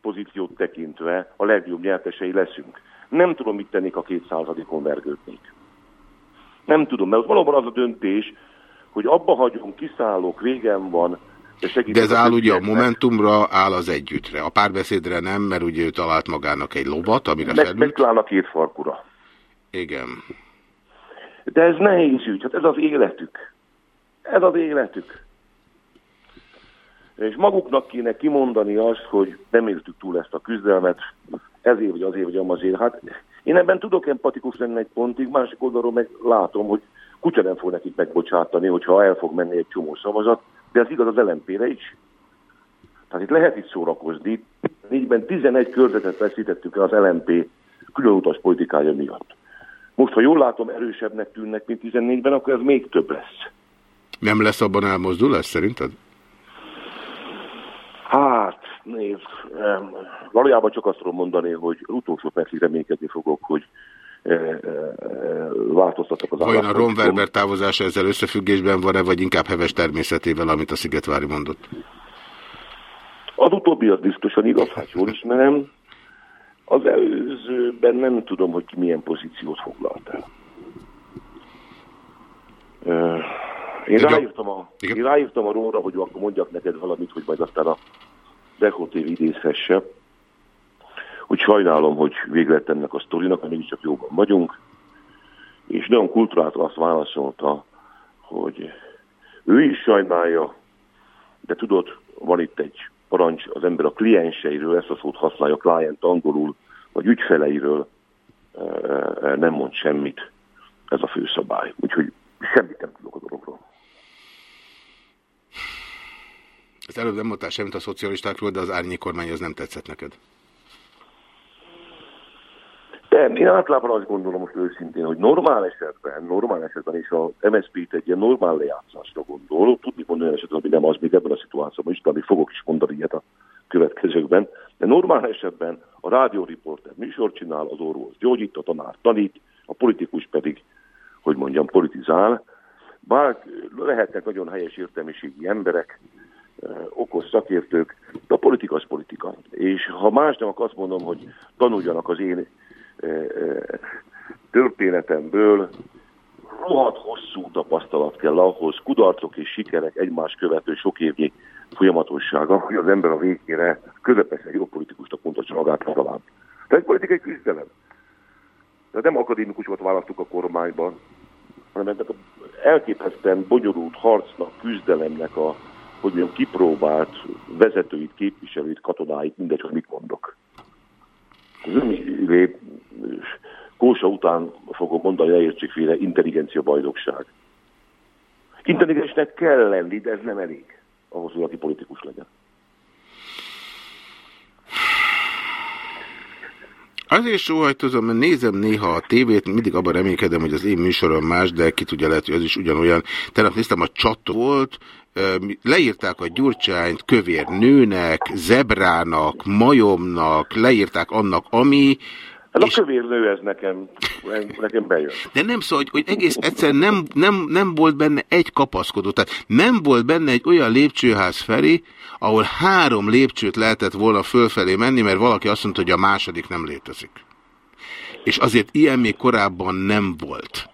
pozíciót tekintve a legjobb nyertesei leszünk. Nem tudom, mit tennék a két százalékon vergődnék. Nem tudom, mert valóban az a döntés, hogy abba hagyom, kiszállok, végem van, de De ez áll ugye a. Momentumra, áll az együttre. A párbeszédre nem, mert ugye ő talált magának egy lovat, amire Meg, felült. megtalál a két farkura. Igen. De ez nehéz ügy, hát ez az életük. Ez az életük. És maguknak kéne kimondani azt, hogy nem éltük túl ezt a küzdelmet, ezért vagy azért vagy amazért. Hát én ebben tudok empatikus lenni egy pontig, másik oldalról meg látom, hogy kutya nem fog nekik megbocsátani, hogyha el fog menni egy csomó szavazat, de ez igaz az LMP-re is. Tehát itt lehet itt szórakozni. Négyben 11 körzetet veszítettük el az LMP különutas politikája miatt. Most, ha jól látom, erősebbnek tűnnek, mint 14-ben, akkor ez még több lesz. Nem lesz abban elmozdulás szerinted? Hát, nézd, valójában csak azt tudom mondani, hogy utolsó percig reménykedni fogok, hogy e, e, e, változtattak az Vajon a. Ron Werber távozása ezzel összefüggésben van-e, vagy inkább heves természetével, amit a Szigetvári mondott? Az utóbbi az biztosan igaz, hát jól ismerem. Az előzőben nem tudom, hogy ki milyen pozíciót foglalt el. Ö, Én Igen. ráírtam, a, én ráírtam a róra, hogy akkor mondjak neked valamit, hogy majd aztán a TV idézhesse, hogy sajnálom, hogy vége lett ennek a sztorinak, mert mégiscsak jóban vagyunk, és nagyon kultúráltan azt válaszolta, hogy ő is sajnálja, de tudod, van itt egy parancs, az ember a klienseiről, ezt a szót használja, client angolul, vagy ügyfeleiről e, e, nem mond semmit. Ez a főszabály. Úgyhogy semmit nem tudok a dologról. Az előbb nem mondtál semmit a szocialistákról, de az árnyék kormány az nem tetszett neked. De én általában azt gondolom most őszintén, hogy normál esetben, normál esetben és a MSZP-t egy ilyen normál lejátszásra gondol, tudni mondani olyan esetben, ami nem az még ebben a szituációban is, de fogok is mondani ilyet a következőkben, de normál esetben a rádióriporter műsort csinál, az orvos gyógyít, a tanár tanít, a politikus pedig, hogy mondjam, politizál. Bár lehetnek nagyon helyes értelmiségi emberek, okos szakértők, de a politika az politika. És ha más nem, akkor azt mondom, hogy tanuljanak az én történetemből, rohadt hosszú tapasztalat kell ahhoz, kudarcok és sikerek egymás követő sok évnyi folyamatossága, hogy az ember a végére közepesen jó politikusnak mondhatja magát legalább. Tehát egy politikai küzdelem. Tehát nem akadémikusokat választunk a kormányban, hanem ennek a elképesztően bonyolult harcnak, küzdelemnek a, hogy mondjam, kipróbált vezetőit, képviselőit, katonáit, mindegy, hogy mit mondok. Az Kósa után fogom mondani, ne értsék félre, intelligencia bajnokság. Intelligensnek kell lenni, de ez nem elég ahhoz, hogy aki politikus legyen. Azért sóhajtozom, mert nézem néha a tévét, mindig abban reménykedem, hogy az én műsorom más, de ki tudja, lehet, hogy az is ugyanolyan. Tegnap néztem, a csat volt, leírták a gyurcsányt kövér nőnek, zebrának, majomnak, leírták annak, ami, Ez a kövér nő, ez nekem, nekem bejön. de nem szó, hogy, hogy egész egyszer nem, nem, nem volt benne egy kapaszkodó. Tehát nem volt benne egy olyan lépcsőház felé, ahol három lépcsőt lehetett volna fölfelé menni, mert valaki azt mondta, hogy a második nem létezik. És azért ilyen még korábban nem volt.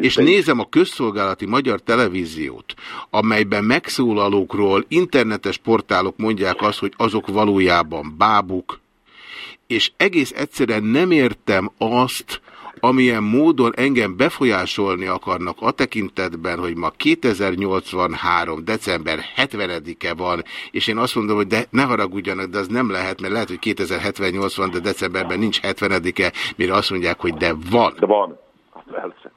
És nézem a közszolgálati magyar televíziót, amelyben megszólalókról internetes portálok mondják azt, hogy azok valójában bábuk, és egész egyszerűen nem értem azt, amilyen módon engem befolyásolni akarnak a tekintetben, hogy ma 2083. december 70-e van, és én azt mondom, hogy de ne haragudjanak, de az nem lehet, mert lehet, hogy 2078 van, de decemberben nincs 70-e, mire azt mondják, hogy de van. De van. Hát persze.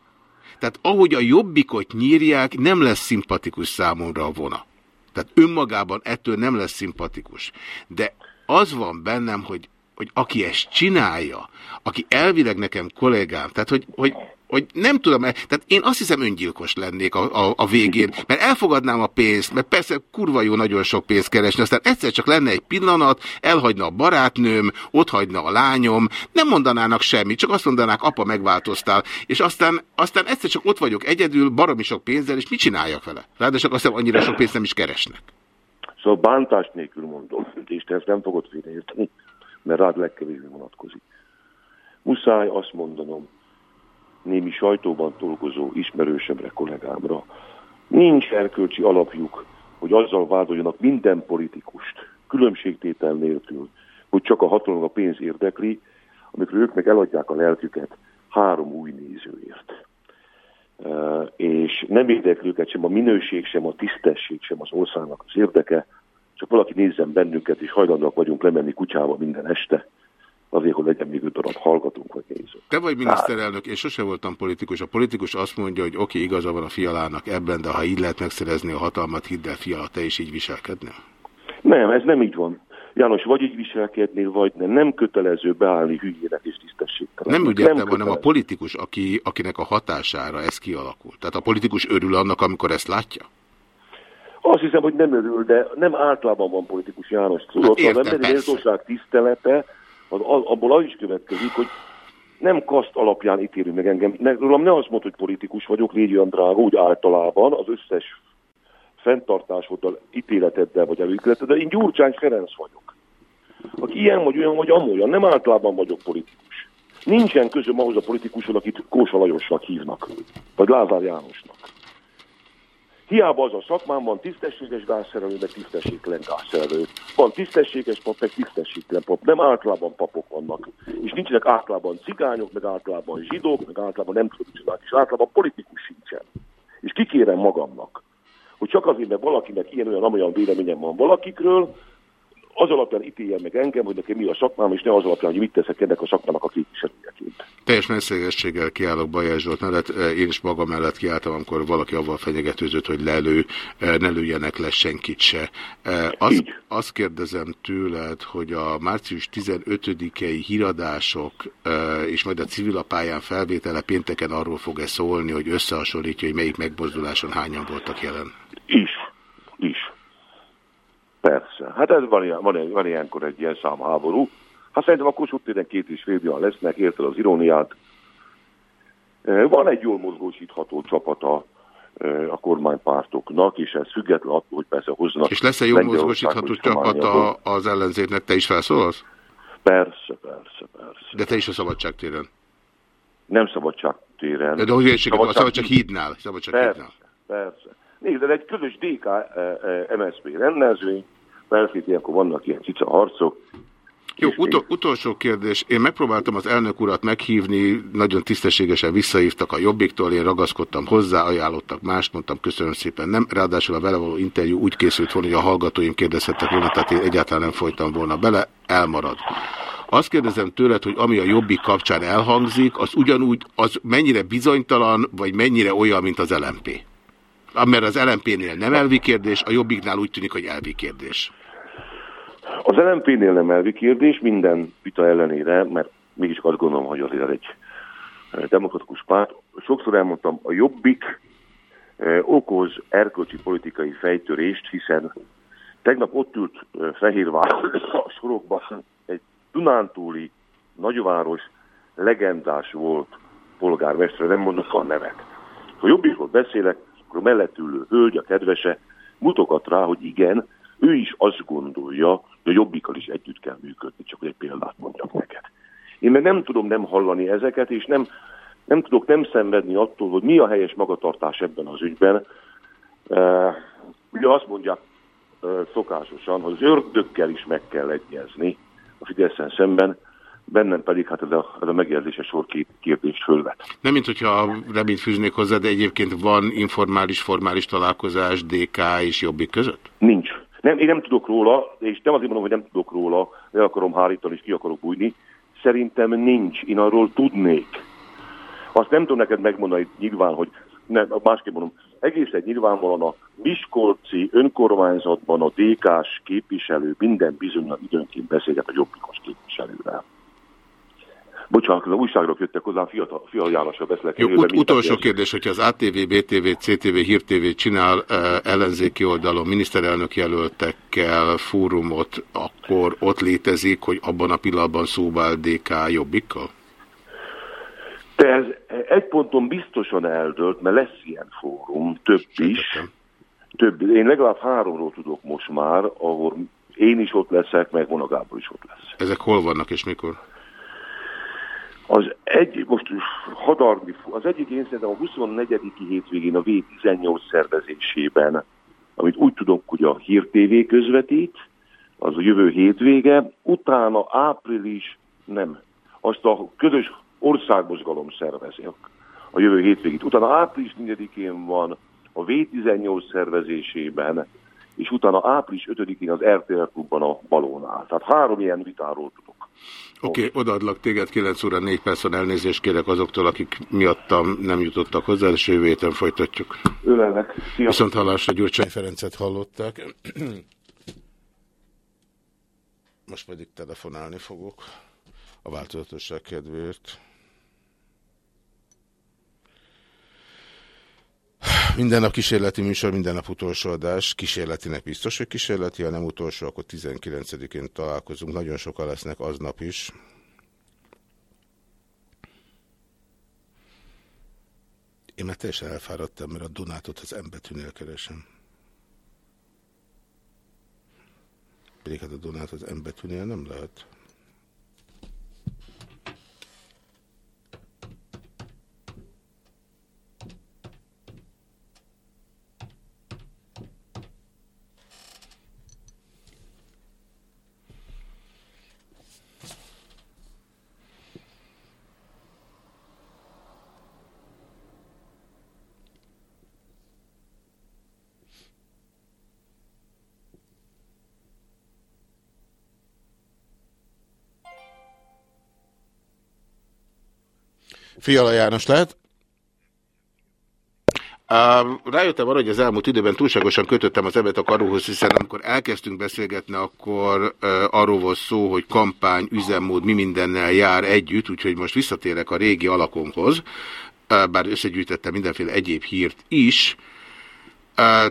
Tehát ahogy a jobbikot nyírják, nem lesz szimpatikus számomra a vona. Tehát önmagában ettől nem lesz szimpatikus. De az van bennem, hogy, hogy aki ezt csinálja, aki elvileg nekem kollégám, tehát hogy, hogy, hogy nem tudom, tehát én azt hiszem öngyilkos lennék a, a, a végén, mert elfogadnám a pénzt, mert persze kurva jó nagyon sok pénzt keresni, aztán egyszer csak lenne egy pillanat, elhagyna a barátnőm, ott hagyna a lányom, nem mondanának semmit, csak azt mondanák, apa megváltoztál, és aztán, aztán egyszer csak ott vagyok egyedül, baromi sok pénzzel, és mit csináljak vele? Ráadásul azt hiszem annyira sok pénzt nem is keresnek. Szóval bántás nélkül mondom, (laughs) és te ezt nem fogod félreérteni, mert rád legkevésbé vonatkozik. Muszáj azt mondanom, némi sajtóban dolgozó ismerősömre, kollégámra, nincs erkölcsi alapjuk, hogy azzal vádoljanak minden politikust, különbségtétel nélkül, hogy csak a hatalom a pénz érdekli, amikor ők meg eladják a lelküket három új nézőért. És nem érdekli őket sem a minőség, sem a tisztesség, sem az országnak az érdeke, csak valaki nézzen bennünket, és hajlandóak vagyunk lemenni kutyába minden este, azért, hogy legyen még öt darab hallgatunk vagy nézők. Te vagy miniszterelnök, én sose voltam politikus. A politikus azt mondja, hogy oké, igaza van a fialának ebben, de ha így lehet megszerezni a hatalmat, hidd el, fiala, te is így viselkednél. Nem, ez nem így van. János, vagy így viselkednél, vagy nem. Nem kötelező beállni hülyének és tisztességtelen. Nem úgy értem, hanem a politikus, aki, akinek a hatására ez kialakul. Tehát a politikus örül annak, amikor ezt látja? Azt hiszem, hogy nem örül, de nem általában van politikus János. Tudod, Hát értem, az emberi méltóság tisztelete, az, az, abból az is következik, hogy nem kaszt alapján ítélünk meg engem. Ne, rólam ne azt mondod, hogy politikus vagyok, légy olyan drága, úgy általában az összes fenntartásoddal, ítéleteddel vagy előítéleteddel, én Gyurcsány Ferenc vagyok. Aki ilyen vagy olyan vagy amolyan, nem általában vagyok politikus. Nincsen közöm ahhoz a politikushoz, akit Kósa Lajosnak hívnak, vagy Lázár Jánosnak. Hiába az a szakmán van tisztességes gázszerelő, meg tisztességtelen gázszerelő. Van tisztességes pap, meg tisztességtelen pap. Nem általában papok vannak. És nincsenek általában cigányok, meg általában zsidók, meg általában nem tudom, micsoda, és általában politikus sincsen. És kikérem magamnak, hogy csak azért, mert valakinek ilyen-olyan, amolyan véleményem van valakikről, az alapján ítéljen meg engem, hogy nekem mi a szakmám, és ne az alapján, hogy mit teszek ennek a szakmának a képviselőjeként. Teljes messzégességgel kiállok Bajás Zsolt mellett, Eh, én is magam mellett kiálltam, amikor valaki avval fenyegetőzött, hogy lelő, eh, ne lőjenek le senkit se. Eh, Azt, azt kérdezem tőled, hogy a március 15-i híradások és majd a civilapályán felvétele pénteken arról fog-e szólni, hogy összehasonlítja, hogy melyik megmozduláson hányan voltak jelen? Is. Is. Persze. Hát ez van, ilyen, van, ilyen- van ilyenkor egy ilyen számháború. Hát szerintem a Kossuth téren két és fél millióan lesznek, érted az iróniát. Van egy jól mozgósítható csapata a kormánypártoknak, és ez független attól, hogy persze hoznak... És lesz-e jó Lengyelországból mozgósítható is csapat kormányokból. a- az ellenzéknek? Te is felszólalsz? Persze, persze, persze. De te is a szabadságtéren. Nem szabadság téren. De hogy értséget, a szabadság hídnál. Szabadság Persze, hídnál. persze. Nézd, egy közös DK eh, eh, rendezvény, itt ilyenkor vannak ilyen cica harcok, Jó, utol, utolsó kérdés. Én megpróbáltam az elnök urat meghívni, nagyon tisztességesen visszahívtak a Jobbiktól, én ragaszkodtam hozzá, ajánlottak mást, mondtam köszönöm szépen. Nem, ráadásul a vele való interjú úgy készült volna, hogy a hallgatóim kérdezhettek volna, tehát én egyáltalán nem folytam volna bele, elmarad. Azt kérdezem tőled, hogy ami a Jobbik kapcsán elhangzik, az ugyanúgy, az mennyire bizonytalan, vagy mennyire olyan, mint az LMP? Mert az LMP-nél nem elvi kérdés, a Jobbiknál úgy tűnik, hogy elvi kérdés. Az LMP-nél nem elvi kérdés, minden vita ellenére, mert mégis azt gondolom, hogy azért egy eh, demokratikus párt. Sokszor elmondtam, a Jobbik eh, okoz erkölcsi politikai fejtörést, hiszen tegnap ott ült eh, Fehérváron a sorokban egy Dunántúli nagyváros legendás volt polgármester, nem mondok a nevet. Ha Jobbikról beszélek, akkor mellett ülő hölgy, a kedvese, mutogat rá, hogy igen, ő is azt gondolja, hogy a Jobbikkal is együtt kell működni, csak hogy egy példát mondjak neked. Én meg nem tudom nem hallani ezeket, és nem, nem tudok nem szenvedni attól, hogy mi a helyes magatartás ebben az ügyben. Uh, ugye azt mondják uh, szokásosan, hogy az ördögkel is meg kell egyezni a Fideszen szemben, bennem pedig hát ez a, ez a megjelzése sor két kérdést fölvet. Nem, mint hogyha reményt fűznék hozzá, de egyébként van informális, formális találkozás DK és Jobbik között? Nincs. Nem, én nem tudok róla, és nem azért mondom, hogy nem tudok róla, le akarom hárítani, és ki akarok bújni. Szerintem nincs. Én arról tudnék. Azt nem tudom neked megmondani nyilván, hogy nem, másképp mondom, egészen nyilvánvalóan a Miskolci önkormányzatban a DK-s képviselő minden bizonyal időnként beszélget a jobbikos képviselővel. Bocsánat, az újságról jöttek hozzám, fiatal, fiatal Jánosra beszélek. Jó, ut- utolsó kérdés, hogyha az ATV, BTV, CTV, Hír TV csinál eh, ellenzéki oldalon miniszterelnök jelöltekkel fórumot, akkor ott létezik, hogy abban a pillanatban szóba áll DK Jobbikkal? De ez egy ponton biztosan eldőlt, mert lesz ilyen fórum, több is. Több, én legalább háromról tudok most már, ahol én is ott leszek, meg Vona Gábor is ott lesz. Ezek hol vannak és mikor? Az egy, most hadarni, az egyik én szerintem a 24. hétvégén a V18 szervezésében, amit úgy tudok, hogy a Hír TV közvetít, az a jövő hétvége, utána április, nem, azt a közös országmozgalom szervezi a jövő hétvégét. Utána április 4-én van a V18 szervezésében és utána április 5-én az RTL klubban a balónál. Tehát három ilyen vitáról. Oké, okay, odaadlak téged 9 óra 4 percen elnézést kérek azoktól, akik miattam nem jutottak hozzá, és jövő héten folytatjuk. Ölelnek. Szia. Viszont hallásra Gyurcsány Ferencet hallották. Most pedig telefonálni fogok a változatosság kedvéért. Minden nap kísérleti műsor, minden nap utolsó adás. Kísérletinek biztos, hogy kísérleti, ha nem utolsó, akkor 19-én találkozunk. Nagyon sokan lesznek aznap is. Én már teljesen elfáradtam, mert a Donátot az embetűnél keresem. Pedig hát a Donát az embetűnél nem lehet. Fiala János lehet? Um, rájöttem arra, hogy az elmúlt időben túlságosan kötöttem az ebet a karóhoz, hiszen amikor elkezdtünk beszélgetni, akkor uh, arról volt szó, hogy kampány, üzemmód, mi mindennel jár együtt, úgyhogy most visszatérek a régi alakomhoz, uh, bár összegyűjtettem mindenféle egyéb hírt is,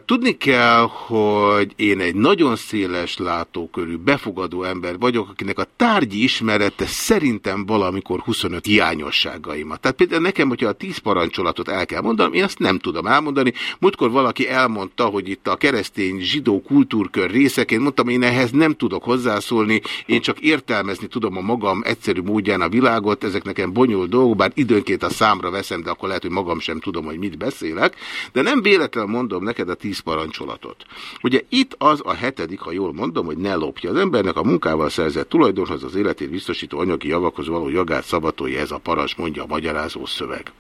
Tudni kell, hogy én egy nagyon széles látókörű, befogadó ember vagyok, akinek a tárgyi ismerete szerintem valamikor 25 hiányosságaimat. Tehát például nekem, hogyha a 10 parancsolatot el kell mondanom, én azt nem tudom elmondani. Múltkor valaki elmondta, hogy itt a keresztény zsidó kultúrkör részeként mondtam, én ehhez nem tudok hozzászólni, én csak értelmezni tudom a magam egyszerű módján a világot, ezek nekem bonyolult dolgok, bár időnként a számra veszem, de akkor lehet, hogy magam sem tudom, hogy mit beszélek. De nem véletlenül mondom neked a tíz parancsolatot. Ugye itt az a hetedik, ha jól mondom, hogy ne lopja. Az embernek a munkával szerzett tulajdonhoz az életét biztosító anyagi javakhoz való jogát szabatolja ez a parancs, mondja a magyarázó szöveg.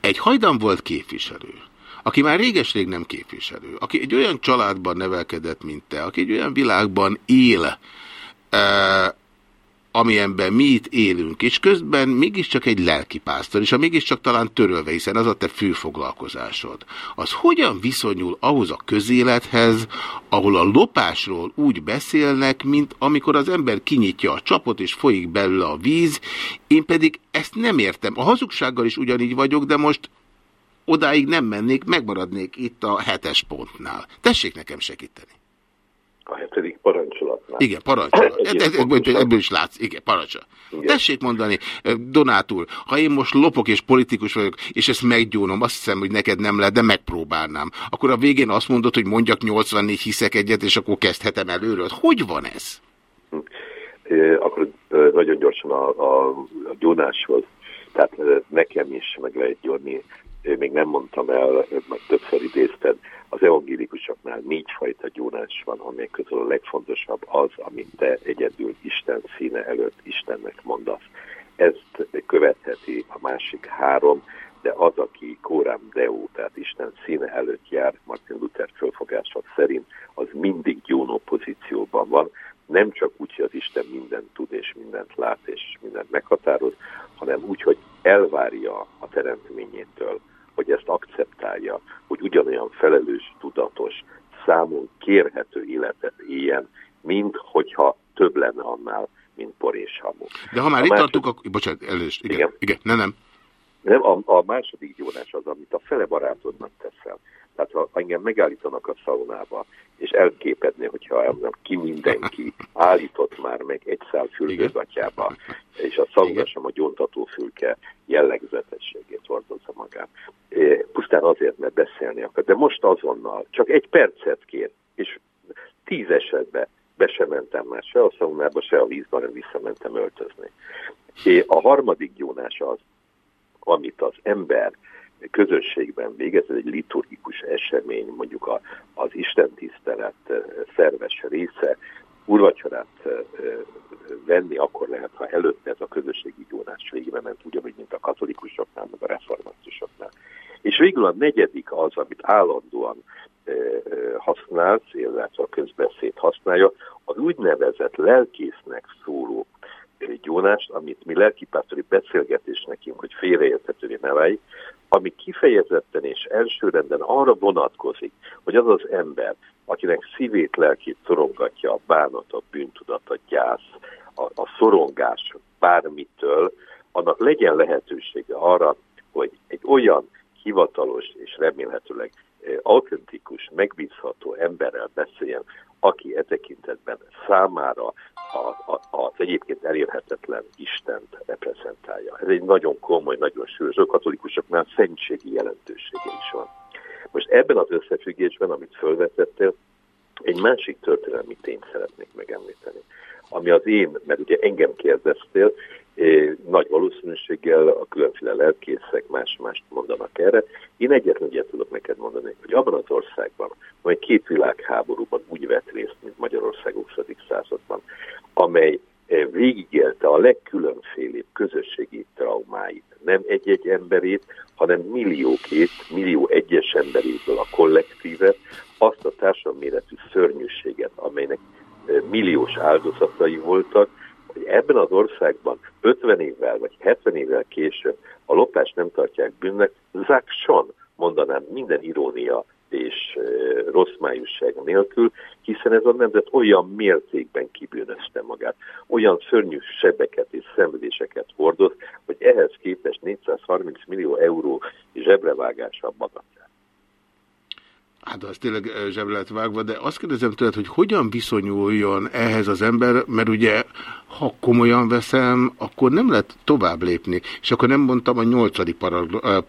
Egy hajdan volt képviselő, aki már réges-rég nem képviselő, aki egy olyan családban nevelkedett, mint te, aki egy olyan világban él, amilyenben mi itt élünk, és közben mégiscsak egy lelkipásztor, és a mégiscsak talán törölve, hiszen az a te fő foglalkozásod. Az hogyan viszonyul ahhoz a közélethez, ahol a lopásról úgy beszélnek, mint amikor az ember kinyitja a csapot, és folyik belőle a víz, én pedig ezt nem értem. A hazugsággal is ugyanígy vagyok, de most odáig nem mennék, megmaradnék itt a hetes pontnál. Tessék nekem segíteni. A hetedik parancsolatnál. Igen, parancsolat. (laughs) Ebből, is látsz. Igen, parancsolat. Igen. Tessék mondani, Donátul, ha én most lopok és politikus vagyok, és ezt meggyónom, azt hiszem, hogy neked nem lehet, de megpróbálnám. Akkor a végén azt mondod, hogy mondjak 84 hiszek egyet, és akkor kezdhetem előről. Hogy van ez? Akkor nagyon gyorsan a, a, a gyónáshoz. Tehát nekem is meg lehet gyónni. Még nem mondtam el, meg többször idézted, az evangélikusoknál négyfajta gyónás van, amely közül a legfontosabb az, amit te egyedül Isten színe előtt Istennek mondasz. Ezt követheti a másik három, de az, aki Kórám Deo, tehát Isten színe előtt jár, Martin Luther fölfogása szerint, az mindig gyónó pozícióban van, nem csak úgy, hogy az Isten mindent tud és mindent lát és mindent meghatároz, hanem úgy, hogy elvárja a teremtményétől, hogy ezt akceptálja, hogy ugyanolyan felelős, tudatos, számon kérhető életet éljen, mint hogyha több lenne annál, mint por és hamu. De ha már a itt tartunk, akkor... Bocsánat, először. Igen, igen. igen. Nem, nem. Nem, a, a második gyónás az, amit a fele barátodnak teszel. Tehát ha engem megállítanak a szaunába, és elképedni, hogyha nem, ki mindenki állított már meg egy szál fülgőgatjába, és a szauna sem a gyóntató fülke jellegzetességét hordozza magát. Pusztán azért, mert beszélni akar. De most azonnal, csak egy percet kér, és tíz esetben be sem mentem már se a szaunába, se a vízbe, hanem visszamentem öltözni. A harmadik gyónás az, amit az ember közösségben végez, ez egy liturgikus esemény, mondjuk a, az istentisztelet szerves része, urvacsorát venni akkor lehet, ha előtte ez a közösségi gyónás végbe ment, ugyanúgy, mint a katolikusoknál, meg a reformátusoknál. És végül a negyedik az, amit állandóan ö, használ, illetve a közbeszéd használja, az úgynevezett lelkésznek szóló gyónást, amit mi lelkipásztori beszélgetésnek hívunk, hogy félreérthetővé ne válj, ami kifejezetten és elsőrenden arra vonatkozik, hogy az az ember, akinek szívét, lelkét szorongatja a bánat, a bűntudat, a gyász, a, a szorongás bármitől, annak legyen lehetősége arra, hogy egy olyan hivatalos és remélhetőleg autentikus, megbízható emberrel beszéljen, aki e tekintetben számára a, a, az egyébként elérhetetlen Istent reprezentálja. Ez egy nagyon komoly, nagyon sűrűs, a katolikusoknál szentségi jelentősége is van. Most ebben az összefüggésben, amit felvetettél, egy másik történelmi tényt szeretnék megemlíteni, ami az én, mert ugye engem kérdeztél, nagy valószínűséggel a különféle lelkészek más-mást mondanak erre. Én egyetlen egyet tudok neked mondani, hogy abban az országban, amely két világháborúban úgy vett részt, mint Magyarország 20. században, amely eh, végigélte a legkülönfélébb közösségi traumáit, nem egy-egy emberét, hanem milliókét, millió egyes emberéből a kollektívet, azt a társadalmi méretű szörnyűséget, amelynek eh, milliós áldozatai voltak, hogy ebben az országban 50 évvel vagy 70 évvel később a lopást nem tartják bűnnek, zákson mondanám minden irónia és rossz májusság nélkül, hiszen ez a nemzet olyan mértékben kibűnözte magát, olyan szörnyű sebeket és szenvedéseket hordoz, hogy ehhez képest 430 millió euró zsebrevágása maga. Hát az tényleg zsebre lett vágva, de azt kérdezem tőled, hogy hogyan viszonyuljon ehhez az ember, mert ugye, ha komolyan veszem, akkor nem lehet tovább lépni. És akkor nem mondtam a nyolcadik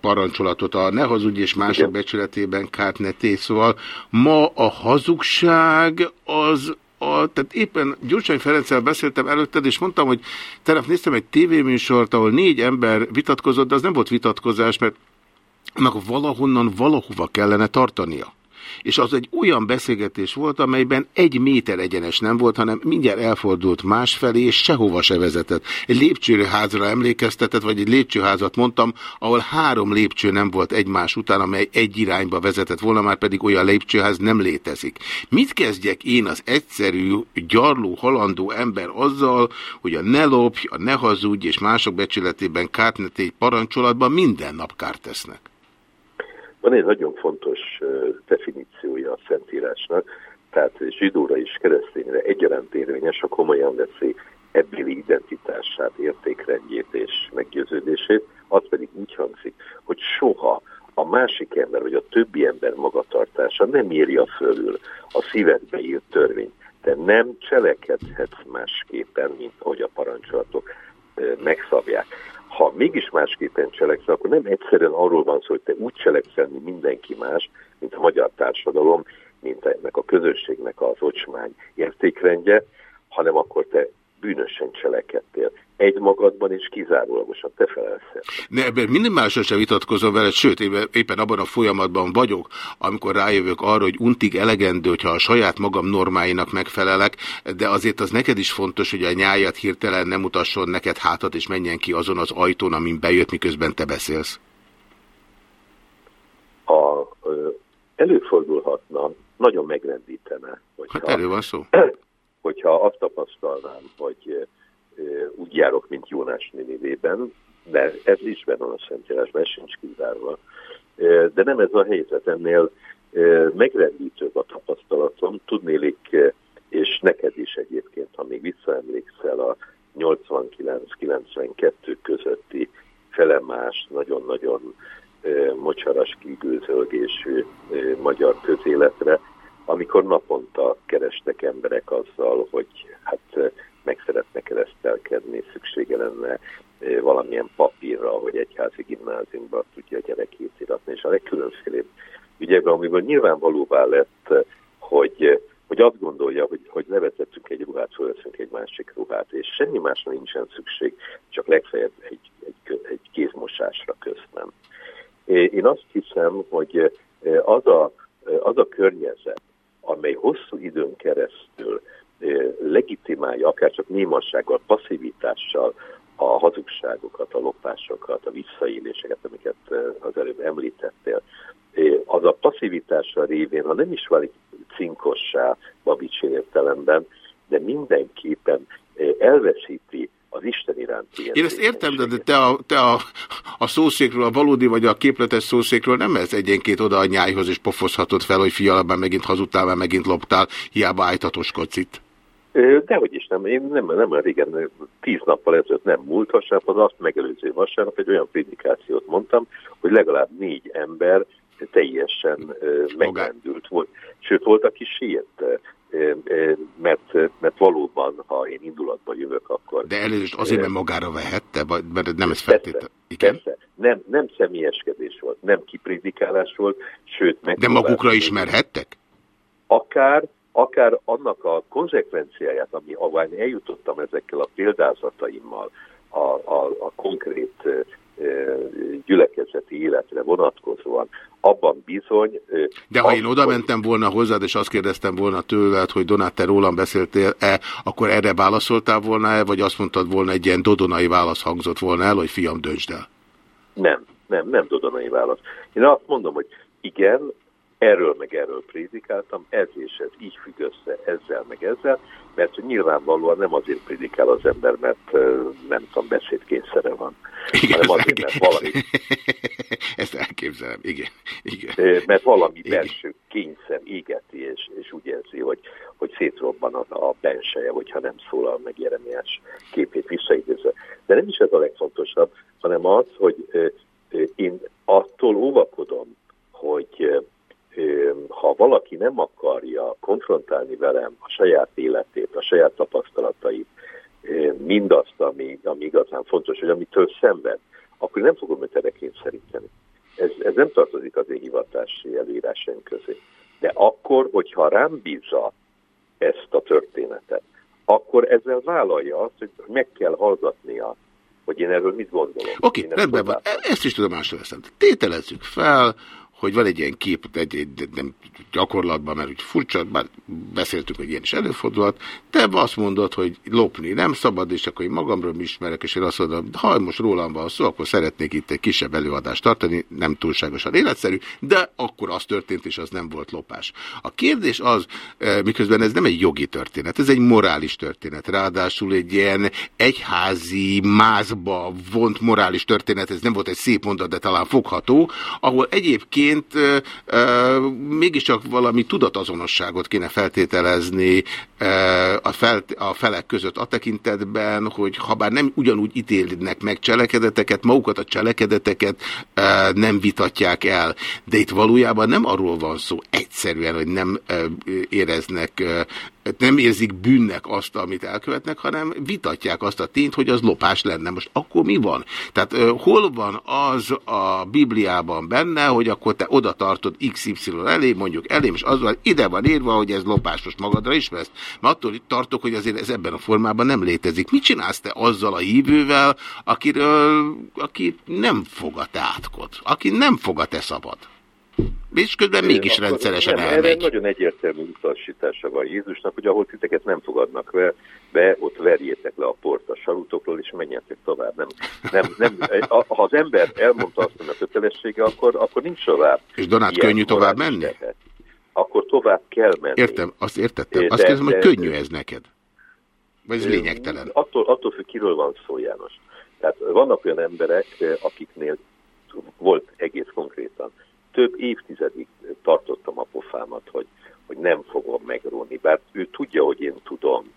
parancsolatot, a ne hazudj és mások becsületében kárt ne tégy. Szóval ma a hazugság az a, tehát éppen Gyurcsány Ferenccel beszéltem előtted, és mondtam, hogy tegnap néztem egy tévéműsort, ahol négy ember vitatkozott, de az nem volt vitatkozás, mert annak valahonnan valahova kellene tartania. És az egy olyan beszélgetés volt, amelyben egy méter egyenes nem volt, hanem mindjárt elfordult másfelé, és sehova se vezetett. Egy lépcsőházra emlékeztetett, vagy egy lépcsőházat mondtam, ahol három lépcső nem volt egymás után, amely egy irányba vezetett volna, már pedig olyan lépcsőház nem létezik. Mit kezdjek én az egyszerű, gyarló, halandó ember azzal, hogy a ne lopj, a ne hazudj, és mások becsületében kárt ne parancsolatban minden nap kárt tesznek? Van egy nagyon fontos definíciója a Szentírásnak, tehát zsidóra és keresztényre egyaránt érvényes, ha komolyan veszi ebbéli identitását, értékrendjét és meggyőződését, az pedig úgy hangzik, hogy soha a másik ember, vagy a többi ember magatartása nem írja fölül a szívedbe írt törvényt. Te nem cselekedhetsz másképpen, mint ahogy a parancsolatok megszabják. Ha mégis másképpen cselekszel, akkor nem egyszerűen arról van szó, hogy te úgy cselekszel, mint mindenki más, mint a magyar társadalom, mint ennek a közösségnek az ocsmány értékrendje, hanem akkor te bűnösen cselekedtél. Egy magadban és kizárólagosan te felelsz. Ne, ebben minden másra sem vitatkozom veled, sőt, éppen abban a folyamatban vagyok, amikor rájövök arra, hogy untig elegendő, hogyha a saját magam normáinak megfelelek, de azért az neked is fontos, hogy a nyájat hirtelen nem mutasson neked hátat, és menjen ki azon az ajtón, amin bejött, miközben te beszélsz. A, ö, előfordulhatna, nagyon megrendítene, hogyha, Hát erről van szó. (clears throat) hogyha azt tapasztalnám, hogy úgy járok, mint Jónás Ninivében, de ez is benne van a Szentírásban, ez sincs kizárva. De nem ez a helyzet, ennél megrendítőbb a tapasztalatom, tudnélik, és neked is egyébként, ha még visszaemlékszel a 89-92 közötti felemás, nagyon-nagyon mocsaras, kigőzölgésű ö, magyar közéletre, amikor naponta kerestek emberek azzal, hogy hát meg szeretne keresztelkedni, szüksége lenne valamilyen papírra, hogy egyházi gimnáziumban tudja a gyerekét iratni, és a legkülönfélébb ügyekben, amiből nyilvánvalóvá lett, hogy, hogy azt gondolja, hogy, hogy levetettünk egy ruhát, fölveszünk egy másik ruhát, és semmi másra nincsen szükség, csak legfeljebb egy, egy, egy kézmosásra közben. Én azt hiszem, hogy az a, az a környezet, amely hosszú időn keresztül legitimálja, akár csak némassággal, passzivitással a hazugságokat, a lopásokat, a visszaéléseket, amiket az előbb említettél, az a passzivitása révén, ha nem is válik cinkossá babicsi értelemben, de mindenképpen elveszíti az Isten iránti Én ezt értem, de te, a, te a, a szószékről, a valódi vagy a képletes szószékről nem ez egyenként oda a nyájhoz és pofozhatod fel, hogy fialabban megint hazudtál, mert megint loptál, hiába álltatoskodsz itt. Dehogy is nem, én nem, nem olyan régen, tíz nappal ezelőtt nem múlt vasárnap, az azt megelőző vasárnap egy olyan prédikációt mondtam, hogy legalább négy ember teljesen megrendült volt. Sőt, volt, aki sírt, mert, mert valóban, ha én indulatba jövök, akkor... De elnézést azért, mert magára vehette, mert nem ez feltétlenül. Igen? Persze, nem, nem személyeskedés volt, nem kiprédikálás volt, sőt... De magukra ismerhettek? Akár, akár annak a konzekvenciáját, ami ahány eljutottam ezekkel a példázataimmal, a, a, a konkrét gyülekezeti életre vonatkozóan, abban bizony... De ha én oda mentem volna hozzád, és azt kérdeztem volna tőled, hogy Donát, te rólam beszéltél-e, akkor erre válaszoltál volna-e, vagy azt mondtad volna, egy ilyen dodonai válasz hangzott volna el, hogy fiam, döntsd el? Nem, nem, nem dodonai válasz. Én azt mondom, hogy igen, erről meg erről prédikáltam, ez és ez így függ össze ezzel meg ezzel, mert nyilvánvalóan nem azért prédikál az ember, mert nem tudom, beszédkényszere van, Igen, hanem azért, mert valami, (laughs) Ezt elképzelem, igen. igen. mert valami belső kényszer égeti, és, és úgy érzi, hogy, hogy szétrobban a, a benseje, hogyha nem szólal meg Jeremiás képét visszaidézve. De nem is ez a legfontosabb, hanem az, hogy én attól óvakodom, hogy ha valaki nem akarja konfrontálni velem a saját életét, a saját tapasztalatait, mindazt, ami, ami igazán fontos, hogy amitől szenved, akkor nem fogom őt erre kényszeríteni. Ez, ez nem tartozik az én hivatási előírásaim közé. De akkor, hogyha rám bízza ezt a történetet, akkor ezzel vállalja azt, hogy meg kell hallgatnia, hogy én erről mit gondolom. Oké, ezt rendben van. Ezt is tudomásra veszem. Tételezzük fel, hogy van egy ilyen kép, egy, egy, nem gyakorlatban, mert úgy furcsa, bár beszéltünk, hogy ilyen is előfordulhat, te azt mondod, hogy lopni nem szabad, és akkor én magamról is ismerek, és én azt mondom, ha most rólam van szó, akkor szeretnék itt egy kisebb előadást tartani, nem túlságosan életszerű, de akkor az történt, és az nem volt lopás. A kérdés az, eh, miközben ez nem egy jogi történet, ez egy morális történet, ráadásul egy ilyen egyházi mázba vont morális történet, ez nem volt egy szép mondat, de talán fogható, ahol egyébként ö, mégiscsak valami tudatazonosságot kéne feltételezni a, fel, a felek között a tekintetben, hogy ha bár nem ugyanúgy ítélnek meg cselekedeteket, magukat a cselekedeteket nem vitatják el, de itt valójában nem arról van szó egyszerűen, hogy nem éreznek nem érzik bűnnek azt, amit elkövetnek, hanem vitatják azt a tényt, hogy az lopás lenne. Most akkor mi van? Tehát hol van az a Bibliában benne, hogy akkor te oda tartod XY elé, mondjuk elém, és az ide van írva, hogy ez lopás, most magadra vesz? Mert attól tartok, hogy azért ez ebben a formában nem létezik. Mit csinálsz te azzal a hívővel, akiről, aki nem fog a te átkod, aki nem fog a te szabad? És közben mégis Akkor rendszeresen nem, Erre elmegy. nagyon egyértelmű utasítása van Jézusnak, hogy ahol titeket nem fogadnak be, be, ott verjétek le a port a sarutokról, és menjetek tovább. Nem, nem, nem, ha az ember elmondta azt, hogy a kötelessége, akkor, akkor nincs tovább. És Donát, Ilyen könnyű tovább menni? teher. Akkor tovább kell menni. Értem, azt értettem. De- Azt kérdezem, hogy de- könnyű ez neked. Vagy ez Ö, lényegtelen. Attól, attól függ, kiről van szó, János. Tehát vannak olyan emberek, akiknél volt egész konkrétan. Több évtizedig tartottam a pofámat, hogy, hogy nem fogom megróni, bár ő tudja, hogy én tudom.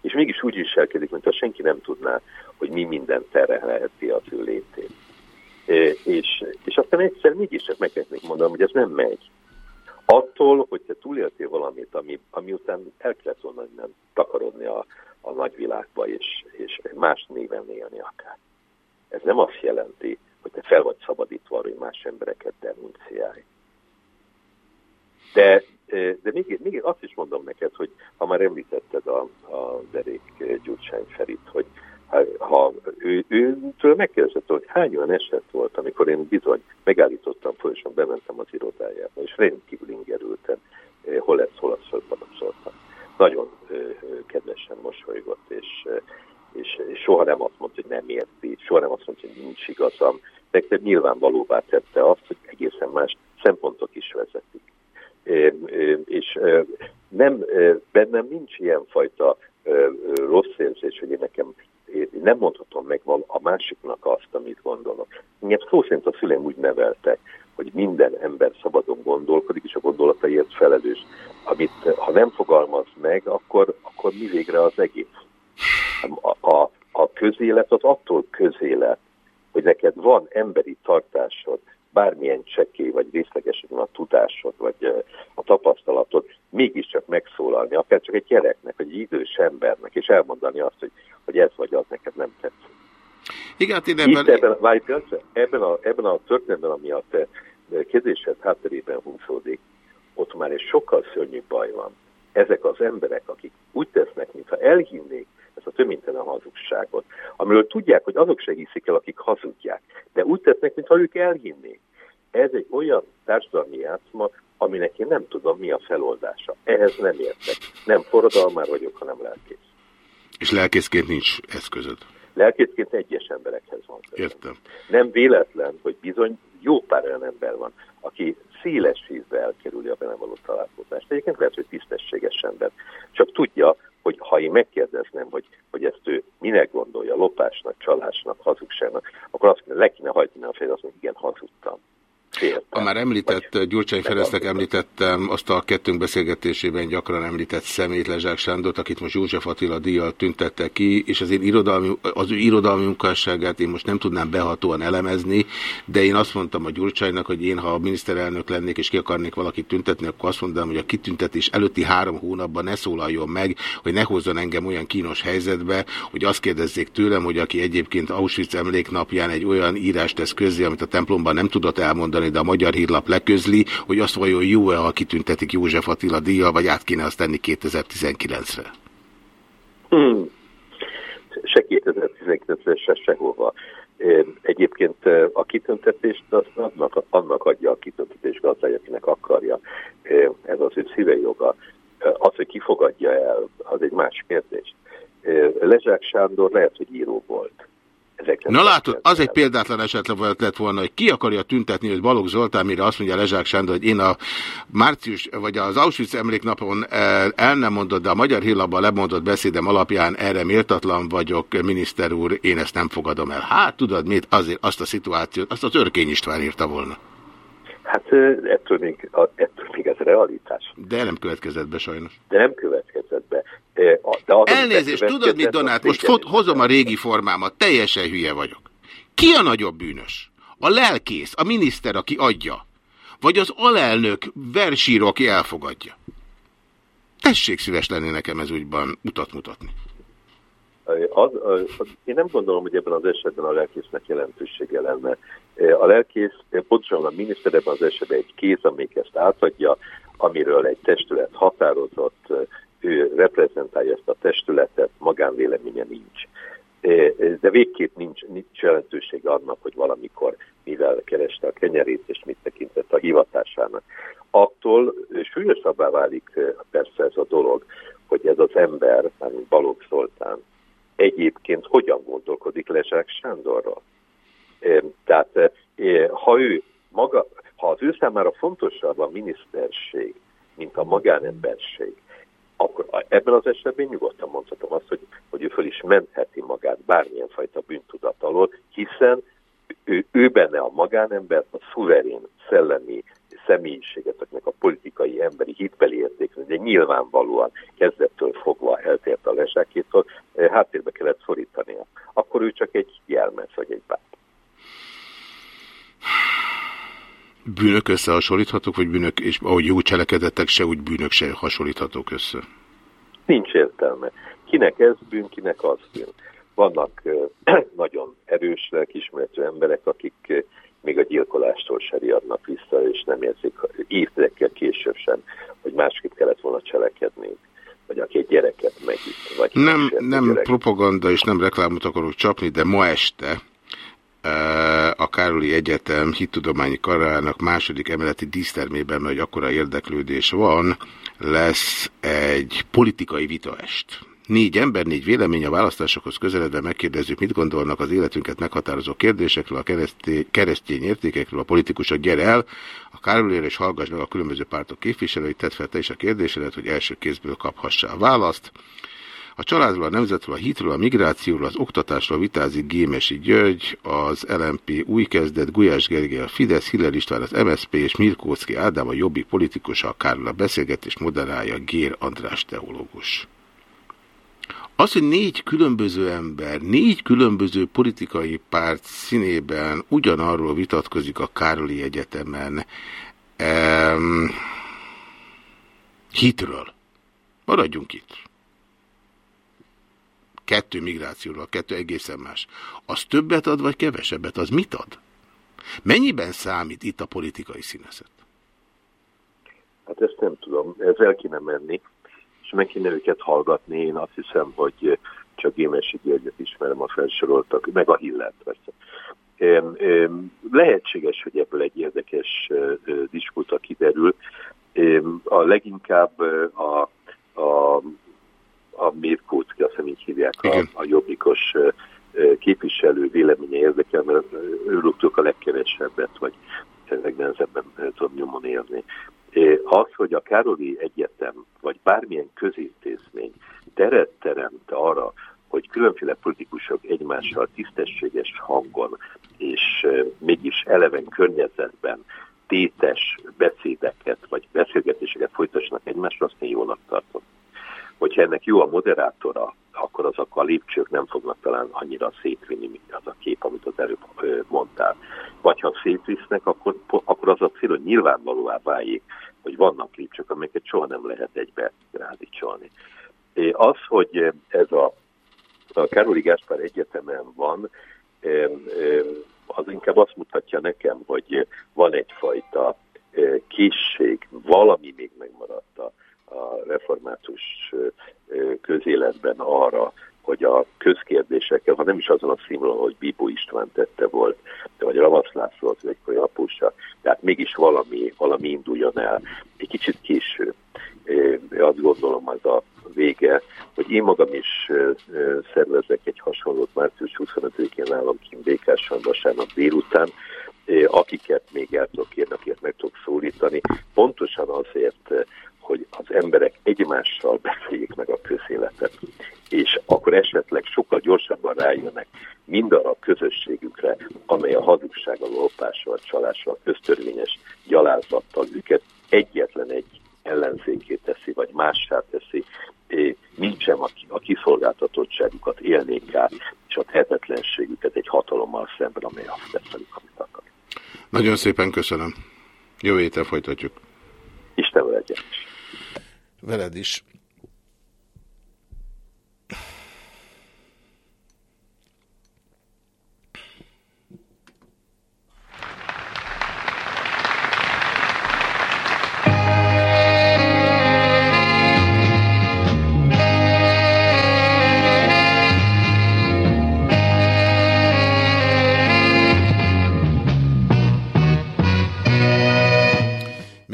És mégis úgy viselkedik, mintha senki nem tudná, hogy mi minden terhelheti az ő létét. Eh, És, és aztán egyszer mégis csak meg kellett mondanom, hogy ez nem megy. Attól, hogy te túléltél valamit, ami, ami után el kellett volna innen takarodni a, a nagyvilágba, és, és más néven élni akár. Ez nem azt jelenti, hogy te fel vagy szabadítva hogy más embereket denunciálj. De, de még, még azt is mondom neked, hogy ha már említetted a, a derék Gyurcsány Ferit, hogy ha, ha ő, őtől megkérdezett, hogy hány olyan eset volt, amikor én bizony megállítottam folyamatosan, bementem az irodájába, és rendkívül ingerültem, hol ez, hol az, hol. Nagyon kedvesen mosolygott, és, és, soha nem azt mondta, hogy nem érti, soha nem azt mondta, hogy nincs igazam. Legfeljebb nyilvánvalóvá tette azt, hogy egészen más szempontok is vezetik. És nem, bennem nincs ilyenfajta rossz érzés, hogy én nekem én nem mondhatom meg a másiknak azt, amit gondolok. Engem szó szerint a szüleim úgy neveltek, hogy minden ember szabadon gondolkodik, és a gondolataiért felelős. Amit ha nem fogalmaz meg, akkor, akkor mi végre az egész? A, a, a közélet az attól közélet, hogy neked van emberi tartásod, bármilyen csekély vagy részlegesen a tudásod, vagy a tapasztalatod, mégiscsak megszólalni, akár csak egy gyereknek, vagy egy idős embernek, és elmondani azt, hogy, hogy ez vagy az neked nem tetszik. Igen, hát én Itt ebben... ebben, várj, ebben, a, ebben a történetben, ami a te kezésed hátterében húzódik, ott már egy sokkal szörnyűbb baj van. Ezek az emberek, akik úgy tesznek, mintha elhinnék a töménytelen hazugságot, amiről tudják, hogy azok se hiszik el, akik hazudják, de úgy tesznek, mintha ők elhinnék. Ez egy olyan társadalmi játszma, aminek én nem tudom, mi a feloldása. Ehhez nem értek. Nem forradalmár vagyok, hanem lelkész. És lelkészként nincs eszközöd. Lelkészként egyes emberekhez van. Értem. Nem véletlen, hogy bizony jó pár olyan ember van, aki széles vízbe elkerüli a vele való találkozást. Egyébként lehet, hogy tisztességes ember. Csak tudja, hogy ha én megkérdeznem, hogy, hogy ezt ő minek gondolja, lopásnak, csalásnak, hazugságnak, akkor azt le kéne hajtani a fejét, azt mondja, igen, hazudtam. A már említett Gyurcsány Ferencnek említettem azt a kettőnk beszélgetésében gyakran említett szemét Lezsák Sándort, akit most József Attila díjjal tüntette ki, és az, én irodalmi, az ő irodalmi munkásságát én most nem tudnám behatóan elemezni, de én azt mondtam a Gyurcsánynak, hogy én, ha a miniszterelnök lennék és ki akarnék valakit tüntetni, akkor azt mondanám, hogy a kitüntetés előtti három hónapban ne szólaljon meg, hogy ne hozzon engem olyan kínos helyzetbe, hogy azt kérdezzék tőlem, hogy aki egyébként Auschwitz emléknapján egy olyan írást tesz közzé, amit a templomban nem tudott elmondani, de a Magyar Hírlap leközli, hogy azt vajon jó-e, ha kitüntetik József Attila díjjal, vagy át kéne azt tenni 2019-re. Hmm. Se 2019-re, se sehova. Egyébként a kitüntetést az annak, annak adja a kitüntetés gazdája, akinek akarja. Ez az ő szíve joga. Az, hogy kifogadja el, az egy más kérdés. Lezsák Sándor lehet, hogy író volt. Ezeknek Na látod, az egy példátlan eset lett volna, hogy ki akarja tüntetni, hogy Balogh Zoltán, mire azt mondja Lezsák Sándor, hogy én a március, vagy az Auschwitz emléknapon el nem mondott, de a Magyar Hírlapban lemondott beszédem alapján erre méltatlan vagyok, miniszter úr, én ezt nem fogadom el. Hát tudod mit, azért azt a szituációt, azt az Örkény István írta volna. Hát ettől még, ettől még ez realitás. De nem következett be sajnos. De nem következett be. De az, Elnézést, tudod mit, Donát? Most fot, hozom a régi formámat, teljesen hülye vagyok. Ki a nagyobb bűnös? A lelkész, a miniszter, aki adja? Vagy az alelnök versíró, aki elfogadja? Tessék szíves lenni nekem ez úgyban utat mutatni. Az, az, az, én nem gondolom, hogy ebben az esetben a lelkésznek jelentősége lenne. A lelkész, pontosan a miniszter ebben az esetben egy kéz, amelyik ezt átadja, amiről egy testület határozott, ő reprezentálja ezt a testületet, magánvéleménye nincs. De végképp nincs, nincs jelentősége annak, hogy valamikor mivel kereste a kenyerét, és mit tekintett a hivatásának. Attól súlyosabbá válik persze ez a dolog, hogy ez az ember, mint Balogh Zoltán, egyébként hogyan gondolkodik Lezsák Sándorról. Tehát ha ő maga, ha az ő számára fontosabb a miniszterség, mint a magánemberség, akkor ebben az esetben nyugodtan mondhatom azt, hogy, hogy ő föl is mentheti magát bármilyen fajta bűntudat alól, hiszen ő, ő benne a magánember, a szuverén szellemi személyiséget, akinek a politikai, emberi hitbeli értékű, de nyilvánvalóan kezdettől fogva eltért a lesákétól, háttérbe kellett szorítania. Akkor ő csak egy jelmez, vagy egy bát. Bűnök összehasonlíthatók, vagy bűnök, és ahogy jó cselekedettek, se úgy bűnök se hasonlíthatók össze? Nincs értelme. Kinek ez bűn, kinek az bűn. Vannak uh, (clears throat) nagyon erős lelkismeretű emberek, akik uh, még a gyilkolástól se riadnak vissza, és nem érzik évtizedekkel később sem, hogy másképp kellett volna cselekedni, vagy aki egy gyereket megüt. Vagy nem nem gyerek. propaganda és nem reklámot akarok csapni, de ma este a Károli Egyetem hittudományi karának második emeleti dísztermében, mert akkora érdeklődés van, lesz egy politikai vitaest. Négy ember, négy vélemény a választásokhoz közeledve megkérdezzük, mit gondolnak az életünket meghatározó kérdésekről, a kereszté- keresztény értékekről, a politikusok gyere el, a Károlére és hallgass meg a különböző pártok képviselőit, tedd fel te is a kérdésedet, hogy első kézből kaphassál választ. A családról, a nemzetről, a hitről, a migrációról, az oktatásról vitázik Gémesi György, az LMP új kezdet, Gulyás Gergely a Fidesz, Hiller István az MSZP és Mirkóczki Ádám a jobbik politikusa, a Károl a beszélgetés moderálja Gér András teológus. Az, hogy négy különböző ember, négy különböző politikai párt színében ugyanarról vitatkozik a Károli Egyetemen em, hitről. Maradjunk itt. Kettő migrációról, kettő egészen más. Az többet ad, vagy kevesebbet? Az mit ad? Mennyiben számít itt a politikai színezet? Hát ezt nem tudom, ez el kéne menni, és meg kéne őket hallgatni. Én azt hiszem, hogy csak Gémesi Györgyöt ismerem a felsoroltak, meg a Hillert persze. Lehetséges, hogy ebből egy érdekes disputa kiderül. A leginkább a, a, a Mirkóczki, azt hiszem így hívják, a, a jobbikos képviselő véleménye érdekel, mert ö, őrültük a legkevesebbet, vagy legnehezebben tudom nyomon érni. Az, hogy a Károli Egyetem, vagy bármilyen közintézmény teret teremt arra, hogy különféle politikusok egymással tisztességes hangon és mégis eleven környezetben tétes beszédeket vagy beszélgetéseket folytassanak egymással, azt én jónak tartom. Hogyha ennek jó a moderátora, akkor azok a lépcsők nem fognak talán annyira szétvinni, mint az a kép, amit az előbb mondtál. Vagy ha szétvisznek, akkor, akkor az a cél, hogy nyilvánvalóvá váljék, hogy vannak lépcsők, amelyeket soha nem lehet egybe rádicsolni. Az, hogy ez a, a Károli Gáspár Egyetemen van, az inkább azt mutatja nekem, hogy van egyfajta készség, valami még megmaradt a református közéletben arra, hogy a közkérdésekkel, ha nem is azon a színvonalon, hogy Bíbó István tette volt, de vagy Ravasz László az egykori apusa, tehát mégis valami, valami induljon el. Egy kicsit késő. Eh, Azt gondolom az a vége, hogy én magam is szervezek egy hasonlót március 25-én nálam kint Békáson vasárnap délután, akiket még el tudok kérni, akiket meg tudok szólítani, pontosan azért, hogy az emberek egymással beszéljék meg a közéletet, és akkor esetleg sokkal gyorsabban rájönnek mindarra a közösségükre, amely a hazugsággal, lopással, csalással, köztörvényes gyalázattal őket egyetlen egy ellenzékét teszi, vagy mássá teszi, sem a, kiszolgáltatottságukat élnék át, és a tehetetlenségüket egy hatalommal szemben, amely azt tesz velük, amit akar. Nagyon szépen köszönöm. Jó héten folytatjuk. Isten legyen. Veled is.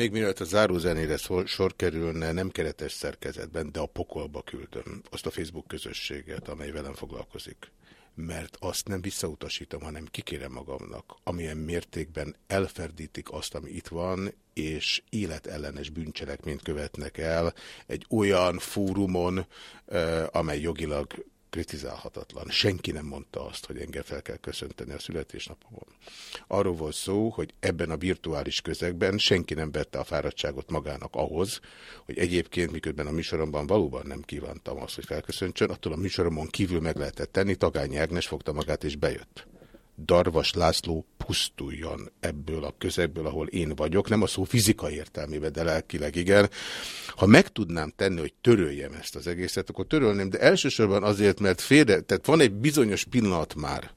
Még mielőtt a zárózenére sor kerülne, nem keretes szerkezetben, de a pokolba küldöm azt a Facebook közösséget, amely velem foglalkozik. Mert azt nem visszautasítom, hanem kikérem magamnak, amilyen mértékben elferdítik azt, ami itt van, és életellenes bűncselekményt követnek el egy olyan fórumon, amely jogilag kritizálhatatlan. Senki nem mondta azt, hogy engem fel kell köszönteni a születésnapomon. Arról volt szó, hogy ebben a virtuális közegben senki nem vette a fáradtságot magának ahhoz, hogy egyébként miközben a műsoromban valóban nem kívántam azt, hogy felköszöntsön, attól a műsoromon kívül meg lehetett tenni, Tagányi Ágnes fogta magát és bejött. Darvas László pusztuljon ebből a közegből, ahol én vagyok, nem a szó fizikai értelmében, de lelkileg igen. Ha meg tudnám tenni, hogy töröljem ezt az egészet, akkor törölném, de elsősorban azért, mert félre, tehát van egy bizonyos pillanat már,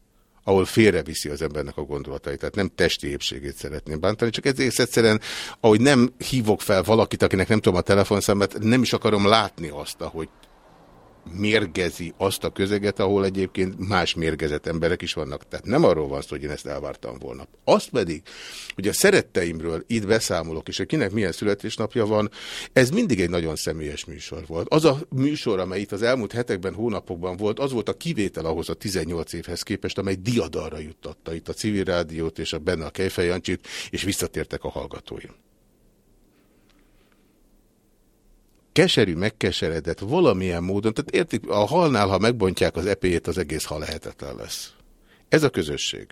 ahol félreviszi az embernek a gondolatait. Tehát nem testi épségét szeretném bántani, csak egész egyszerűen, ahogy nem hívok fel valakit, akinek nem tudom a telefonszámát, nem is akarom látni azt, ahogy mérgezi azt a közeget, ahol egyébként más mérgezett emberek is vannak. Tehát nem arról van szó, hogy én ezt elvártam volna. Azt pedig, hogy a szeretteimről itt beszámolok, és hogy kinek milyen születésnapja van, ez mindig egy nagyon személyes műsor volt. Az a műsor, amely itt az elmúlt hetekben, hónapokban volt, az volt a kivétel ahhoz a 18 évhez képest, amely diadalra juttatta itt a civil rádiót és a benne a Kejfej Jancsit, és visszatértek a hallgatóim. Keserű, megkeseredett valamilyen módon, tehát értik, a halnál, ha megbontják az epéjét, az egész hal lehetetlen lesz. Ez a közösség.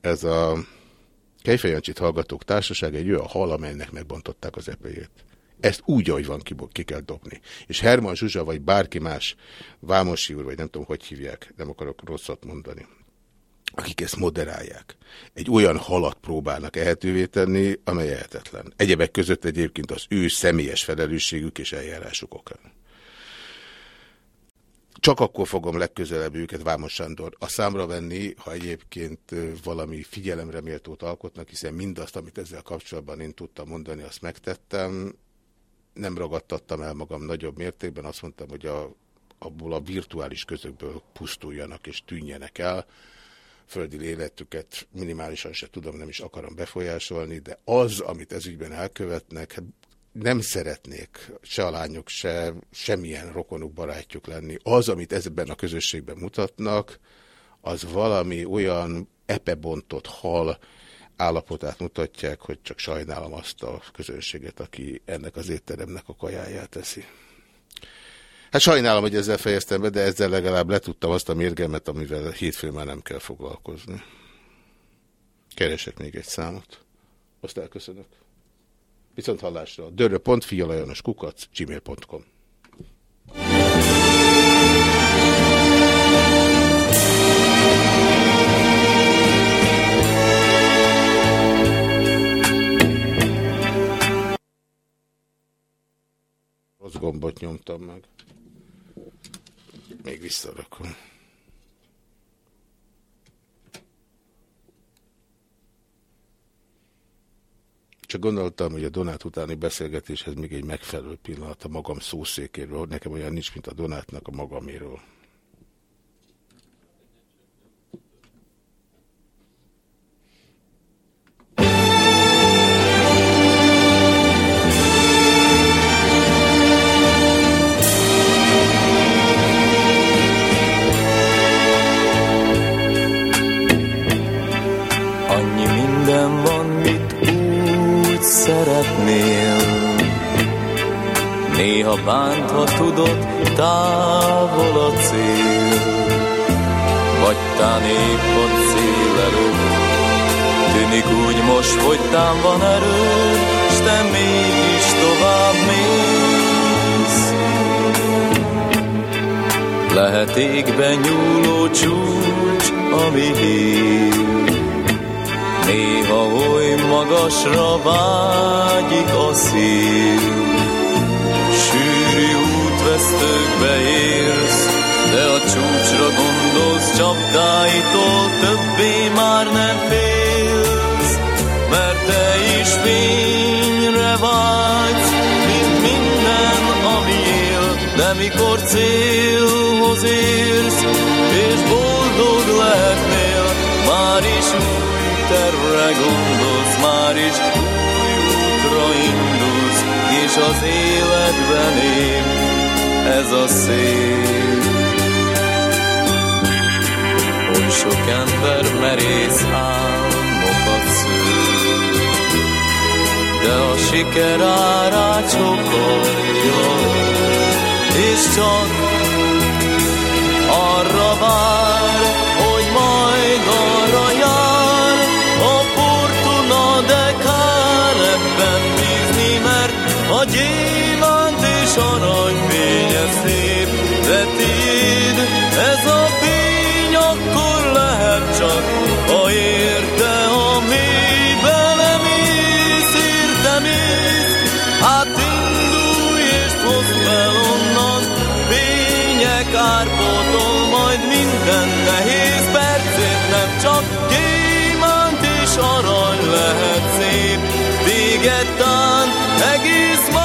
Ez a Kejfejancsit hallgatók társaság egy olyan hal, amelynek megbontották az epéjét. Ezt úgy, ahogy van, ki, ki kell dobni. És Herman Zsuzsa, vagy bárki más, Vámosi úr, vagy nem tudom, hogy hívják, nem akarok rosszat mondani akik ezt moderálják, egy olyan halat próbálnak ehetővé tenni, amely ehetetlen. Egyebek között egyébként az ő személyes felelősségük és eljárásuk okán. Csak akkor fogom legközelebb őket, Vámos Sándor, a számra venni, ha egyébként valami figyelemre méltót alkotnak, hiszen mindazt, amit ezzel kapcsolatban én tudtam mondani, azt megtettem. Nem ragadtattam el magam nagyobb mértékben, azt mondtam, hogy a, abból a virtuális közökből pusztuljanak és tűnjenek el földi életüket minimálisan se tudom, nem is akarom befolyásolni, de az, amit ezügyben elkövetnek, hát nem szeretnék se a lányok, se semmilyen rokonuk, barátjuk lenni. Az, amit ezben a közösségben mutatnak, az valami olyan epebontott hal állapotát mutatják, hogy csak sajnálom azt a közönséget, aki ennek az étteremnek a kajáját teszi. Hát sajnálom, hogy ezzel fejeztem be, de ezzel legalább letudtam azt a mérgemet, amivel hétfőn már nem kell foglalkozni. Keresek még egy számot. Azt elköszönök. Viszont hallásra. Dörö.fialajanos kukac gmail.com Rossz gombot nyomtam meg még visszarakom. Csak gondoltam, hogy a Donát utáni beszélgetéshez még egy megfelelő pillanat a magam szószékéről. Nekem olyan nincs, mint a Donátnak a magaméről. Néha bántva tudod, távol a cél. Vagy tán épp a cél előtt. Tűnik úgy most, hogy tám van erő, s te mégis tovább mész. Lehet égben nyúló csúcs, ami hív. Néha oly magasra vágyik a szív, útvesztőkbe érsz, de a csúcsra gondolsz csapdáitól, többé már nem félsz, mert te is fényre vágysz, mint minden, ami él, de mikor célhoz érsz, és boldog lehetnél, már is úgy tervre gondolsz, már is új útra indulsz, és az életben él ez a szép. Oly sok ember merész álmokat szül, de a siker árát sokalja, és csak arra vár, hogy majd arra jár, a fortuna, de kár ebben bízni, mert a fénye szép, de tiéd ez a fény akkor lehet csak, ha érte a mélybe nem ész, érte mész, hát indulj és hozd fel onnan, fények árpótol majd minden nehéz percét, nem csak gyémánt és arany lehet szép. Téged tán egész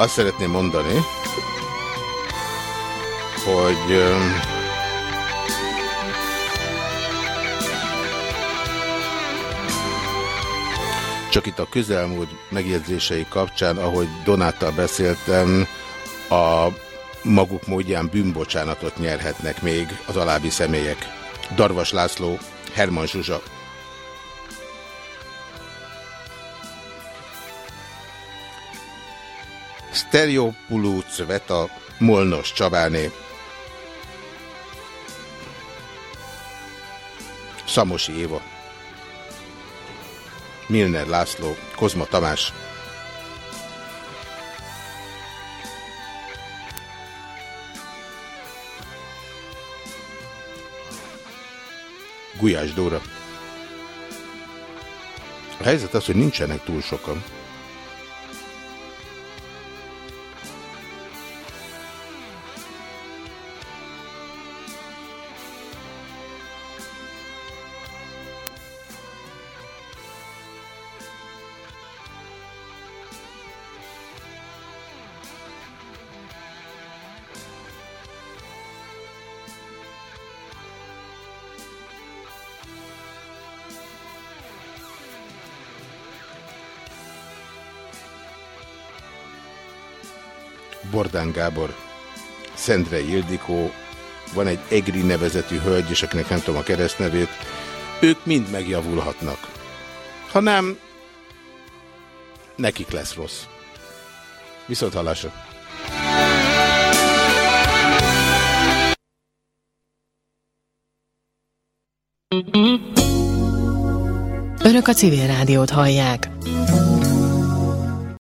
Azt szeretném mondani, hogy csak itt a közelmúlt megjegyzései kapcsán, ahogy Donáttal beszéltem, a maguk módján bűnbocsánatot nyerhetnek még az alábbi személyek. Darvas László, Herman Zsuzsa. Stereopulú Cveta, Molnos Csabáné. Szamosi Éva. Milner László, Kozma Tamás. Gulyás Dóra. A helyzet az, hogy nincsenek túl sokan. Bordán Gábor, Szendre Ildikó, van egy Egri nevezetű hölgy, és akinek nem tudom a keresztnevét, ők mind megjavulhatnak. Ha nem, nekik lesz rossz. Viszont hallásra. Önök a civil rádiót hallják.